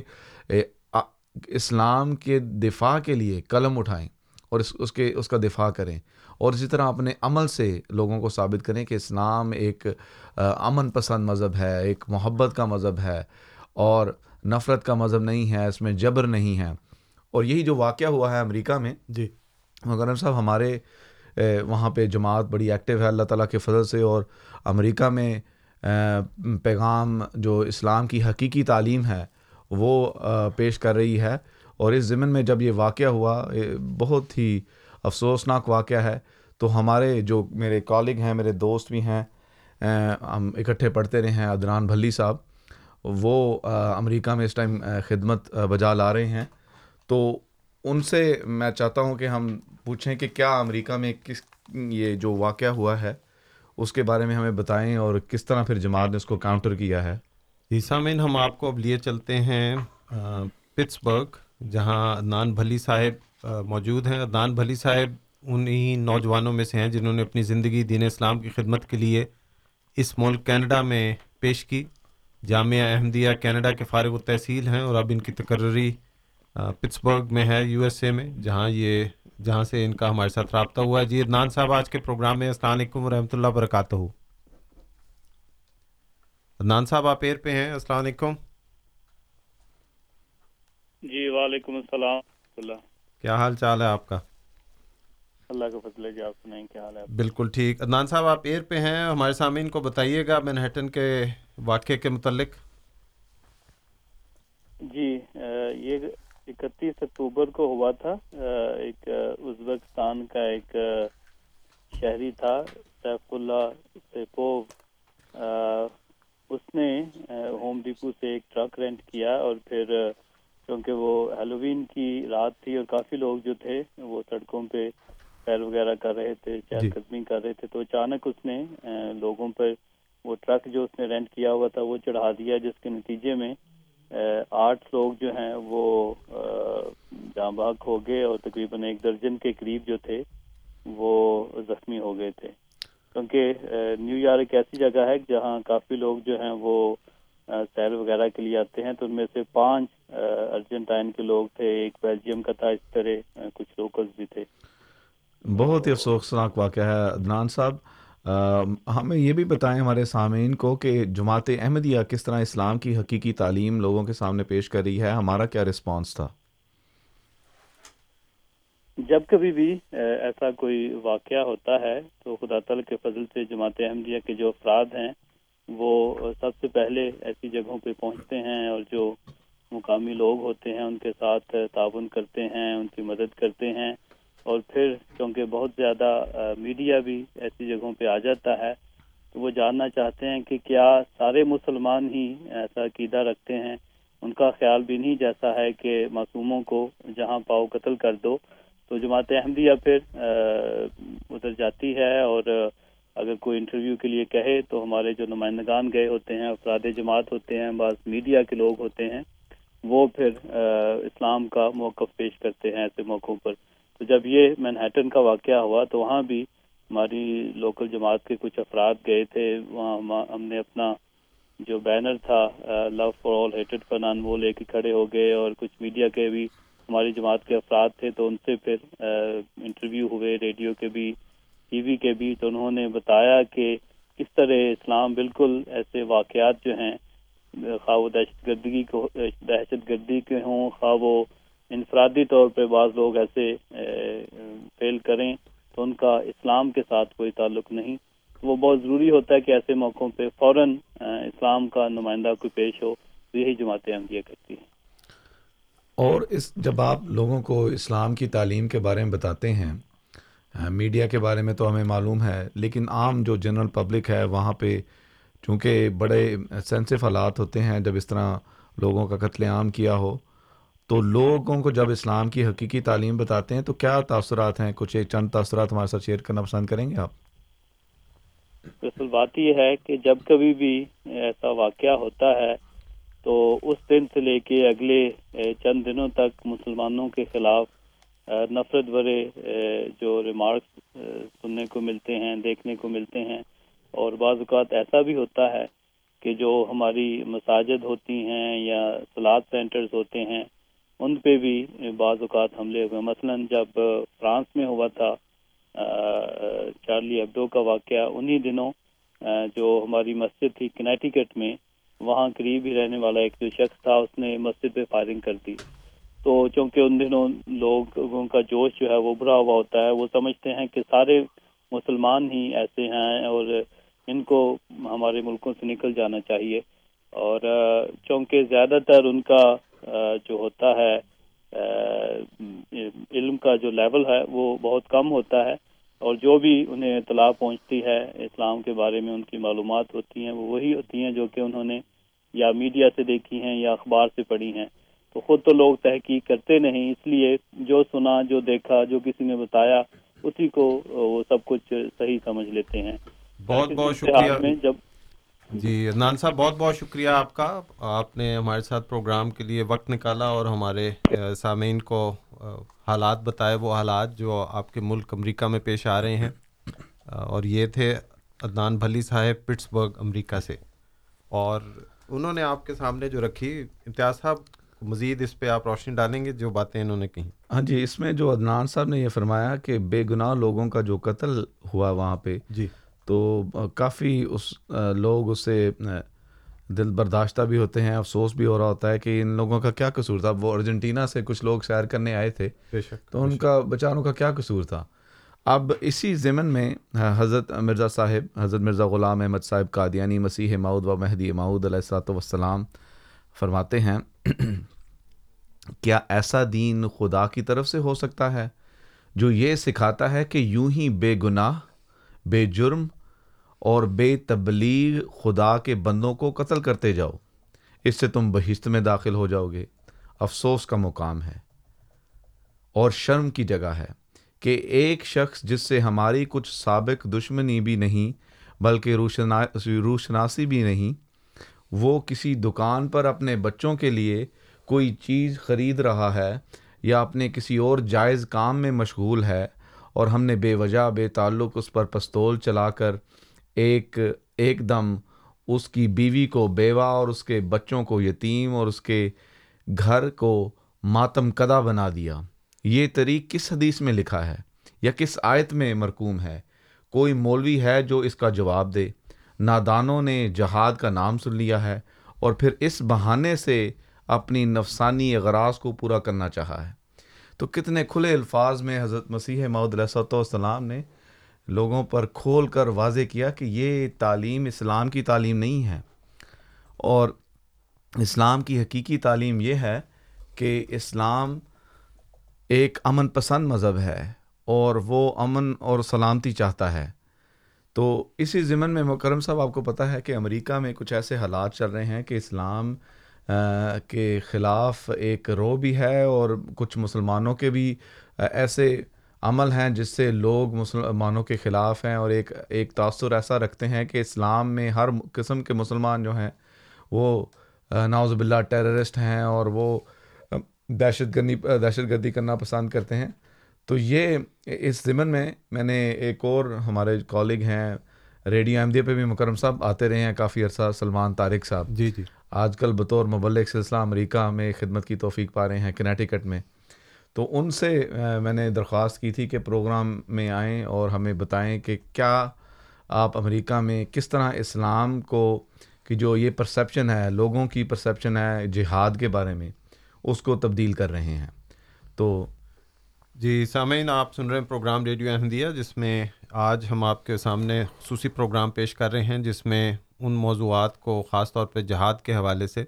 اسلام کے دفاع کے لیے قلم اٹھائیں اور اس اس کے، اس کا دفاع کریں اور اسی طرح اپنے عمل سے لوگوں کو ثابت کریں کہ اسلام ایک امن پسند مذہب ہے، ایک محبت کا مذہب ہے۔ اور نفرت کا مذہب نہیں ہے اس میں جبر نہیں ہے۔ اور یہی جو واقعہ ہوا ہے امریکہ میں جی۔ مکرم صاحب ہمارے وہاں پہ جماعت بڑی ایکٹیو ہے اللہ تعالیٰ کے فضل سے۔ اور امریکہ میں پیغام جو اسلام کی حقیقی تعلیم ہے وہ پیش کر رہی ہے۔ اور اس ضمن میں جب یہ واقعہ ہوا بہت ہی افسوسناک واقعہ ہے۔ تو ہمارے جو میرے کالگ ہیں میرے دوست بھی ہیں ہم اکٹھے پڑھتے رہے ہیں عدنان بھلی صاحب۔ وہ امریکہ میں اس ٹائم خدمت بجا لا رہے ہیں۔ تو ان سے میں چاہتا ہوں کہ ہم پوچھیں کہ کیا امریکہ میں کس، یہ جو واقعہ ہوا ہے، اس کے بارے میں ہمیں بتائیں اور کس طرح پھر جماعت نے اس کو کاؤنٹر کیا ہے۔ جی سامعین، ہم آپ کو اب لیے چلتے ہیں پٹسبرگ، جہاں عدنان بھلی صاحب موجود ہیں۔ عدنان بھلی صاحب انہی نوجوانوں میں سے ہیں جنہوں نے اپنی زندگی دین اسلام کی خدمت کے لیے اس ملک کینیڈا میں پیش کی۔ جامعہ احمدیہ کینیڈا کے فارغ التحصیل ہیں اور اب ان کی تقرری پٹسبرگ میں ہے یو ایس اے میں جہاں یہ جہاں سے ان کا ہمارے ساتھ رابطہ ہوا ہے۔ جی عدنان صاحب آج کے پروگرام میں السلام علیکم ورحمۃ اللہ وبرکاتہ۔ عدنان صاحب آپ ایئر پہ ہیں۔ السلام علیکم۔ جی وعلیکم السلام۔ اللہ کیا حال چال ہے آپ کا؟ اللہ کا فضل ہے آپ سنائیں کیا حال ہے بالکل ٹھیک۔ عدنان صاحب آپ ایئر پہ ہیں۔ ہمارے سامعین کو بتائیے گا مینہٹن کے واقعے کے متعلق؟ جی یہ اکتیس اکتوبر کو ہوا تھا۔ ایک ازبکستان کا ایک شہری تھا سیف اللہ سیپوو۔ اس نے ہوم ڈپو سے ایک ٹرک رینٹ کیا اور پھر کیونکہ وہ ہیلووین کی رات تھی اور کافی لوگ جو تھے وہ سڑکوں پہ پیر وغیرہ کر رہے تھے چہل قدمی کر رہے تھے تو اچانک اس نے لوگوں پر وہ ٹرک جو اس نے رینٹ کیا ہوا تھا وہ چڑھا دیا، جس کے نتیجے میں آٹھ لوگ جو ہیں وہ جاں بحق ہو گئے اور تقریباً ایک درجن کے قریب جو تھے وہ زخمی ہو گئے تھے۔ کیونکہ نیو یارک ایسی جگہ ہے جہاں کافی لوگ جو ہیں وہ سیر وغیرہ کے لیے آتے ہیں تو ان میں سے پانچ ارجنٹائن کے لوگ تھے، ایک بیلجیم کا تھا، اس طرح کچھ لوکلز بھی تھے۔ بہت ہی افسوسناک واقعہ ہے۔ عدنان صاحب ہمیں یہ بھی بتائیں ہمارے سامعین کو کہ جماعت احمدیہ کس طرح اسلام کی حقیقی تعلیم لوگوں کے سامنے پیش کر رہی ہے، ہمارا کیا رسپانس تھا؟ جب کبھی بھی ایسا کوئی واقعہ ہوتا ہے تو خدا تعالی کے فضل سے جماعت احمدیہ کے جو افراد ہیں، وہ سب سے پہلے ایسی جگہوں پہ پہنچتے ہیں اور جو مقامی لوگ ہوتے ہیں، ان کے ساتھ تعاون کرتے ہیں، ان کی مدد کرتے ہیں۔ اور پھر کیونکہ بہت زیادہ میڈیا بھی ایسی جگہوں پہ آ جاتا ہے، تو وہ جاننا چاہتے ہیں کہ کیا سارے مسلمان ہی ایسا عقیدہ رکھتے ہیں۔ ان کا خیال بھی نہیں جیسا ہے کہ معصوموں کو جہاں پاؤ قتل کر دو۔ تو جماعت احمدیہ پھر ادھر جاتی ہے اور اگر کوئی انٹرویو کے لیے کہے تو ہمارے جو نمائندگان گئے ہوتے ہیں، افراد جماعت ہوتے ہیں، بعض میڈیا کے لوگ ہوتے ہیں، وہ پھر اسلام کا موقف پیش کرتے ہیں ایسے موقعوں پر۔ تو جب یہ مینہٹن کا واقعہ ہوا تو وہاں بھی ہماری لوکل جماعت کے کچھ افراد گئے تھے، وہاں ہم نے اپنا جو بینر تھا لو فار آل ہیٹڈ فار نان وہ لے کے کھڑے ہو گئے اور کچھ میڈیا کے بھی ہماری جماعت کے افراد تھے تو ان سے پھر انٹرویو ہوئے ریڈیو کے بھی ٹی وی کے بھی۔ تو انہوں نے بتایا کہ کس طرح اسلام بالکل ایسے واقعات جو ہیں خواہ وہ دہشت گردگی کو، دہشت گردی کے ہوں، خواہ وہ انفرادی طور پہ بعض لوگ ایسے فیل کریں تو ان کا اسلام کے ساتھ کوئی تعلق نہیں۔ وہ بہت ضروری ہوتا ہے کہ ایسے موقعوں پہ فوراً اسلام کا نمائندہ کوئی پیش ہو۔ تو یہی جماعتیں عملیہ کرتی ہیں۔ اور اس، جب آپ لوگوں کو اسلام کی تعلیم کے بارے میں بتاتے ہیں میڈیا کے بارے میں تو ہمیں معلوم ہے، لیکن عام جو جنرل پبلک ہے، وہاں پہ چونکہ بڑے سینسیو حالات ہوتے ہیں، جب اس طرح لوگوں کا قتل عام کیا ہو تو لوگوں کو جب اسلام کی حقیقی تعلیم بتاتے ہیں تو کیا تاثرات ہیں؟ کچھ ایک چند تاثرات ہمارے ساتھ شیئر کرنا پسند کریں گے آپ؟ اصل بات یہ ہے کہ جب کبھی بھی ایسا واقعہ ہوتا ہے تو اس دن سے لے کے اگلے چند دنوں تک مسلمانوں کے خلاف نفرت بھرے جو ریمارکس سننے کو ملتے ہیں، دیکھنے کو ملتے ہیں، اور بعض اوقات ایسا بھی ہوتا ہے کہ جو ہماری مساجد ہوتی ہیں یا سلاد سینٹرز ہوتے ہیں ان پہ بھی بعض اوقات حملے ہوئے۔ مثلا جب فرانس میں ہوا تھا چارلی ابڈو کا واقعہ، انہی دنوں جو ہماری مسجد تھی کنیٹیکٹ میں، وہاں قریب ہی رہنے والا ایک جو شخص تھا، اس نے مسجد پہ فائرنگ کر دی۔ تو چونکہ ان دنوں لوگوں کا جوش جو ہے وہ برا ہوا ہوتا ہے، وہ سمجھتے ہیں کہ سارے مسلمان ہی ایسے ہیں اور ان کو ہمارے ملکوں سے نکل جانا چاہیے۔ اور چونکہ زیادہ تر ان کا جو ہوتا ہے علم کا جو لیول ہے وہ بہت کم ہوتا ہے۔ اور جو بھی انہیں اطلاع پہنچتی ہے اسلام کے بارے میں ان کی معلومات ہوتی ہیں وہ وہی ہوتی ہیں جو کہ انہوں نے یا میڈیا سے دیکھی ہیں یا اخبار سے پڑھی ہیں۔ تو خود تو لوگ تحقیق کرتے نہیں اس لیے جو سنا جو دیکھا جو کسی نے بتایا اسی کو وہ سب کچھ صحیح سمجھ لیتے ہیں۔ بہت بہت شکریہ۔ جب جی عدنان صاحب بہت بہت شکریہ آپ کا۔ آپ نے ہمارے ساتھ پروگرام کے لیے وقت نکالا اور ہمارے سامعین کو حالات بتائے وہ حالات جو آپ کے ملک امریکہ میں پیش آ رہے ہیں۔ اور یہ تھے عدنان بھلی صاحب پٹسبرگ امریکہ سے۔ اور انہوں نے آپ کے سامنے جو رکھی امتیاز صاحب مزید اس پہ آپ روشنی ڈالیں گے جو باتیں انہوں نے کہیں۔ ہاں جی اس میں جو عدنان صاحب نے یہ فرمایا کہ بے گناہ لوگوں کا جو قتل ہوا وہاں پہ جی۔ تو کافی اس لوگ اس سے دل برداشتہ بھی ہوتے ہیں افسوس بھی ہو رہا ہوتا ہے کہ ان لوگوں کا کیا قصور تھا۔ وہ ارجنٹینا سے کچھ لوگ سیر کرنے آئے تھے۔ تو ان کا بچاروں کا کیا قصور تھا۔ اب اسی ضمن میں حضرت مرزا صاحب حضرت مرزا غلام احمد صاحب قادیانی مسیح ماؤد و مہدی ماؤد علیہ السلاۃ وسلام فرماتے ہیں کیا ایسا دین خدا کی طرف سے ہو سکتا ہے جو یہ سکھاتا ہے کہ یوں ہی بے گناہ بے جرم اور بے تبلیغ خدا کے بندوں کو قتل کرتے جاؤ۔ اس سے تم بہشت میں داخل ہو جاؤ گے۔ افسوس کا مقام ہے۔ اور شرم کی جگہ ہے کہ ایک شخص جس سے ہماری کچھ سابق دشمنی بھی نہیں، بلکہ روشنا، روشناسی بھی نہیں، وہ کسی دکان پر اپنے بچوں کے لیے کوئی چیز خرید رہا ہے یا اپنے کسی اور جائز کام میں مشغول ہے اور ہم نے بے وجہ بے تعلق اس پر پستول چلا کر ایک ایک دم اس کی بیوی کو بیوہ اور اس کے بچوں کو یتیم اور اس کے گھر کو ماتم کدا بنا دیا۔ یہ طریق کس حدیث میں لکھا ہے یا کس آیت میں مرکوم ہے؟ کوئی مولوی ہے جو اس کا جواب دے۔ نادانوں نے جہاد کا نام سن لیا ہے اور پھر اس بہانے سے اپنی نفسانی اغراض کو پورا کرنا چاہا ہے۔ تو کتنے کھلے الفاظ میں حضرت مسیح محدود علیہ السلام نے لوگوں پر کھول کر واضح کیا کہ یہ تعلیم اسلام کی تعلیم نہیں ہے۔ اور اسلام کی حقیقی تعلیم یہ ہے کہ اسلام ایک امن پسند مذہب ہے اور وہ امن اور سلامتی چاہتا ہے۔ تو اسی ضمن میں مکرم صاحب، آپ کو پتہ ہے کہ امریکہ میں کچھ ایسے حالات چل رہے ہیں کہ اسلام کے خلاف ایک رو بھی ہے اور کچھ مسلمانوں کے بھی ایسے عمل ہیں جس سے لوگ مسلمانوں کے خلاف ہیں اور ایک ایک تاثر ایسا رکھتے ہیں کہ اسلام میں ہر قسم کے مسلمان جو ہیں وہ ناوز باللہ ٹیررسٹ ہیں اور وہ دہشت گردی دہشت گردی کرنا پسند کرتے ہیں۔ تو یہ، اس ضمن میں میں نے ایک اور ہمارے کالگ ہیں ریڈیو احمدیہ پہ بھی مکرم صاحب آتے رہے ہیں کافی عرصہ سلمان طارق صاحب۔ جی جی۔ آج کل بطور مبلک سلسلہ امریکہ میں خدمت کی توفیق پا رہے ہیں کنیٹیکٹ میں۔ تو ان سے میں نے درخواست کی تھی کہ پروگرام میں آئیں اور ہمیں بتائیں کہ کیا آپ امریکہ میں کس طرح اسلام کو کہ جو یہ پرسیپشن ہے لوگوں کی پرسیپشن ہے جہاد کے بارے میں اس کو تبدیل کر رہے ہیں۔ تو جی سامعین آپ سن رہے ہیں پروگرام ریڈیو احمدیہ جس میں آج ہم آپ کے سامنے خصوصی پروگرام پیش کر رہے ہیں، جس میں ان موضوعات کو خاص طور پہ جہاد کے حوالے سے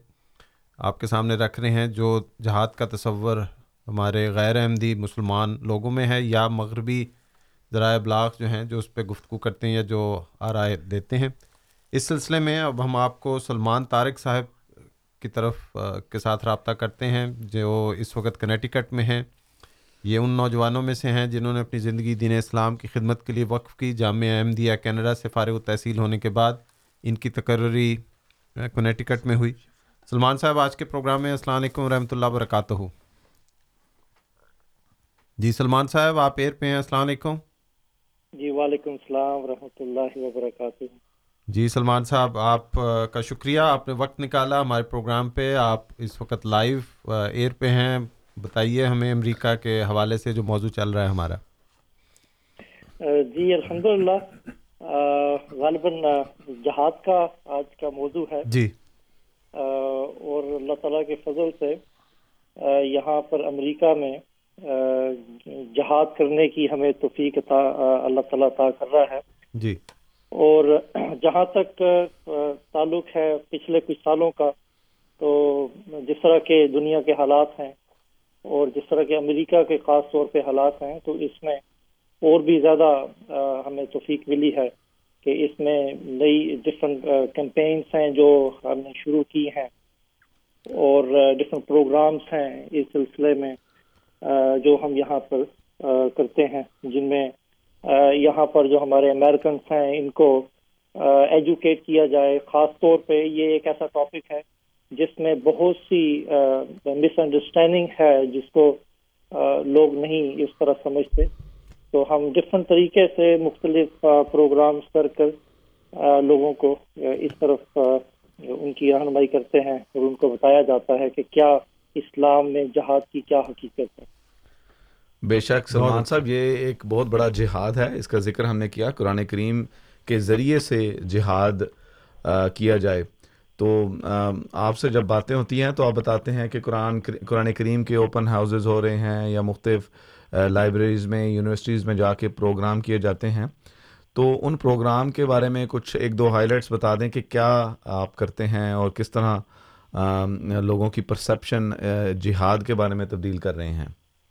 آپ کے سامنے رکھ رہے ہیں، جو جہاد کا تصور ہمارے غیر احمدی مسلمان لوگوں میں ہے یا مغربی ذرائع ابلاغ جو ہیں، جو اس پہ گفتگو کرتے ہیں یا جو آرائے دیتے ہیں۔ اس سلسلے میں اب ہم آپ کو سلمان طارق صاحب کی طرف کے ساتھ رابطہ کرتے ہیں، جو اس وقت کنیٹیکٹ میں ہیں۔ یہ ان نوجوانوں میں سے ہیں جنہوں نے اپنی زندگی دین اسلام کی خدمت کے لیے وقف کی جامعہ احمدیہ کینیڈا سے فارغ و تحصیل ہونے کے بعد ان کی تقرری کنیٹیکٹ میں ہوئی۔ سلمان صاحب آج کے پروگرام میں السلام علیکم ورحمۃ اللہ وبرکاتہ۔ جی سلمان صاحب آپ ایئر پہ ہیں۔ السلام علیکم۔ جی وعلیکم السلام ورحمۃ اللہ وبرکاتہ۔ جی سلمان صاحب آپ کا شکریہ۔ آپ نے وقت نکالا ہمارے پروگرام پہ۔ آپ اس وقت لائیو ایئر پہ ہیں۔ بتائیے ہمیں امریکہ کے حوالے سے جو موضوع چل رہا ہے ہمارا۔ جی الحمد للہ غالباً جہاد کا آج کا موضوع ہے۔ جی۔ اور اللہ تعالیٰ کے فضل سے یہاں پر امریکہ میں جہاد کرنے کی ہمیں توفیق عطا اللہ تعالیٰ عطا کر رہا ہے۔ جی۔ اور جہاں تک تعلق ہے پچھلے کچھ سالوں کا تو جس طرح کے دنیا کے حالات ہیں اور جس طرح کے امریکہ کے خاص طور پہ حالات ہیں، تو اس میں اور بھی زیادہ ہمیں توفیق ملی ہے کہ اس میں نئی ڈفرینٹ کیمپینس ہیں جو ہم نے شروع کی ہیں اور ڈفرینٹ پروگرامس ہیں اس سلسلے میں جو ہم یہاں پر کرتے ہیں، جن میں یہاں پر جو ہمارے امیرکنس ہیں، ان کو ایجوکیٹ کیا جائے۔ خاص طور پہ یہ ایک ایسا ٹاپک ہے جس میں بہت سی مس انڈرسٹینڈنگ ہے جس کو لوگ نہیں اس طرح سمجھتے۔ تو ہم ڈفرینٹ طریقے سے مختلف پروگرامز کر کر لوگوں کو اس طرف ان کی رہنمائی کرتے ہیں اور ان کو بتایا جاتا ہے کہ کیا اسلام میں جہاد کی کیا حقیقت ہے۔ بے شک سلمان صاحب یہ ایک بہت بڑا جہاد ہے۔ اس کا ذکر ہم نے کیا قرآن کریم کے ذریعے سے جہاد کیا جائے۔ تو آپ سے جب باتیں ہوتی ہیں تو آپ بتاتے ہیں کہ قرآن قرآن کریم کے اوپن ہاؤسز ہو رہے ہیں یا مختلف لائبریریز میں یونیورسٹیز میں جا کے پروگرام کیے جاتے ہیں۔ تو ان پروگرام کے بارے میں کچھ ایک دو ہائی لائٹس بتا دیں کہ کیا آپ کرتے ہیں اور کس طرح لوگوں کی پرسیپشن جہاد کے بارے میں تبدیل کر رہے ہیں۔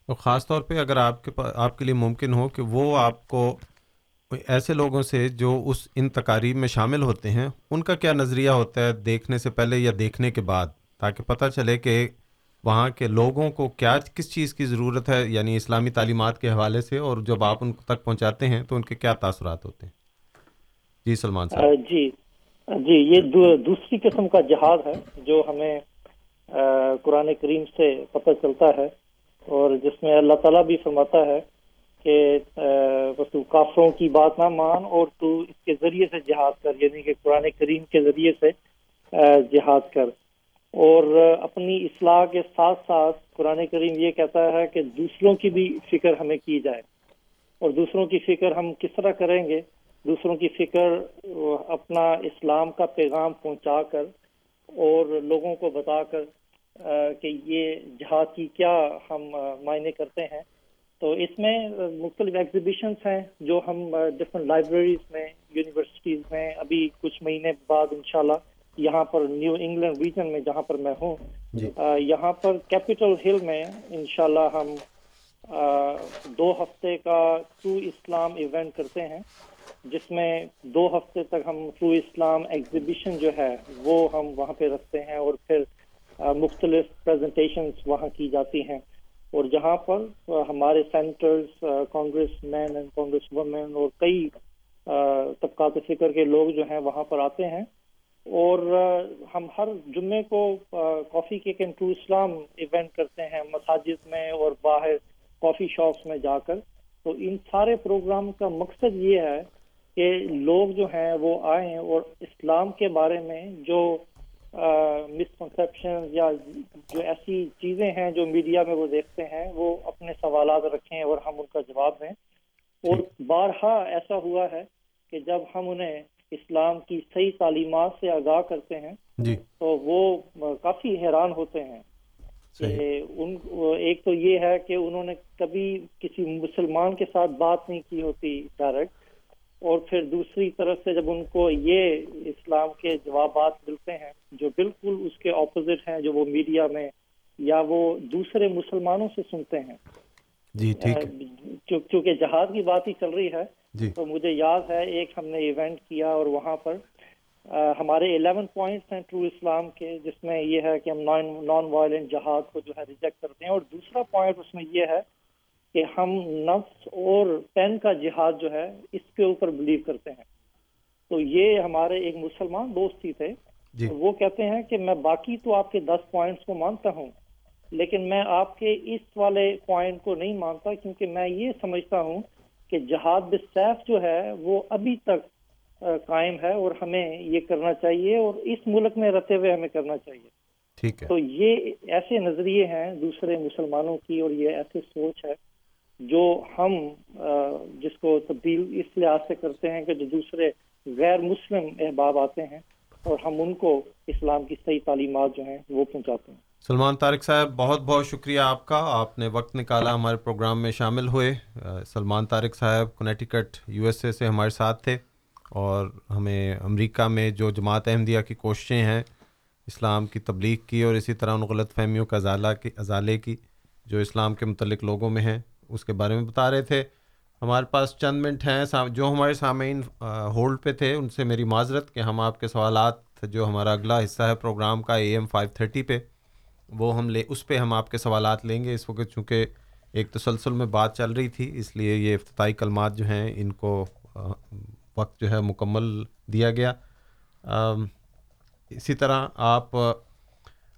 اور خاص طور پہ اگر آپ کے آپ کے لیے ممکن ہو کہ وہ آپ کو ایسے لوگوں سے جو اس ان تقاریب میں شامل ہوتے ہیں، ان کا کیا نظریہ ہوتا ہے دیکھنے سے پہلے یا دیکھنے کے بعد؟ تاکہ پتہ چلے کہ وہاں کے لوگوں کو کیا، کس چیز کی ضرورت ہے یعنی اسلامی تعلیمات کے حوالے سے؟ اور جب آپ ان تک پہنچاتے ہیں تو ان کے کیا تاثرات ہوتے ہیں؟ جی سلمان صاحب۔ جی جی یہ دوسری قسم کا جہاد ہے جو ہمیں قرآن کریم سے پتہ چلتا ہے اور جس میں اللہ تعالیٰ بھی فرماتا ہے کہ تو کافروں کی بات نہ مان اور تو اس کے ذریعے سے جہاد کر یعنی کہ قرآن کریم کے ذریعے سے جہاد کر۔ اور اپنی اصلاح کے ساتھ ساتھ قرآن کریم یہ کہتا ہے کہ دوسروں کی بھی فکر ہمیں کی جائے۔ اور دوسروں کی فکر ہم کس طرح کریں گے؟ دوسروں کی فکر اپنا اسلام کا پیغام پہنچا کر اور لوگوں کو بتا کر کہ یہ جہاد کی کیا ہم معنی کرتے ہیں۔ تو اس میں مختلف ایگزیبیشنس ہیں جو ہم ڈفرینٹ لائبریریز میں یونیورسٹیز میں ابھی کچھ مہینے بعد انشاءاللہ یہاں پر نیو انگلینڈ ریجن میں جہاں پر میں ہوں جی. یہاں پر کیپٹل ہل میں انشاءاللہ ہم دو ہفتے کا ٹرو اسلام ایونٹ کرتے ہیں جس میں دو ہفتے تک ہم ٹرو اسلام ایگزیبیشن جو ہے وہ ہم وہاں پہ رکھتے ہیں اور پھر مختلف پریزنٹیشنز وہاں کی جاتی ہیں اور جہاں پر ہمارے senators congressmen and congresswomen اور کئی طبقات فکر کے لوگ جو ہیں وہاں پر آتے ہیں اور ہم ہر جمعے کو coffee cake and true Islam event کرتے ہیں مساجد میں اور باہر کافی شاپس میں جا کر۔ تو ان سارے پروگرام کا مقصد یہ ہے کہ لوگ جو ہیں وہ آئیں اور اسلام کے بارے میں جو مسکنسپشن یا جو ایسی چیزیں ہیں جو میڈیا میں وہ دیکھتے ہیں وہ اپنے سوالات رکھیں اور ہم ان کا جواب دیں۔ اور بارہا ایسا ہوا ہے کہ جب ہم انہیں اسلام کی صحیح تعلیمات سے آگاہ کرتے ہیں جی۔ تو وہ کافی حیران ہوتے ہیں۔ کہ ان ایک تو یہ ہے کہ انہوں نے کبھی کسی مسلمان کے ساتھ بات نہیں کی ہوتی ڈائریکٹ اور پھر دوسری طرف سے جب ان کو یہ اسلام کے جوابات ملتے ہیں جو بالکل اس کے اپوزٹ ہیں جو وہ میڈیا میں یا وہ دوسرے مسلمانوں سے سنتے ہیں۔ جی ٹھیک۔ چونکہ جہاد کی بات ہی چل رہی ہے جی۔ تو مجھے یاد ہے ایک ہم نے ایونٹ کیا اور وہاں پر ہمارے الیون پوائنٹس ہیں ٹرو اسلام کے جس میں یہ ہے کہ ہم نان وائلنٹ جہاد کو جو ہے ریجیکٹ کرتے ہیں۔ اور دوسرا پوائنٹ اس میں یہ ہے کہ ہم نفس اور پین کا جہاد جو ہے اس کے اوپر بلیو کرتے ہیں۔ تو یہ ہمارے ایک مسلمان دوست ہی تھے۔ جی۔ وہ کہتے ہیں کہ میں باقی تو آپ کے دس پوائنٹس کو مانتا ہوں لیکن میں آپ کے اس والے پوائنٹ کو نہیں مانتا کیونکہ میں یہ سمجھتا ہوں کہ جہاد بسیف جو ہے وہ ابھی تک قائم ہے اور ہمیں یہ کرنا چاہیے اور اس ملک میں رہتے ہوئے ہمیں کرنا چاہیے۔ ٹھیک ہے۔ تو یہ ایسے نظریے ہیں دوسرے مسلمانوں کی اور یہ ایسی سوچ ہے جو ہم جس کو تبدیل اس لحاظ سے کرتے ہیں کہ جو دوسرے غیر مسلم احباب آتے ہیں اور ہم ان کو اسلام کی صحیح تعلیمات جو ہیں وہ پہنچاتے ہیں۔ سلمان طارق صاحب، بہت بہت شکریہ آپ کا۔ آپ نے وقت نکالا ہمارے پروگرام میں شامل ہوئے۔ سلمان طارق صاحب کنیٹیکٹ یو ایس اے سے ہمارے ساتھ تھے اور ہمیں امریکہ میں جو جماعت احمدیہ کی کوششیں ہیں، اسلام کی تبلیغ کی اور اسی طرح ان غلط فہمیوں کا ازالہ کی، ازالے کی جو اسلام کے متعلق لوگوں میں ہیں اس کے بارے میں بتا رہے تھے۔ ہمارے پاس چند منٹ ہیں جو ہمارے سامعین ہولڈ پہ تھے، ان سے میری معذرت کہ ہم آپ کے سوالات، جو ہمارا اگلا حصہ ہے پروگرام کا اے ایم فائیو تھرٹی پہ، وہ ہم لے، اس پہ ہم آپ کے سوالات لیں گے۔ اس وقت چونکہ ایک تسلسل میں بات چل رہی تھی، اس لیے یہ افتتاحی کلمات جو ہیں، ان کو وقت جو ہے مکمل دیا گیا۔ اسی طرح آپ،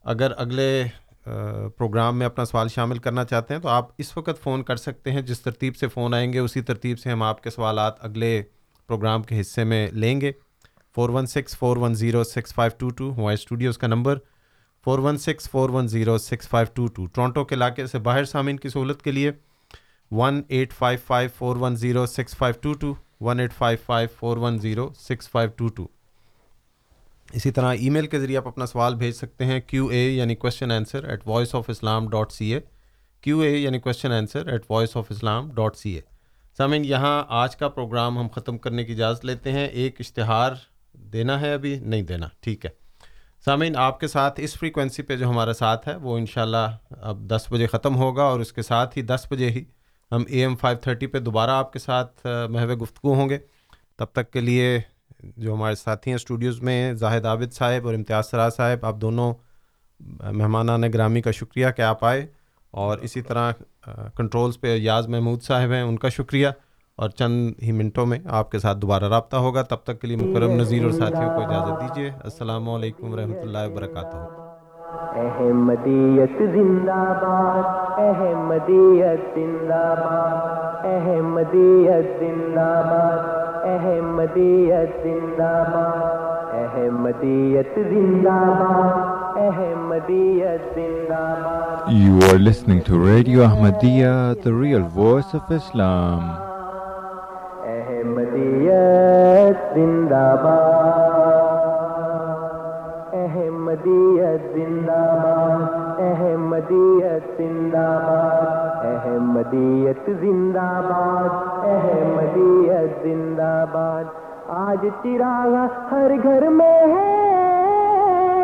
اگر اگلے پروگرام میں اپنا سوال شامل کرنا چاہتے ہیں، تو آپ اس وقت فون کر سکتے ہیں جس ترتیب سے فون آئیں گے، اسی ترتیب سے ہم آپ کے سوالات اگلے پروگرام کے حصے میں لیں گے۔ Four one six four one zero six five two two ہمارے اسٹوڈیوز کا number four one six four one zero six five two two Toronto کے علاقے سے باہر سامعین کی سہولت کے لیے one eight five five four one zero six five two two one eight five five four one zero six five two two اسی طرح ای میل کے ذریعے آپ اپنا سوال بھیج سکتے ہیں کیو اے یعنی question answer at voice of Islam dot C A Q A یعنی question answer at voice of Islam dot C A سامعین، یہاں آج کا پروگرام ہم ختم کرنے کی اجازت لیتے ہیں۔ ایک اشتہار دینا ہے ابھی، نہیں دینا، ٹھیک ہے۔ سامعین، آپ کے ساتھ اس فریکوینسی پہ جو ہمارا ساتھ ہے، وہ انشاءاللہ اب دس بجے ختم ہوگا اور اس کے ساتھ ہی دس بجے ہی ہم اے ایم فائیو تھرٹی پہ دوبارہ آپ کے ساتھ محو گفتگو ہوں گے۔ تب تک کے لیے جو ہمارے ساتھی ہیں اسٹوڈیوز میں زاہد عابد صاحب اور امتیاز سرا صاحب آپ دونوں مہمانان گرامی کا شکریہ کہ آپ آئے اور اسی طرح کنٹرولز پہ یاز محمود صاحب ہیں ان کا شکریہ اور چند ہی منٹوں میں آپ کے ساتھ دوبارہ رابطہ ہوگا۔ تب تک کے لیے مکرم نذیر اور ساتھیوں کو اجازت دیجیے۔ السلام علیکم ورحمۃ اللہ وبرکاتہ۔ احمدیت زندہ باد احمدیت زندہ باد احمدیت زندہ باد۔ احمدیت زندہ باد احمدیت زندہ باد احمدیت زندہ باد You are listening to Radio Ahmadiyya, the real voice of Islam. احمدیت زندہ باد احمدیت زندہ باد احمدیت زندہ باد احمدیت زندہ باد احمدیت زندہ باد آج چراغ ہر گھر میں ہے